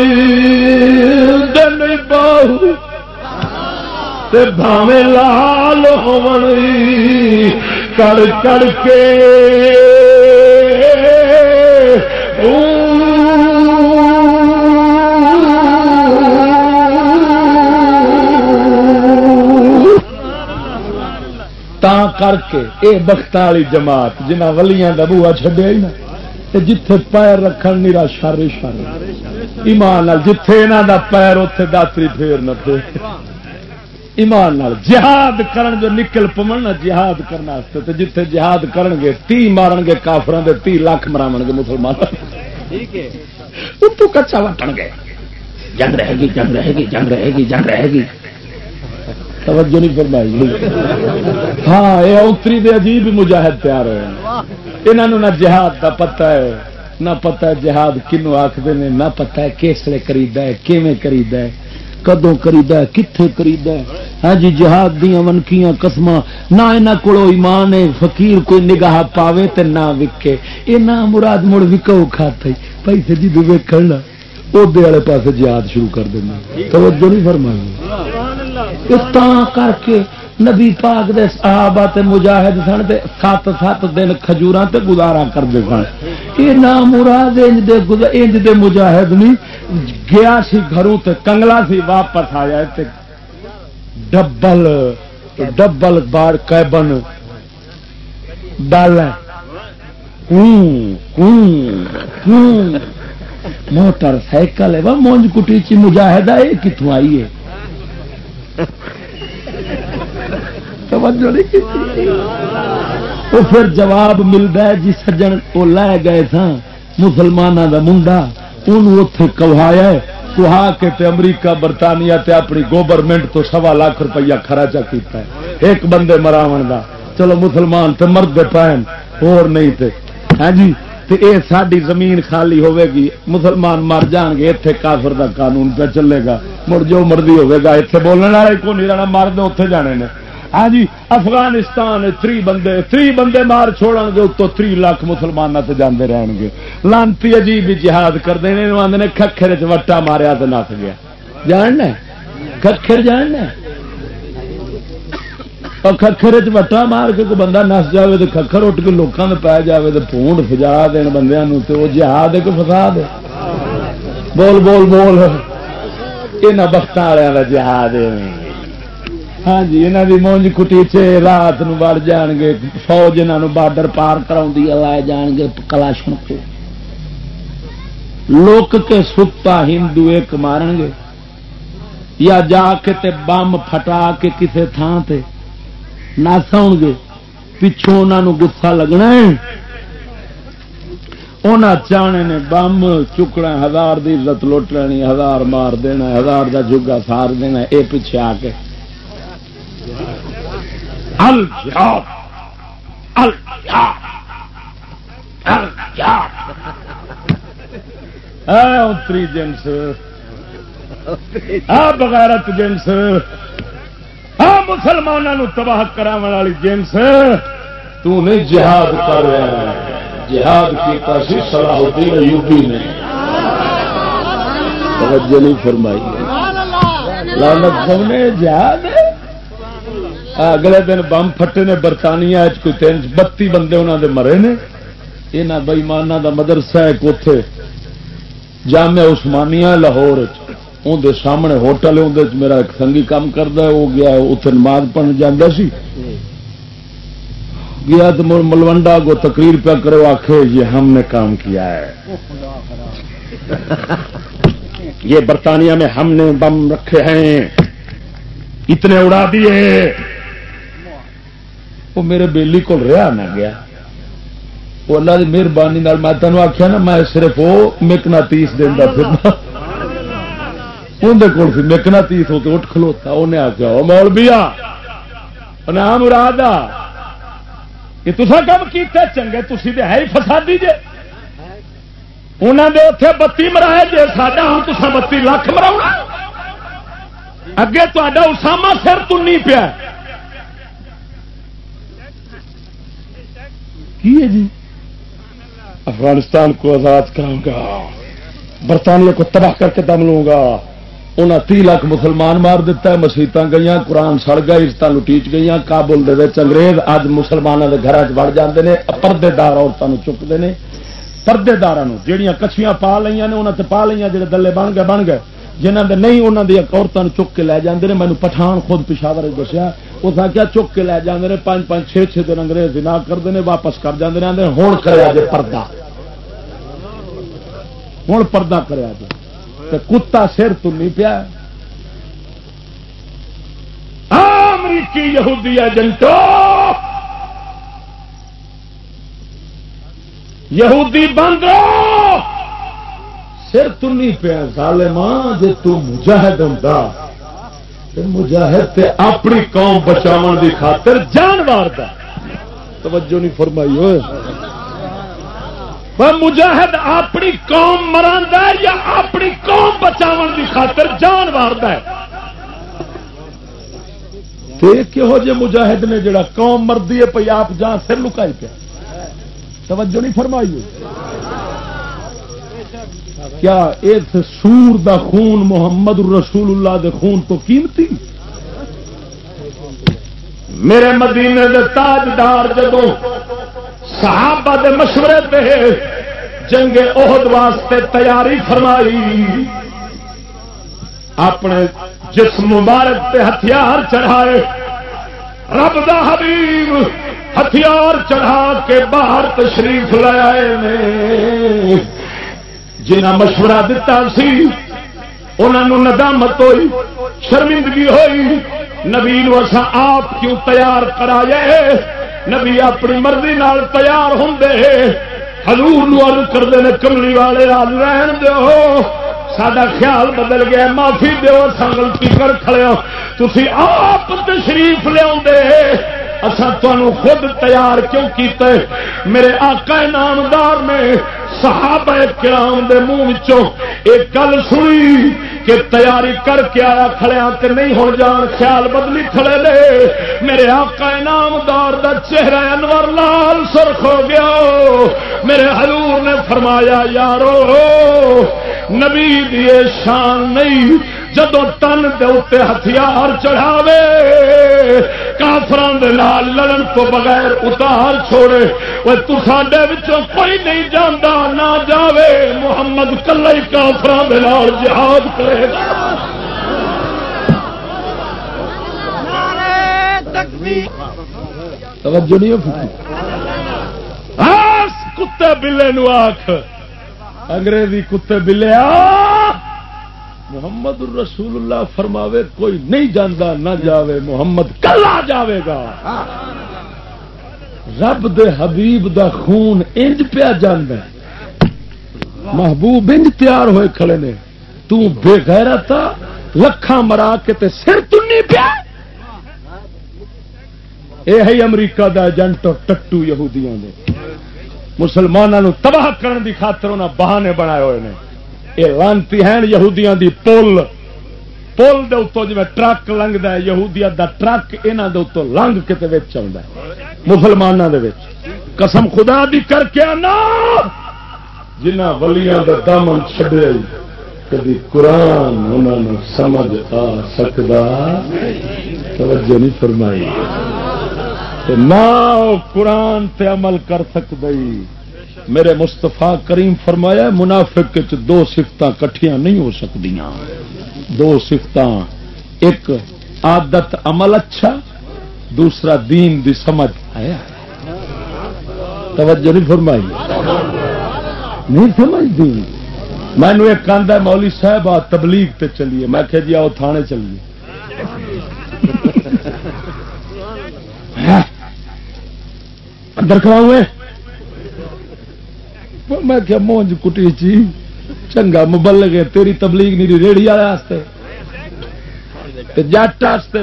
دن باہو بھاوے لال ہوئی کر کر کے تا کر کے اے بخت والی جماعت جنہ ولیاں کا بوا چڈیا ہی نا جتھے پیر رکھن نیرا شر شر ایمان جتھے یہاں دا پیر اتے داتری پھیر نہ پھر ایمان جہاد کرن جو نکل پمن نا جہاد کرنے تے جتھے جہاد کرن گے تی مارن گے کافران دے تی لاکھ مراو گے مسلمان تو کچا وٹن گے۔ جنگ رہے گی جنگ رہے گی جنگ رہے گی جنگ رہے گی۔ توجہ نہیں فرمائی۔ ہاں یہ اتری دے عجیب مجاہد تیار ہوئے۔ انہوں نہ جہاد کا پتا ہے نہ پتا ہے جہاد کنو آخر نے نہ پتا ہے خریدا ہے کیویں خریدا ہے کدوں خریدا ہے کتنے خریدا ہے۔ ہاں جی جہاد دیا منکیاں قسم نہ یہاں کو ایمان ہے فقیر کوئی نگاہ پاوے تے نہ وکے۔ یہ نہ مراد مڑ وکو کھاتے۔ پیسے جی ویکن ادے والے پاس جہاد شروع کر دینا توجہ نہیں فرمائی۔ کر کے نبی پاک دے صحابہ تے مجاہد سن تے سات سات دن کھجوراں تے گزارا کرتے سن۔ یہ نام مراد انج دے انج دے مجاہد نہیں گیا سی گھروں تے کنگلا سی واپس آیا تے ڈبل ڈبل بار کیبن ڈال موٹر سائیکل ہے۔ وہ مونج کٹی چی مجاہدہ یہ کتوں آئی ہے؟ توجہ نہیں کی وہ پھر جواب ملتا ہے جی سجن وہ لے گئے تھا مسلمانوں کا منڈا ان اتے کوایا کہا کے تے امریکہ، برطانیہ تے اپنی گورنمنٹ تو سوا لاکھ روپیہ خرچہ کیتا ہے۔ ایک بندے مراو دا۔ چلو مسلمان تے مرد پہن، اور نہیں تے۔ ہاں جی یہ ساری زمین خالی ہوے گی، مسلمان مر جان گے اتنے کافر دا قانون پہ چلے گا۔ مڑ جو مرضی ہوے گا اتنے بولنے والے کو نہیں رہنا، مرد اتنے جانے نے۔ ہاں جی افغانستان، تری بندے تری بندے مار چھوڑ گے اتو تری لاکھ مسلمان سے جانے رہن گے۔ لانتی عجیب جہاد کرتے ہیں آدھے ککھر چ وٹا ماریا تو نس گیا۔ جاننا ککھر جاننا ککھر وٹا مار کے کوئی بندہ نس جائے تو ککھر اٹھ کے لوگوں میں پی جائے تو پونڈ فجا دین بندے تو وہ جہاد ہے کہ فساد ہے؟ بول بول بول۔ یہ بخت والوں کا جہاد ہاں جی یہاں کی مونج کٹی چ رات وڑ جان گے فوج یہاں بارڈر پار کرا لائے جان گے کلاشن کو لوک کے ستا ہندو ایک مارن گے یا جا کے بم پھٹا کے کسی تھان سے نس آؤ گے پچھوں انہوں گسا لگنا چانے نے بم چکنا ہزار کی عزت لٹ لینی ہزار مار دینا ہزار کا جگا سار دینا یہ پیچھے آ کے اتری جنس بغیرت جنس ہاں مسلمانوں تباہ کرا والی جنس تو نہیں جہاد کر رہا ہے جہاد کیتا سی صلاح الدین ایوبی نے۔ توجہ نہیں فرمائی۔ لعنت نے جہاد ہے۔ اگلے دن بم پھٹے نے برطانیہ کوئی تین بتی بندے انہوں دے مرے نے۔ یہاں بئیمانہ دا مدرسہ ایک اتے جامعہ عثمانیہ لاہور اندر سامنے ہوٹل اندر میرا ایک سنگی کام کرتا وہ گیا اتنے نماز پڑھ جانا سی۔ گیا تو ملوڈا کو تقریر پہ کرو آخے یہ ہم نے کام کیا ہے۔ یہ برطانیہ میں ہم نے بم رکھے ہیں۔ اتنے اڑا دیے۔ وہ میرے بیلی کو رہا نہ گیا۔ وہ اللہ کی مہربانی میں تینوں آخیا نا، میں صرف وہ مکنا تیس دینا پھر اندر کول سی مکنا تیس ہو کے اٹھ کھلوتا انہیں آخیا وہ مول بھی مراد آ۔ یہ تصا کم کیتے؟ چنگے تھی تو ہے ہی فسادی جے۔ انہوں نے اتے بتی مرائے جی ساڈا ہوں تصا بتی لاکھ مرا اگے تا اسامہ سر تنی پیا۔ کی ہے جی؟ افغانستان کو آزاد کروں گا، برطانیہ کو تباہ کر کے دم لوں گا۔ انہیں تی لاکھ مسلمان مار دیتا ہے مسیت گئی قرآن سڑ گئے عزت لٹیچ گئی کابل انگریز اج مسلمانوں کے گھر چڑ جاتے ہیں پردے دار عورتوں چکتے ہیں پردے دار جہیا کچھیاں پا لیا نے انہوں نے پا لیا جڑے دلے بن گئے بن گئے۔ جنہ دے نہیں انہوں نے عورتوں چک کے لے جاتے ہیں مینو پٹھان خود پشاور دسیا اس آخیا چک کے لے جاتے ہیں پانچ پانچ چھ چھ دن انگریز نہ کرتے ہیں واپس کر جاتے ہیں ہوں کرا کرے پردہ۔ ہوں پردہ کرے کتا سر تھی پیا۔ امریکی یہودی ایجنٹو۔ یہودی بند سر تنی پیا سال ماں جی تجاہد ہوں مجاہد تے اپنی قوم بچاؤ دی خاطر جانوار دا۔ توجہ نہیں فرمائی ہوئے مجاہد اپنی قوم مرا یا اپنی قوم بچاؤ کی خاطر جان مارد کہہو جی مجاہد نے جڑا قوم مردی ہے پی آپ جان سر لکائی پیا۔ توجہ نہیں فرمائی ہوئے کیا اس سور دا خون محمد رسول اللہ دے خون تو قیمتی؟ میرے مدینے دے تاجدار جدو صحابہ دے مشورے پہ جنگ عہد واسطے تیاری فرمائی، اپنے جسم مبارک تے ہتھیار چڑھائے، رب دا حبیب ہتھیار چڑھا کے باہر تشریف لائے جنہ مشورہ دتا سی انہوں ندامت ہوئی، شرمندگی ہوئی، نبی آپ کیوں تیار کرائے نبی اپنی مرضی نال تیار ہوں ہزور کرتے ہیں کملی والے رہن دو سڈا خیال بدل گیا معافی دو سنگلتی کر کھڑے ہاں۔ تھی آپ تشریف لیا اصا خود تیار کیوں کیتے میرے آقا نامدار نے صحابہ کرام دے منہ ایک گل سنی کہ تیاری کر کے آیا کھڑیا تے نہیں ہو جان، خیال بدلی کھڑے لے میرے آقا نامدار دا چہرہ انور لال سرخ ہو گیا۔ میرے حضور نے فرمایا، یارو، نبی دیے شان نہیں جدو تن دے اتنے ہتھیار چڑھاوے، کافران لڑن تو بغیر اتار چھوڑے، وہ تو ساڈے کوئی نہیں جانا نہ جاوے، محمد کلا ہی کافران جہاد کرے گا۔ توجہ نہیں کتے بلے نو آخ انگریزی کتے بلے آ محمد الرسول اللہ فرماوے، کوئی نہیں جانا نہ جاوے، محمد کلا جاوے گا۔ رب دے حبیب دا خون انج پیا جانا محبوب انج تیار ہوئے کھڑے نے۔ تو بے غیرت لکھاں مرا کے تے سر تنی پیا۔ اے ہے امریکہ دا ایجنٹ ٹٹو یہودیاں دے مسلمانوں تباہ کرنے دی خاطر انہاں بہانے بنائے ہوئے نے۔ یہ لانتی ہیں یہودیاں دی پل۔ پل دے اتوں جی ٹرک لنگتا ہے یہودیا دا ٹرک یہاں دے اتوں لنگ کے آتا ہے۔ مسلمانوں دے قسم خدا دی کر کے آنا۔ جنہ ولیاں دا دامن چھڈے کدی قرآن انہوں نے سمجھ آ سکتا توجہ نہیں فرمائی۔ نہ قرآن تے عمل کر سکتا میرے مستفا کریم فرمایا منافق دو سفت کٹھیاں نہیں ہو سکتی دو سفت ایک عادت عمل اچھا دوسرا دین دی سمجھ۔ آیا توجہ نہیں فرمائی۔ نہیں سمجھ دین مینو ایک کاندہ مولی صاحب، آ تبلیغ تے چلیے۔ میں کہ جی آؤ تھانے چلیے۔ اندر کھڑا ہوئے میں کیا مونج کٹی چی، چنگا مبل گئے تیری تبلیغ نہیں ریڑی والے جٹ واسطے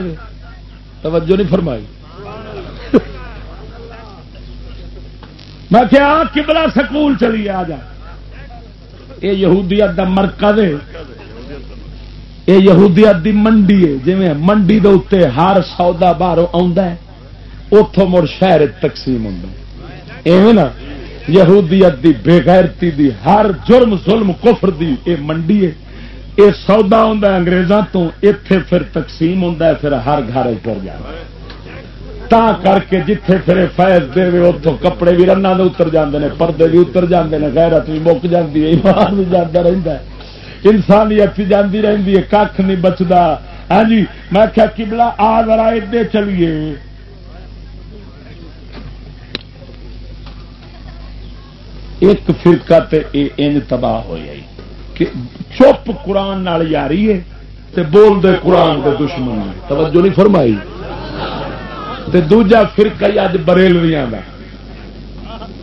توجہ نہیں فرمائی۔ میں کیا کبلا سکول چلی آ جا۔ یہ یہودیت دا مرکز ہے۔ یہ یہودیت دی منڈی ہے۔ جی منڈی دے اتنے ہر سودا باہر اتوں مڑ شہر تقسیم ہوں ایویں نا؟ یہودیت دی بےغیرتی دی، ہر جرم، ظلم، کفر دی اے منڈی ہے۔ اے سودا ہوں انگریزاں تو اتے پھر تقسیم ہوں پھر ہر گھر پر جائے تا کر کے جتھے پھر فیض دے اتوں کپڑے بھی رنگ دے اتر جاندے نے، پردے بھی اتر جاندے نے، غیرت بھی مک جاتی ہے، ایمان بھی جانا رہتا ہے۔ انسانیت بھی جاتی رہتی ہے کھ نہیں بچتا ہاں جی میں کیا کبلا آ ذرا ادے چلیے۔ ایک فرقہ تے تباہ ہو جائی کہ چپ قرآن نال یاری ہے تے بول دے قرآن دے دشمن توجہ نہیں فرمائی؟ تے دوجا فرقہ اج بریلویاں دا۔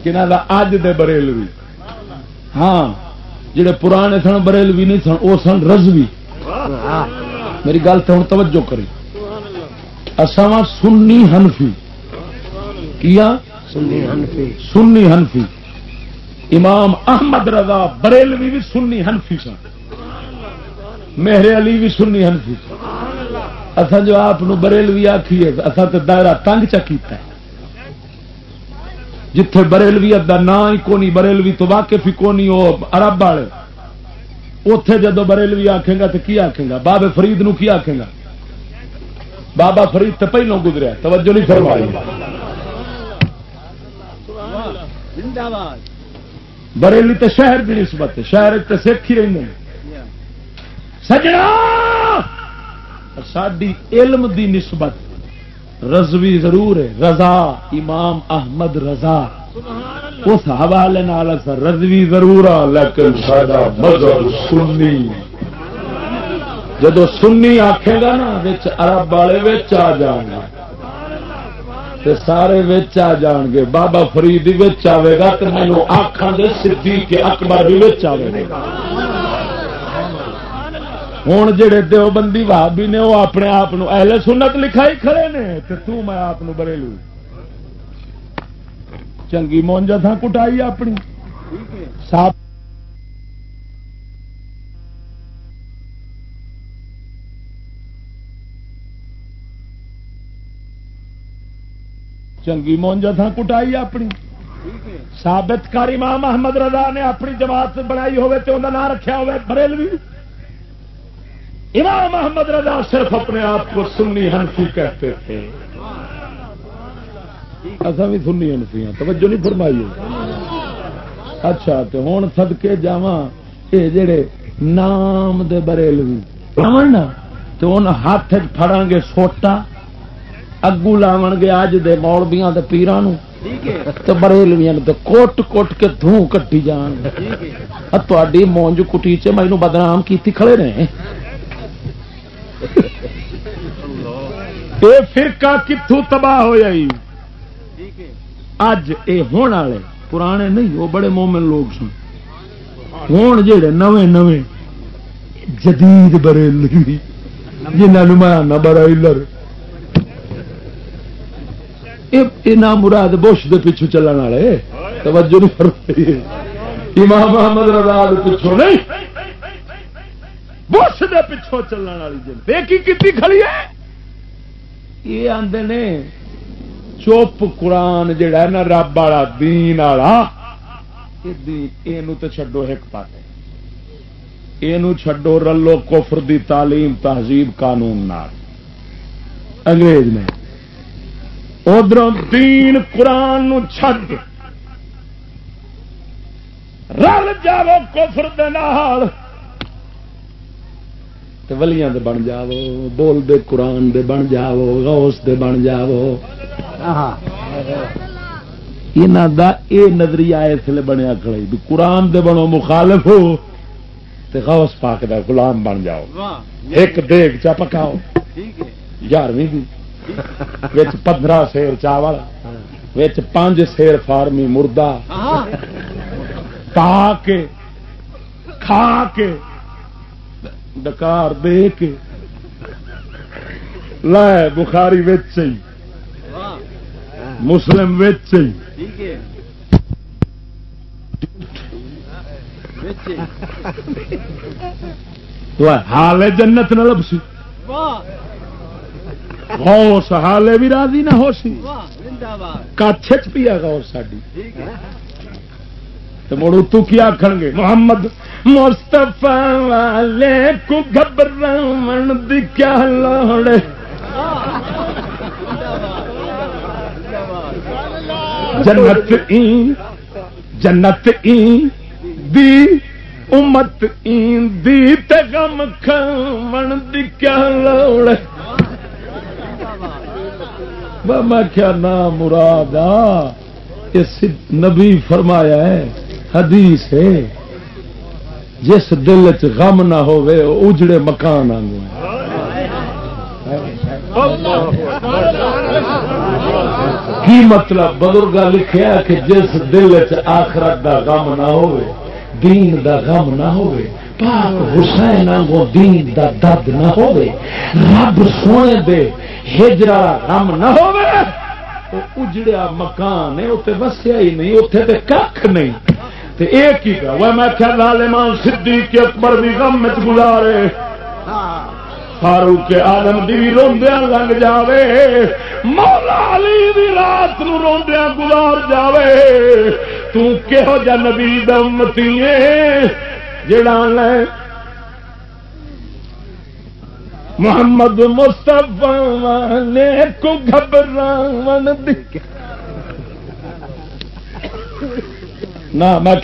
کنہ دا اج دے بریلوی۔ ہاں جڑے پرانے سن بریلوی نہیں سن وہ سن رضوی۔ میری گل تو ہوں توجہ کری اساں سنی ہنفی کیا؟ سنی ہنفی سنی ہنفی امام احمد رضا بریلوی بھی سنی ہنفی سن۔ مہر علی بھی سنی ہنفی سن۔ اصا جو آپ بریلوی آخیے اصا تو دائرہ تنگ چکیتا ہے۔ جتھے بریلوی دا نام ہی کونی، بریلوی تو واقف ہی کونی وہ عرب والے۔ اتے جدو بریلوی آخے گا تو کی آخے گا؟ بابے فرید نو کی آخے گا؟ بابا فرید تو پہلو گزرا توجہ نہیں فرمائی۔ بریلی تو شہر کی نسبت شہر تو سکھ ہی ہیں سجنا! ساری علم دی نسبت رضوی ضرور ہے رضا امام احمد رضا۔ اس حوالے رضوی ضرور آ لیکن مذہب سنی۔ جدو سنی آخے گا نا عرب والے آ جانا تے سارے ویچ آ جان گے۔ بابا فرید بھی آئے گا تو مجھے آخان دے سی کے اکبر بھی ویچ آئے گا۔ ہوں جہے دیوبندی بھابی نے وہ اپنے آپ ایلے سنت لکھائی کھڑے نے تو میں آپ بریلو چنگی مونجا تھا کٹائی اپنی۔ صاف چنگی مونج تھا کٹائی اپنی۔ ثابت کاری امام محمد رضا نے اپنی جماعت بنائی ہوئے تو انہیں نہ رکھا ہوئے بریلوی۔ امام محمد رضا صرف اپنے آپ کو سنی ہنسی کہتے تھے۔ اصا بھی سنی ہنسی ہیں توجہ نہیں فرمائی اچھا تو ہوں سدکے جا یہ جڑے نام دے بریلوی۔ تو ان ہاتھ فڑا گے سوٹا اگو لاو گے اج دے مولبیاں بریلویاں تو کوٹ کوٹ کے دھوں کٹی جان۔ مونج کٹی چ بدنام کی کھڑے یہ فرقہ کتوں تباہ ہو جائی اج یہ ہونے والے پرانے نہیں وہ بڑے مومن لوگ سن۔ ہوں جڑے نویں نویں جدید بریلوی جنہوں میں آنا برائلر مراد بش دے پیچھو چلن والے. توجہ نہیں فرمائی. امام محمد رضا پیچھو نہیں. بش دے پیچھو چلن والی جن. کی کھڑی ہے؟ یہ آدھے نے چپ قرآن جڑا نا رب والا دین والا، یہ تو چڈو ایک پاس یہ چڈو رلو کفر دی تعلیم تہذیب قانون انگریز نے ادھر دین قرآن چھڈ رل جاو کفر ولیاں دے بن جاو بول دے قرآن دے بن جاو غوث دے بن جاو دا اے نظریہ اس لیے بنیا کھڑی بھی قرآن دے بنو مخالف ہو تے غوث پاک دا غلام بن جاؤ۔ ایک دیگ چا پکاؤ۔ یارویں پندرہ سیر چاول پانچ سیر فارمی مردہ، پا کے، کھا کے، ڈکار دے کے لائے بخاری ویچ مسلم ویچ حال جنت نہ لبسی۔ غوث حالے بھی راضی نہ ہو سی کچھ پیا غوث ساڈی؟ تو مڑ تو کیا آخر گے؟ محمد مستفا والے کو گھبراون دی کیا لوڑ جنت این جنت این دی امت این دی تے غم کھاون دی کیا لوڑ میں کیا نام مراد ہاں؟ نبی فرمایا ہے، حدیث ہے۔ جس دل چ غم نہ ہوئے اجڑے مکان آنگو کی مطلب؟ بزرگ لکھیا کہ جس دل چ آخرت دا غم نہ ہوئے دین دا غم نہ ہوئے پاک حسین آنگو دین دا درد نہ ہوئے، رب سونے دے ہجرا غم نہ ہوئے اجڑیا مکان ہے اتنے وسیا ہی نہیں اتنے تو کھ نہیں۔ ایک ہی وہ میں کیا لالمان صدیق اکبر بھی غم میں گزارے۔ فاروق آدم دی بھی روندیا لنگ جاوے۔ مولا علی دی رات نو روندیا گزار جاوے۔ تو کہو جا نبی دمتی جڑا لے محمد مستفا نے کو گھبرا نہ میں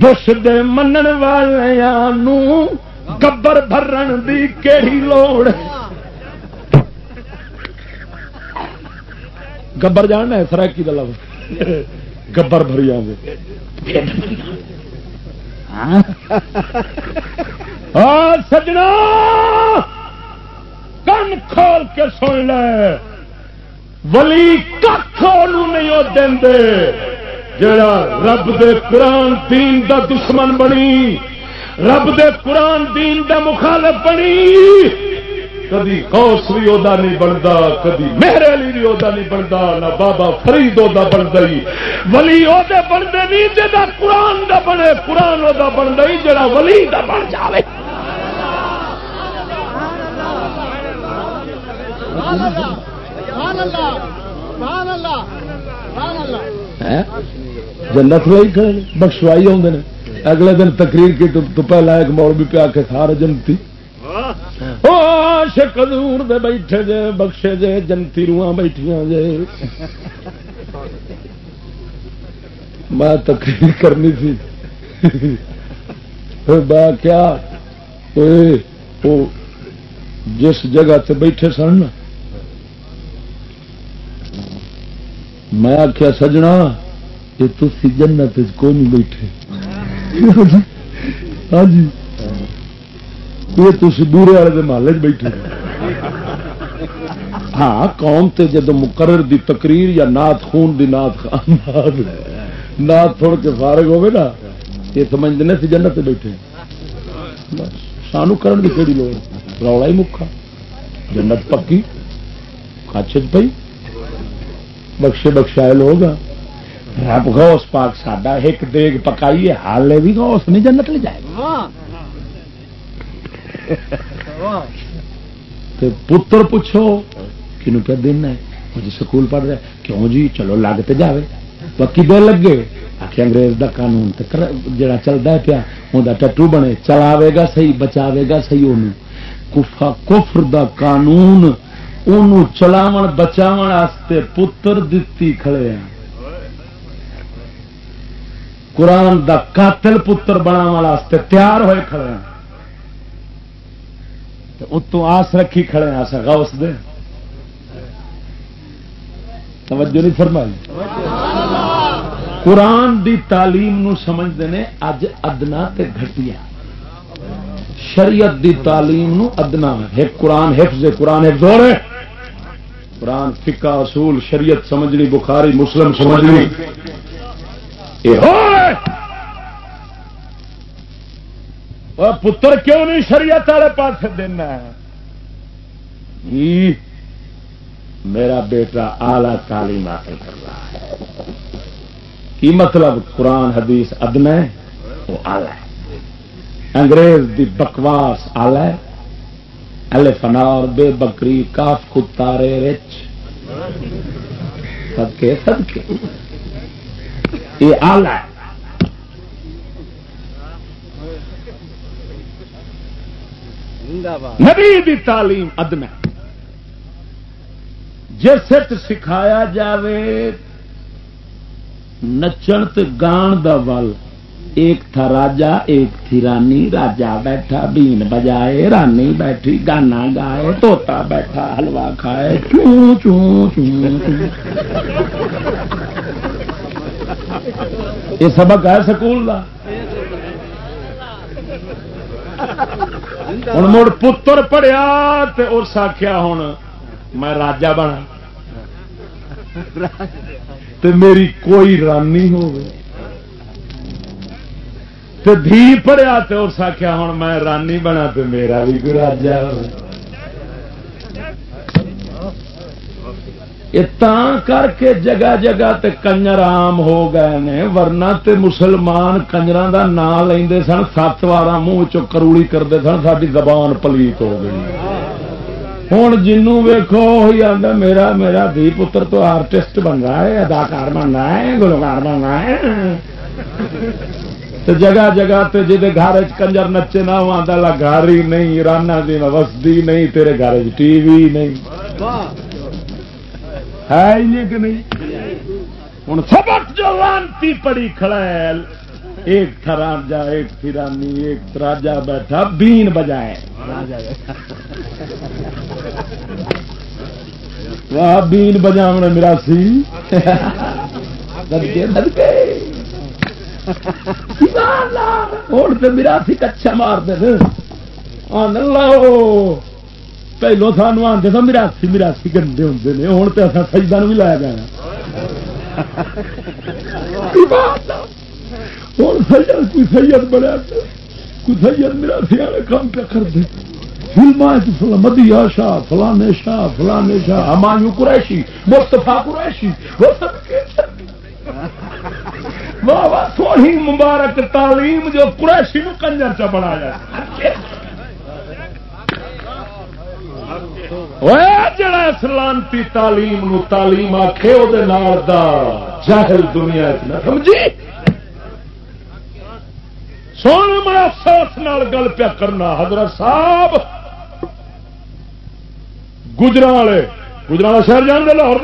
دس دے منن والوں گبر بھرن دی کیڑی لوڑ۔ گبر جاننا ہے سرکی کا لفظ۔ گبر بھری آدھے ہاں؟ ہاں، سجنا! کن کھول کے سن لے۔ ولی نہیں دے۔ جڑا رب دے قرآن دین دا دشمن بنی، رب دے قرآن دین دا مخالف بنی۔ کدی کوس بھی ادا نہیں بنتا کدی مہر علی بھی ادا نہیں بنتا نہ بابا فرید ادا بنتا ہی۔ ولی ادا بنتے نہیں جا قرآن دا بنے قرآن ادا بنتا ہی جڑا ولی دا بن جائے جنت وائی کھڑے بخشوائی آدھے اگلے دن تقریر کی تو پہلا ایک مول بھی پیا کے سارے جنتی ہاں۔ شکور دے بیٹھے جے، بخشے جے، جنتی روح بیٹھیا جے۔ میں تقریر کرنی تھی۔ با کیا؟ جس جگہ تے بیٹھے سن میں آخیا سجنا، یہ تھی جنت کو نہیں بیٹھے؟ ہاں جی۔ یہ تھی بورے والے کے محلے بیٹھے ہاں قوم تے جدو مقرر دی تقریر یا نات خون دی نات نات تھوڑ کے فارغ ہوگی نا، یہ سمجھتے سی جنت بیٹھے۔ سانو کرن کی کہڑی لوڑ؟ رولا ہی مکھا۔ جنت پکی، کچھ پی بخشے بخشائے لوگ۔ رب گوس پاک ساڈا ایک دیگ پکائی حالے بھی گوس نہیں جنت لے جائے۔ گا پتر پوچھو کنو کیا دن ہے مجھے سکول پڑھ رہا کیوں جی چلو لگ تو جائے پکی دن لگے آخ انگریز دا قانون جڑا چلتا پیا وہ ٹٹو بنے چلاوے گا صحیح بچاوے گا صحیح وہ کفر دا قانون چلاو بچاو پتر دتی کھڑے ہیں قرآن دا قاتل پتر بنا تیار ہوئے کھڑے ہیں اتوں آس رکھی کھڑے ہیں غوث دے۔ توجہ نہیں فرمائی۔ قرآن دی تعلیم نو سمجھتے ہیں اج ادنا تے گھٹیا۔ شریعت دی تعلیم نو ادنا۔ ہے قرآن حفظ قرآن حفظ ہو رہے۔ قرآن فقہ، اصول، شریعت سمجھنی، بخاری، مسلم سمجھنی۔ یہ ہو رہے۔ اور پتر کیوں نہیں شریعت والے پاس دینا میرا بیٹا آلہ تعلیم حاصل کر رہا ہے کی مطلب قرآن حدیث ادنا ہے وہ آلہ ہے انگریز دی بکواس آلہ ہے فنار بے بکری کاف کتارے رچ سدکے سدکے یہ آلہ ہے نبی دی تعلیم ادم جس سکھایا جاوے، نچن گان دا ول۔ ایک تھا راجا، ایک تھی رانی۔ راجا بیٹھا، بین بجائے، رانی بیٹھی، گانا گائے توتا بیٹھا حلوا کھائے۔ چوں چوں چوں یہ سبق ہے سکول کا ہوں مڑ پتر پڑیا اس آخیا ہوں میں راجا بنا۔ میری کوئی رانی تو دھی پڑیا تو اس آخیا ہوں میں رانی بنا تو میرا بھی کوئی راجا تاں کر کے جگہ جگہ تے کنجر عام ہو گئے نے، ورنہ تے مسلمان کنجر کا نام لے سن سات وار منہ چروڑی کرتے سن ساری زبان پلیت ہو گئی۔ ہوں جنوں ویخو آتا میرا میرا دھی پتر تو آرٹسٹ بن رہا ہے، اداکار بن رہا ہے، گلوکار بن رہا ہے۔ تو جگہ جگہ تے جی گھر کنجر نچے نہ آتا گھر ہی نہیں رانا دی وسدی نہیں، تیرے گھر ٹی وی نہیں۔ ہے کہ نہیں؟ ہوں سبق جو لانتی پڑی کھڑا ہے ایک تھا راجا، ایک تھی رانی، ایک راجا بیٹھا، بین بجائے۔ واہ، بین بجا میرا سی۔ ہوں تو میرا سی کچا مارتے لو پہلو سانو آتے تھا مراسی مراسی گندے ہوں نے ہوں تو اصل سجدہ بھی لایا گیا ہوں سید کوئی سید بڑا کوئی سید مراسی والے کام پہ کر دے فلم مدیا شاہ فلانے شاہ فلانے شاہ ہمایوں قریشی مستفا قریشی واہ واہ تھوڑی مبارک تعلیم جو قریشی نو کنجر چ بنایا جڑا سلامتی تعلیم نو تعلیم آخے وہ جاہل دنیا سمجھی سونے میں افسوس گل پیا کرنا حضرت صاحب گجرا والے گجرا شہر جان دے لاہور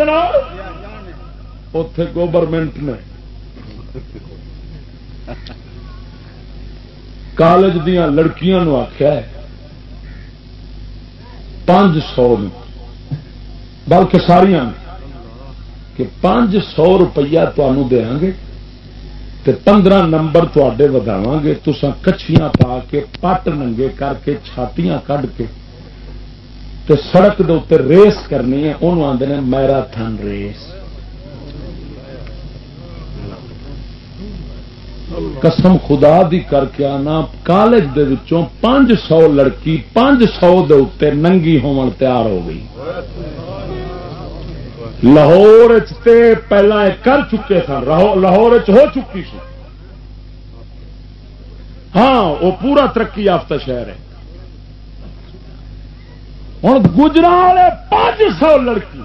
اتے گورنمنٹ نے کالج دیا لڑکیاں آخیا پانچ سو بلکہ ساریا کہ پانچ سو روپیہ تمہوں دیا گے پندرہ نمبر تے وداو گے۔ تسا کچھیاں پا کے پٹ ننگے کر کے چھاتیاں کھ کے تے سڑک دے ریس کرنی ہے۔ انہوں آدھے میراتھن ریس۔ قسم خدا دی کر کے آنا۔ کالج دے وچوں پانچ سو لڑکی پانچ سو دے اتنے ننگی ہون تیار ہو گئی۔ لاہور پہلا کر چکے سن۔ لاہور ہو چکی سی۔ ہاں وہ پورا ترقی یافتہ شہر ہے۔ ہوں گجرا والے پانچ سو لڑکی۔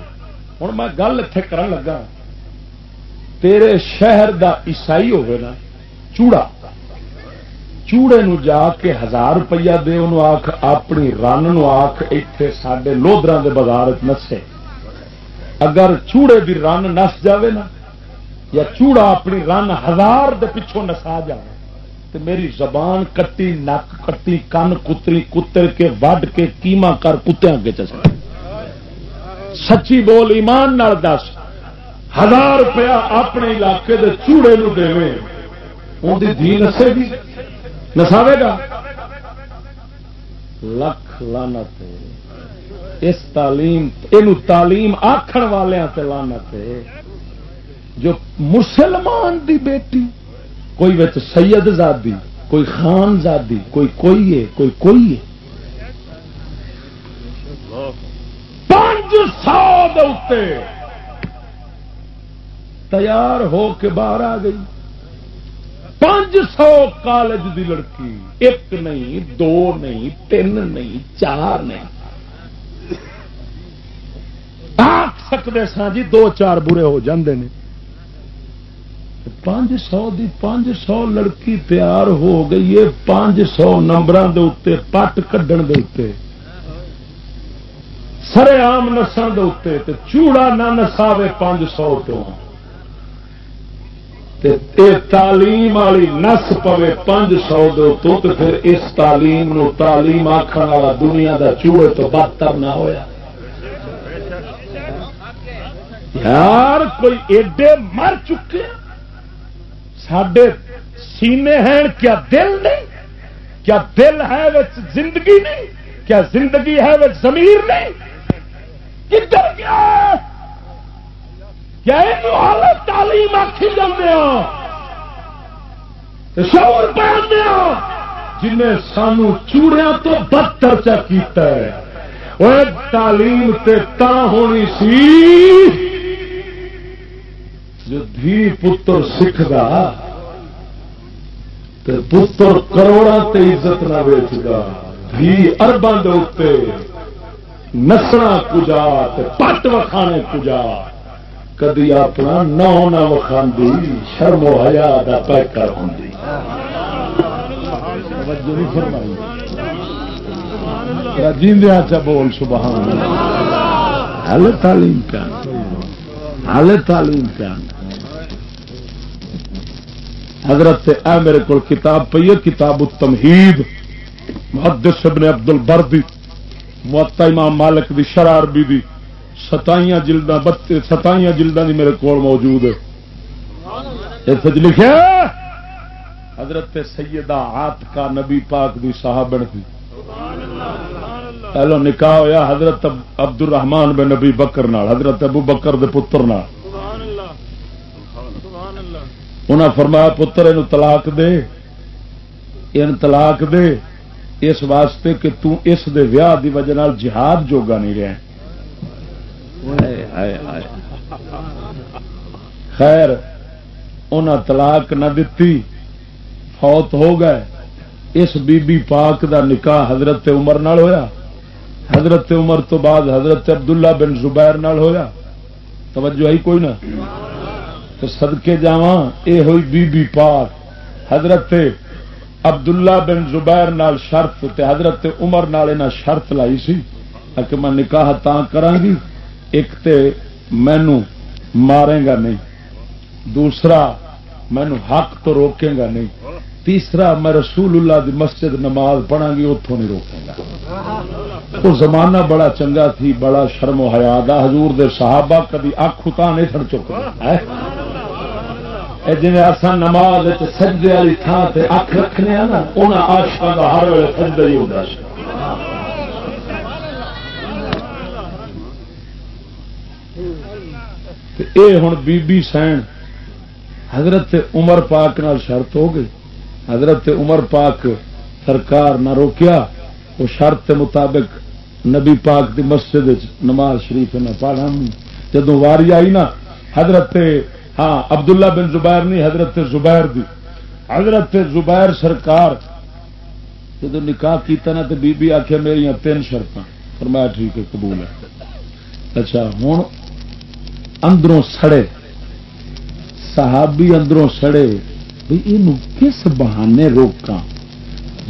ہوں میں گل اتنے کر لگا۔ تیرے شہر دا عیسائی ہوگا نا۔ چوڑا۔ چوڑے نو جا کے ہزار روپیہ دے، انہوں آخ اپنی رن آخ اتے سڈے لودرا کے بازار نسے۔ اگر چوڑے دی رن نس جاوے نا، یا چوڑا اپنی رن ہزار دے پچھوں نسا جائے تو میری زبان کٹی، نک کٹی، کن کتری، کتر کے، وڈ کے، کیما کر کتیا کے چس سچی بول، ایمان نال دس۔ ہزار روپیہ اپنے علاقے دے چوڑے نو دے دھی نسے گی۔ نساوے گا۔ لکھ لانت اس تعلیم یہ تعلیم آخر والوں لانت جو مسلمان دی بیٹی، کوئی بچ سید زادی، کوئی خان زادی، کوئی کوئی ہے، کوئی کوئی ہے۔ پانچ سو تیار ہو کے باہر آ گئی۔ پانچ سو کالج دی لڑکی، ایک نہیں، دو نہیں، تین نہیں، چار نہیں۔ آخ سکتے سا جی دو چار برے ہو جاندے نے۔ پانچ سو دی پانچ سو لڑکی تیار ہو گئی ہے، پانچ سو نمبر دے پٹ کھڈن دے سر آم نسان دے چوڑا نہ نساوے پانچ سو تو۔ تعلیم والی نس پوے پانچ سو دو تو پھر اس تعلیم نو تعلیم آخر والا دنیا دا چوڑے تو بدتر نہ ہویا۔ یار کوئی ایڈے مر چکے سڈے سینے ہیں، کیا دل نہیں؟ کیا دل ہے زندگی نہیں؟ کیا زندگی ہے ضمیر نہیں؟ کدھر گیا؟ کیا حالت تعلیم آخی جانے ہاں، شور پہننے ہاں، جنہیں سانو چوڑیا تو بدتر چا کیتا ہے۔ وہ تعلیم تے تا ہونی سی جو دھی پتر سکھدا پتر کروڑا تے عزت نہ ویچ گا دھی ارباں دے نسنا کجا پٹ وکھانے کجا۔ کدی اپنا نہ نہ وکھاندی شرم و حیا دا پیکر ہوندی۔ جیندیا چا بول، سبحان اللہ۔ حل تعلیم پیا حل تعلیم پیا حضرت اے میرے کو کتاب پی ہے، کتاب التمہید۔ محدث ابن عبد البردی معطا امام مالک دی شرار بی دی ستائیاں جلداں بت، ستائیاں جلداں دی میرے کول موجود ہے۔ اس لکھیا حضرت سیدہ عاتقہ نبی پاک دی صحابن دی۔ پہلو نکاح ہویا حضرت عبد الرحمان بن نبی بکر نال، حضرت ابو بکر دے پتر نال۔ انہیں فرمایا، پتر یہ طلاق دے۔ یہ طلاق دے۔ اس واسطے کہ تو اس دے ویاہ دی وجہ جہاد جوگا نہیں رہا خیر انہیں طلاق نہ دتی، فوت ہو گئے۔ اس بی بی پاک دا نکاح حضرت عمر نال ہویا۔ حضرت عمر تو بعد حضرت عبداللہ بن زبیر نال ہویا۔ توجہ ہی کوئی نہ؟ تو سدکے جا یہ ہوئی بی بی پاک، حضرت عبداللہ بن زبیر نال شرط تے حضرت عمر نال انہاں شرط لائی سی۔ کہ میں نکاح تا کرا گی ایک تے مینو مارے گا نہیں، دوسرا مینو حق تو روکے گا نہیں، تیسرا میں رسول اللہ دی مسجد نماز پڑھا گی اتوں نہیں روکے گا۔ وہ زمانہ بڑا چنگا تھی، بڑا شرم و حیات حضور دے صحابہ کبھی اک اتا نہیں تھن چک جی اصا نماز سجدے والی تھان سے اک رکھنے نا ان آشکا کا ہر ویل سجدہ ہی ہوتا اے ہوں بی بی سین حضرت عمر پاک نال شرط ہو گئی۔ حضرت عمر پاک سرکار نہ روکیا، وہ شرط مطابق نبی پاک دی مسجد نماز شریف نہ پڑھا جدو واری آئی نا، حضرت ہاں عبداللہ بن زبیر نہیں، حضرت زبیر دی۔ حضرت زبیر سرکار جدو نکاح کیتا نا تو بی بی آخیا میری تین شرط فرمایا ٹھیک ہے، قبول ہے۔ اچھا ہوں اندروں سڑے۔ صحابی اندروں سڑے۔ یہ کس بہانے روکا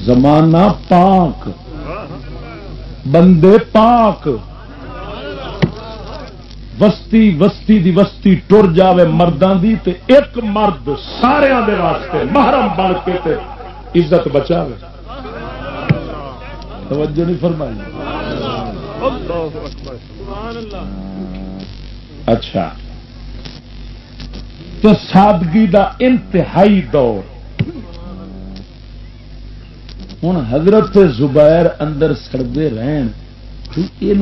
زمانہ پاک۔ بندے پاک۔ وستی وستی دی وستی ٹر جاوے مردوں دی تے ایک مرد سارے دے واسطے محرم بن کے تے عزت بچا توجہ نہیں فرمائی۔ اچھا۔ تو سادگی دا انتہائی دور۔ ہوں حضرت زبیر اندر سڑتے رہن یہ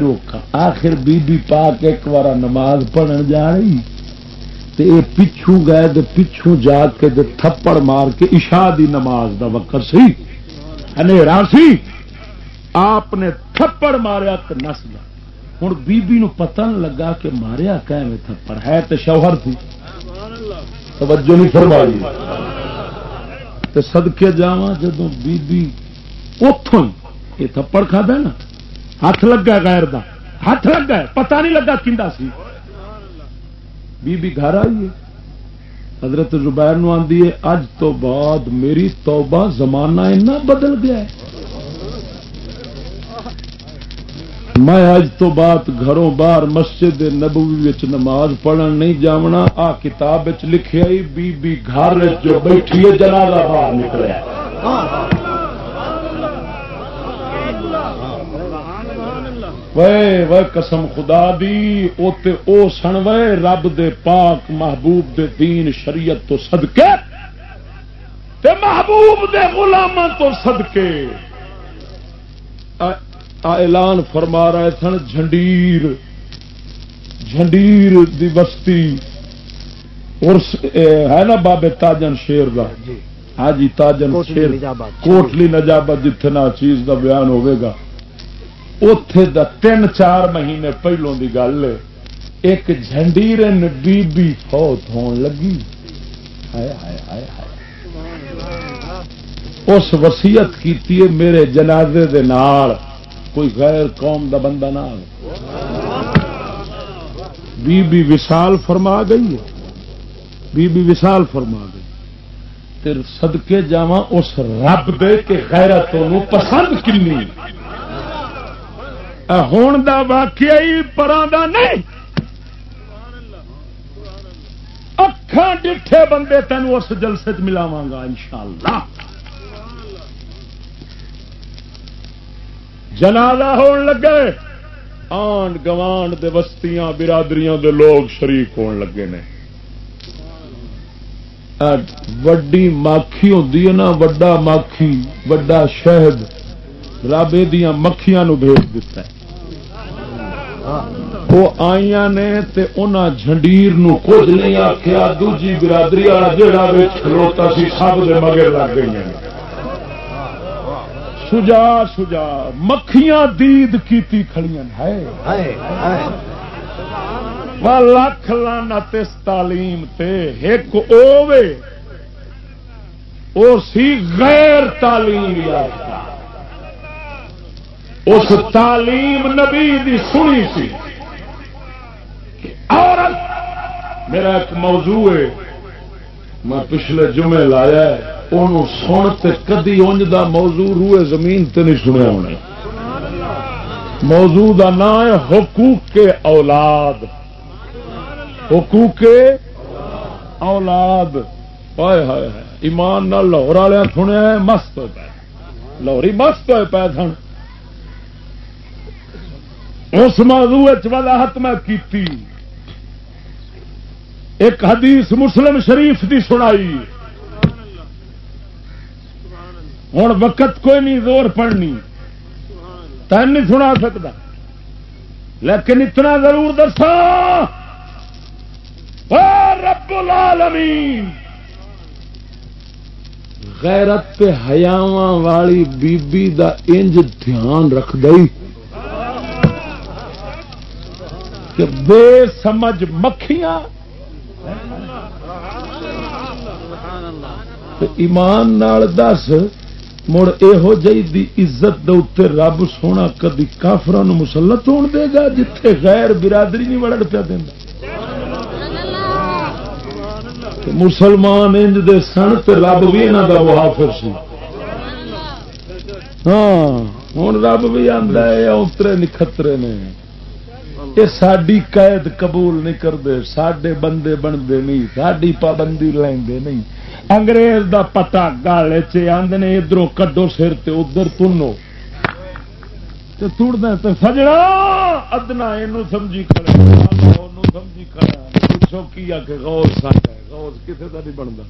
روکا؟ آخر بی بی پاک ایک بار نماز پڑھن جا رہی۔ تے اے پچھو گئے دے پچھو جا کے دے تھپڑ مار کے عشاء دی نماز دا وقت سی۔ سی۔ آپ نے تھپڑ ماریا تو نس گیا۔ ہوں بی نو پتہ لگا کہ ماریا کہ تھپڑ ہے تو شوہر تھی۔ توجہ نہیں فرمائی۔ تو سدکے جا جدو بی اتوں یہ تھپڑ کھا نا، ہاتھ لگا غیر دا، ہاتھ لگا پتا نہیں لگا کنڈا سی۔ بی بی گھر آئی ہے۔ حضرت زبیر نو آدھی ہے، اج تو بعد میری توبہ زمانہ اتنا بدل گیا ہے۔ میں اج تو بعد گھروں باہر مسجد نبوی نماز پڑھن نہیں جامنا آ کتاب لکھیا بی بی گھر جو بیٹھی ہے، جنازہ باہر نکلے۔ وے وے قسم خدا دی، او تے او سن وے، رب دے پاک محبوب دے دین شریعت تو صدقے۔ تے محبوب دے غلاماں تو صدقے۔ اعلان فرما رہے سن جھنڈیر جھنڈیر دی بستی ہے نا بابے تاجن شیر کا ہاں جی تاجن شیر کوٹلی نجابت جتنے نہ چیز دا بیان ہوئے گا اتے دا تین چار مہینے پہلوں دی گل ایک جھنڈیرن بی بی فوت ہون لگی اس وسیعت کی میرے جنازے دے نال کوئی غیر قوم دا بندہ نہ بی بی وشال فرما گئی ہے۔ بی بی وشال فرما گئی۔ تیر سدکے جا اس رب دے کے غیرت پسند کنی۔ ہون دا واقعہ ہی پرا نہیں۔ اکھان ڈٹھے بندے تینوں اس جلسے ملاوا گا ان شاء اللہ جنازہ ہون لگے۔ آن گوانڈ دے بستیاں برادریاں دے لوگ شریک ہون لگے نے۔ وڈی ماکھی ہوتی ہے نا، وڈا ماکھی، وڈا شہد۔ رب یہ مکھیاں نو بھیج دیتا ہے۔ وہ آئی نے تے انہاں جھنڈیر نو کچھ نہیں آخیا دوجی برادری والا جہاں کھلوتا سی، سب دے مگر لگ گئی سجا سجا مکھیاں دید کیتی کھڑیاں ہے لکھ لانا تس تعلیم تے ایک اوے او سی غیر تعلیم یافتہ اس تعلیم نبی دی سنی سی کہ عورت، میرا ایک موضوع ہے، میں پچھلے جمعے لایا ہے۔ انہوں سن تے کدی انج دا موضوع روئے زمین تے نہیں سنیا ہونا۔ موضوع دا نام ہے حقوق کے اولاد۔ حقوق کے اولاد۔ ہائے ہائے ایمان نہ لاہور والے سنیا مست ہو پائے لاہوری مست ہوئے پائے سن۔ اس موضوع وضاحت میں کیتی۔ ایک حدیث مسلم شریف دی سنائی۔ ہوں وقت کوئی نہیں، زور پڑنی۔ تین نہیں سنا سکتا۔ لیکن اتنا ضرور دسا۔ رب العالمین۔ غیرت حیاواں والی بی بی دا انج دھیان رکھ دئی۔ کہ بے سمجھ مکھیاں۔ ایمان نال دس۔ مڑ یہو جی دی عزت دے اتنے رب سونا کدی کافران مسلط ہون دے گا جتھے غیر برادری نہیں وڑ پیا دینا مسلمان انج دے سن تے رب بھی یہاں کا محافر سی۔ ہاں ہوں رب بھی آتا ہے اترے نکھترے نے۔ یہ ساری قید قبول نہیں کرتے سڈے بندے بنتے نہیں ساری پابندی لے نہیں۔ انگریز دا پٹا گل چاہتے ادھر کڈو سر ادھر تنو۔ تڑنا تو سجنا ادنا یہ سمجھی کھڑا سمجھی کھڑا۔ پوچھو کی آ کے غوث ساڈا غوث کسے کا نہیں بنتا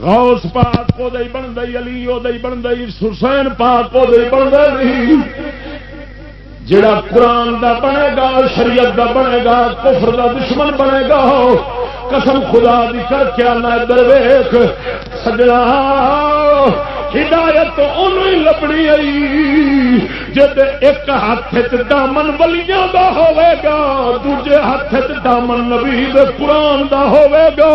غوث پاک وہ بنتا علی وہ بنتا حسین پاک کو وہ بنتا جڑا قرآن دا بنے گا، شریعت دا بنے گا، کفر دا دشمن بنے گا، قسم خدا دی کر کے آنا ادھر ویخ سجنا، ہدایت انہوں لبنی آئی جب ایک ہاتھ دامن بلیاں دا ہوے گا، دوجے ہاتھ دامن نبی دے قرآن دا ہوے گا۔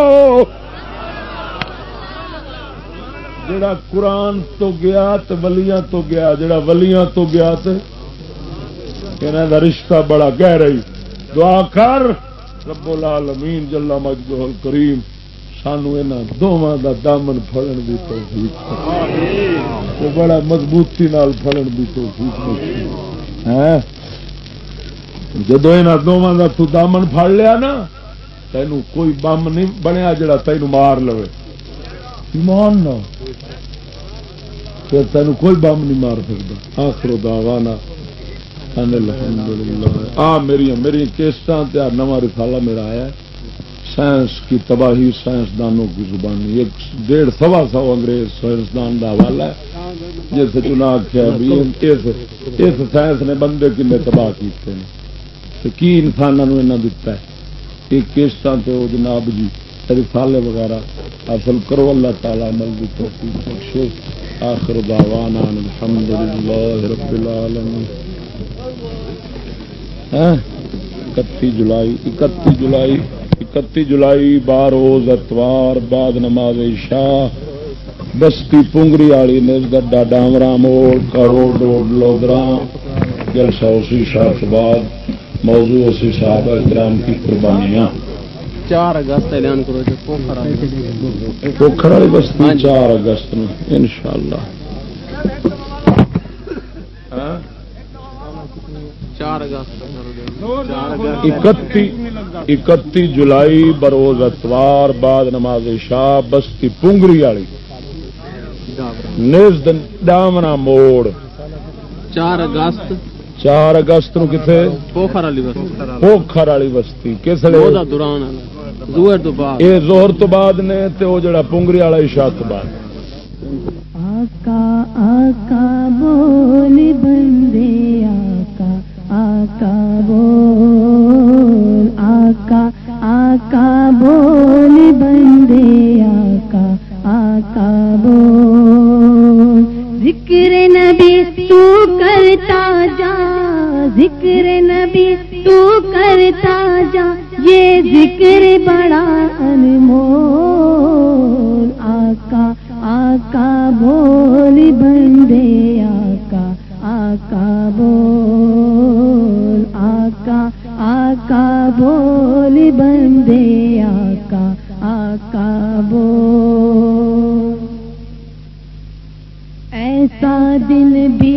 جڑا قرآن تو گیا تو ولیاں تو گیا، جڑا ولیاں تو گیا تو یہاں کا رشتہ بڑا گہ رہی دعا کر رب العالمین جلا مجدہ کریم سانو یہاں دونوں کا دامن فڑن کی توفیق بڑا مضبوطی نال فڑن کی توفیق جدو یہاں دونوں کا تو دامن پڑ لیا نا تینوں کوئی بم نہیں بنیا جڑا تینوں مار لو ایمان نہ پھر تینوں کوئی بم نہیں مار سکتا آخر دعوانا آ میری میری کیسٹ نواں رسالہ میرا آیا سائنس کی تباہی، سائنسدانوں کی زبانی۔ ایک ڈیڑھ سوا سو انگریز سائنسدان کا حوالہ ہے، جس چنا آخیا اس سائنس نے بندے کنے تباہ کیتے ہیں کی انسانوں دتا ہے؟ یہ کیسٹ سے وہ جناب جی رسالے وغیرہ حاصل کرو۔ اللہ تعالیٰ عمل کی توفیق بخشو آخر دعوانا الحمد للہ رب العالمین. اکتی جولائی اکتی جولائی اکتی جولائی باروز اتوار، بعد نماز شاہ بستی پونگری والی نز گڈا ڈامرا موڑ کروڑ روڈ لودرا جلسہ اسی شاہ بعد موضوع اسی صاحب احترام کی قربانیاں۔ چار اگست اعلان کرو پوکھر والی بستی چار اگست ان شاء اللہ اکتی جولائی بروز اتوار بعد نماز شاہ بستی پونگری والی۔ نیز ڈامنا موڑ۔ چار اگست۔ چار اگست نو کتنے پوکھر والی بستی کس دوران یہ زہر تو بعد نے تو جڑا پونگری والا عشاء تو بعد. آقا آقا بول بندے آقا آقا بول آقا آقا بول بندے آقا آقا بول. ذکر جا، ذکر نبی تو کرتا جا۔ یہ ذکر بڑا انمول، آقا آقا بول، بندے، آقا آقا بول، آقا آقا بول، بندے، آقا آقا بول۔ ایسا دن بھی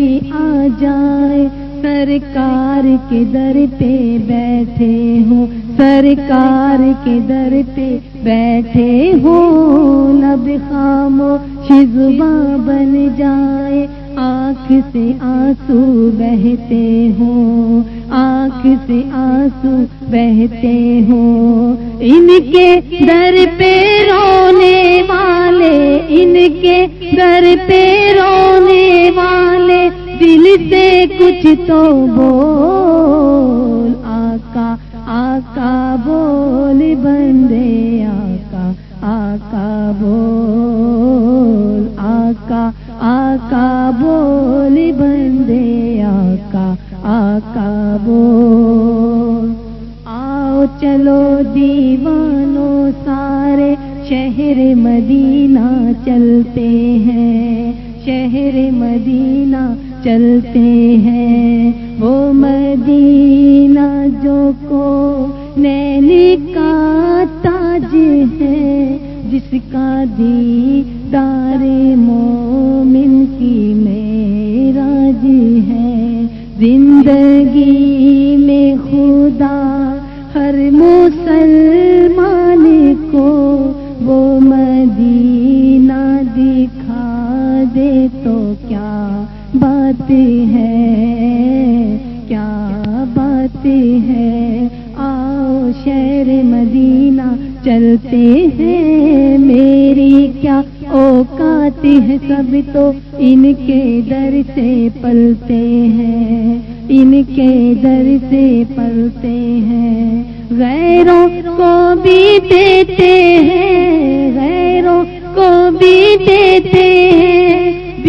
جائے سرکار کے در پہ بیٹھے ہوں؟ سرکار کے در پہ بیٹھے ہوں؟ لب خامو شزباں بن جائے آنکھ سے آنسو بہتے ہوں۔ آنکھ سے آنسو بہتے ہوں۔ ان کے در پہ رونے والے، ان کے در پہ رونے والے دل سے کچھ تو بول، آقا آقا بول، بندے، آقا آقا بول، آقا آقا بول، بندے، آقا آقا بول۔ آؤ چلو دیوانوں سارے، شہر مدینہ چلتے ہیں، شہر مدینہ چلتے ہیں۔ وہ مدینہ جو کو نیلی کا تاج ہے، جس کا دیدار مومن کی میراج ہے۔ زندگی میں خدا ہر مسلمان بات ہے، کیا بات ہے آؤ شہر مدینہ چلتے ہیں۔ میری کیا اوقات ہے سب تو ان کے در سے پلتے ہیں، ان کے در سے پلتے ہیں۔ غیروں کو بھی دیتے ہیں، غیروں کو بھی دیتے ہیں۔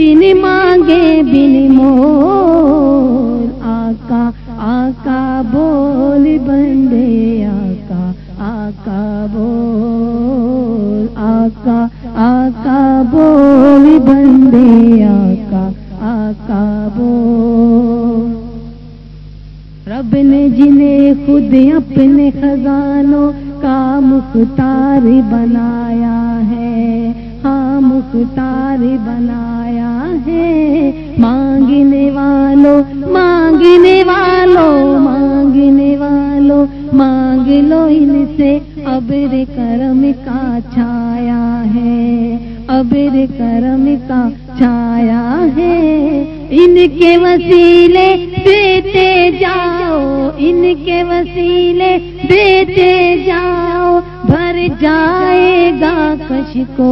بن مانگے بن مور۔ آقا آقا بول بندے، آقا آقا بول، آقا آقا بول بندے، آقا آقا بول۔ رب نے جنہیں خود اپنے خزانوں کا مختار بنایا ہے۔ ہاں بنایا ہے۔ مانگنے والوں مانگنے والوں مانگنے والوں، مانگ لو ان سے۔ ابر کرم کا چھایا ہے، ابر کرم کا چھایا ہے۔ ان کے وسیلے دیتے جاؤ، ان کے وسیلے دیتے جاؤ۔ بھر جائے گا کش کو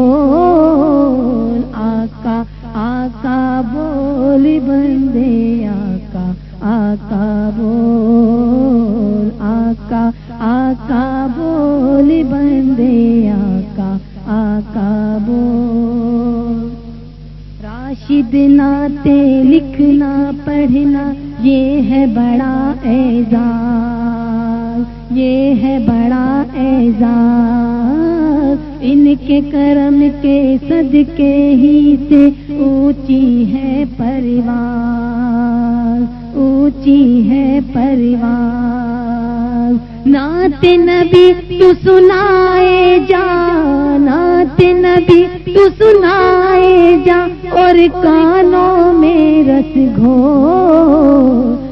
آقا آقا بول، بندے، آقا آقا بول۔ آقا آقا بول، بندے، آقا آقا بول۔ راشد ناتے لکھنا، پڑھنا، یہ ہے بڑا اعزاز۔ یہ ہے بڑا اعزاز ان کے کرم کے صدقے ہی سے اونچی ہے پریوار اونچی ہے پریوار نعت نبی تو سنائے جا، نعت نبی تو سنائے جا اور کانوں میں رس گھو۔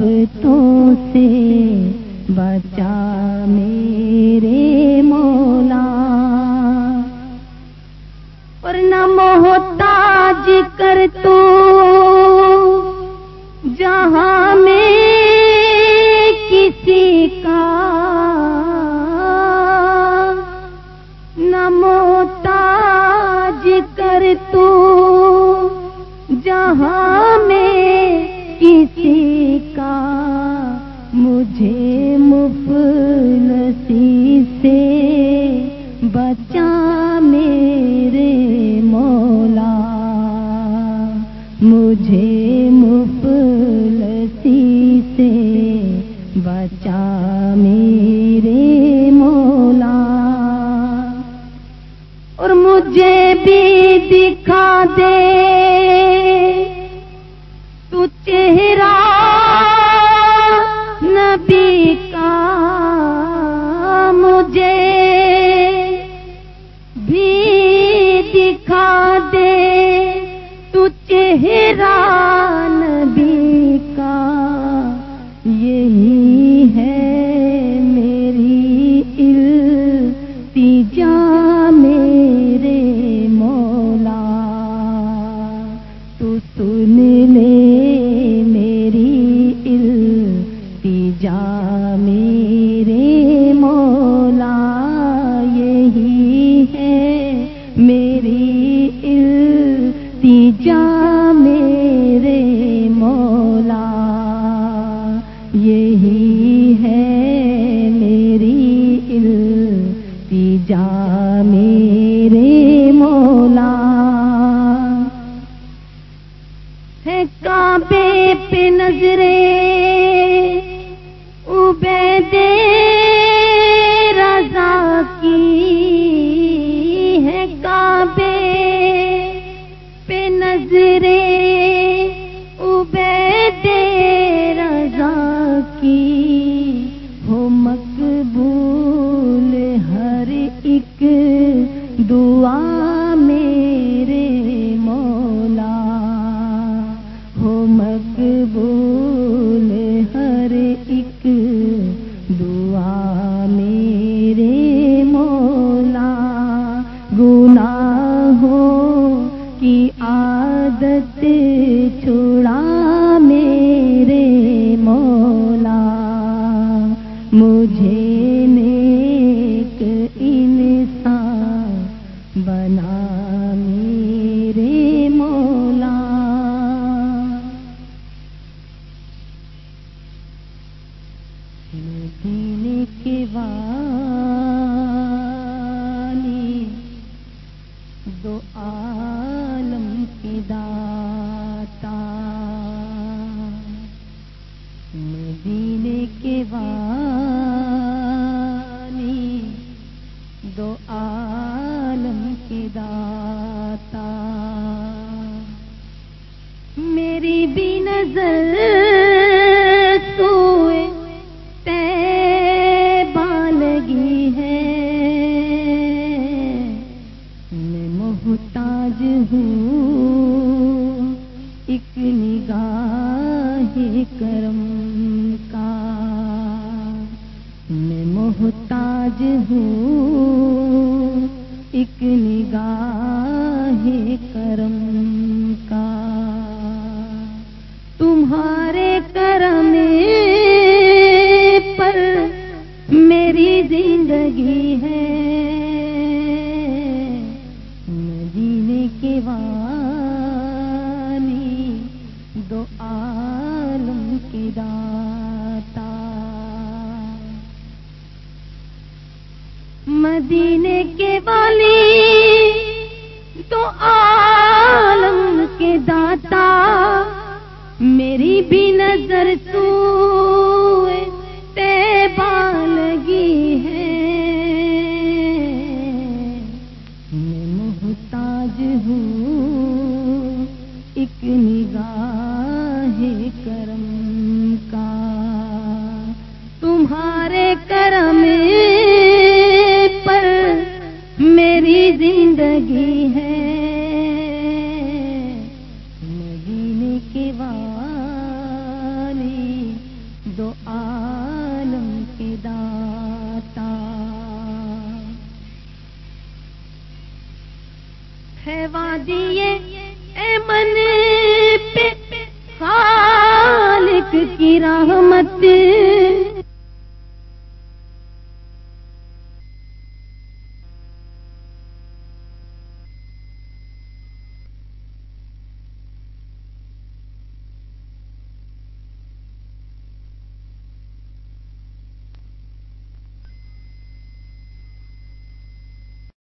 آفتوں سے بچا میں sé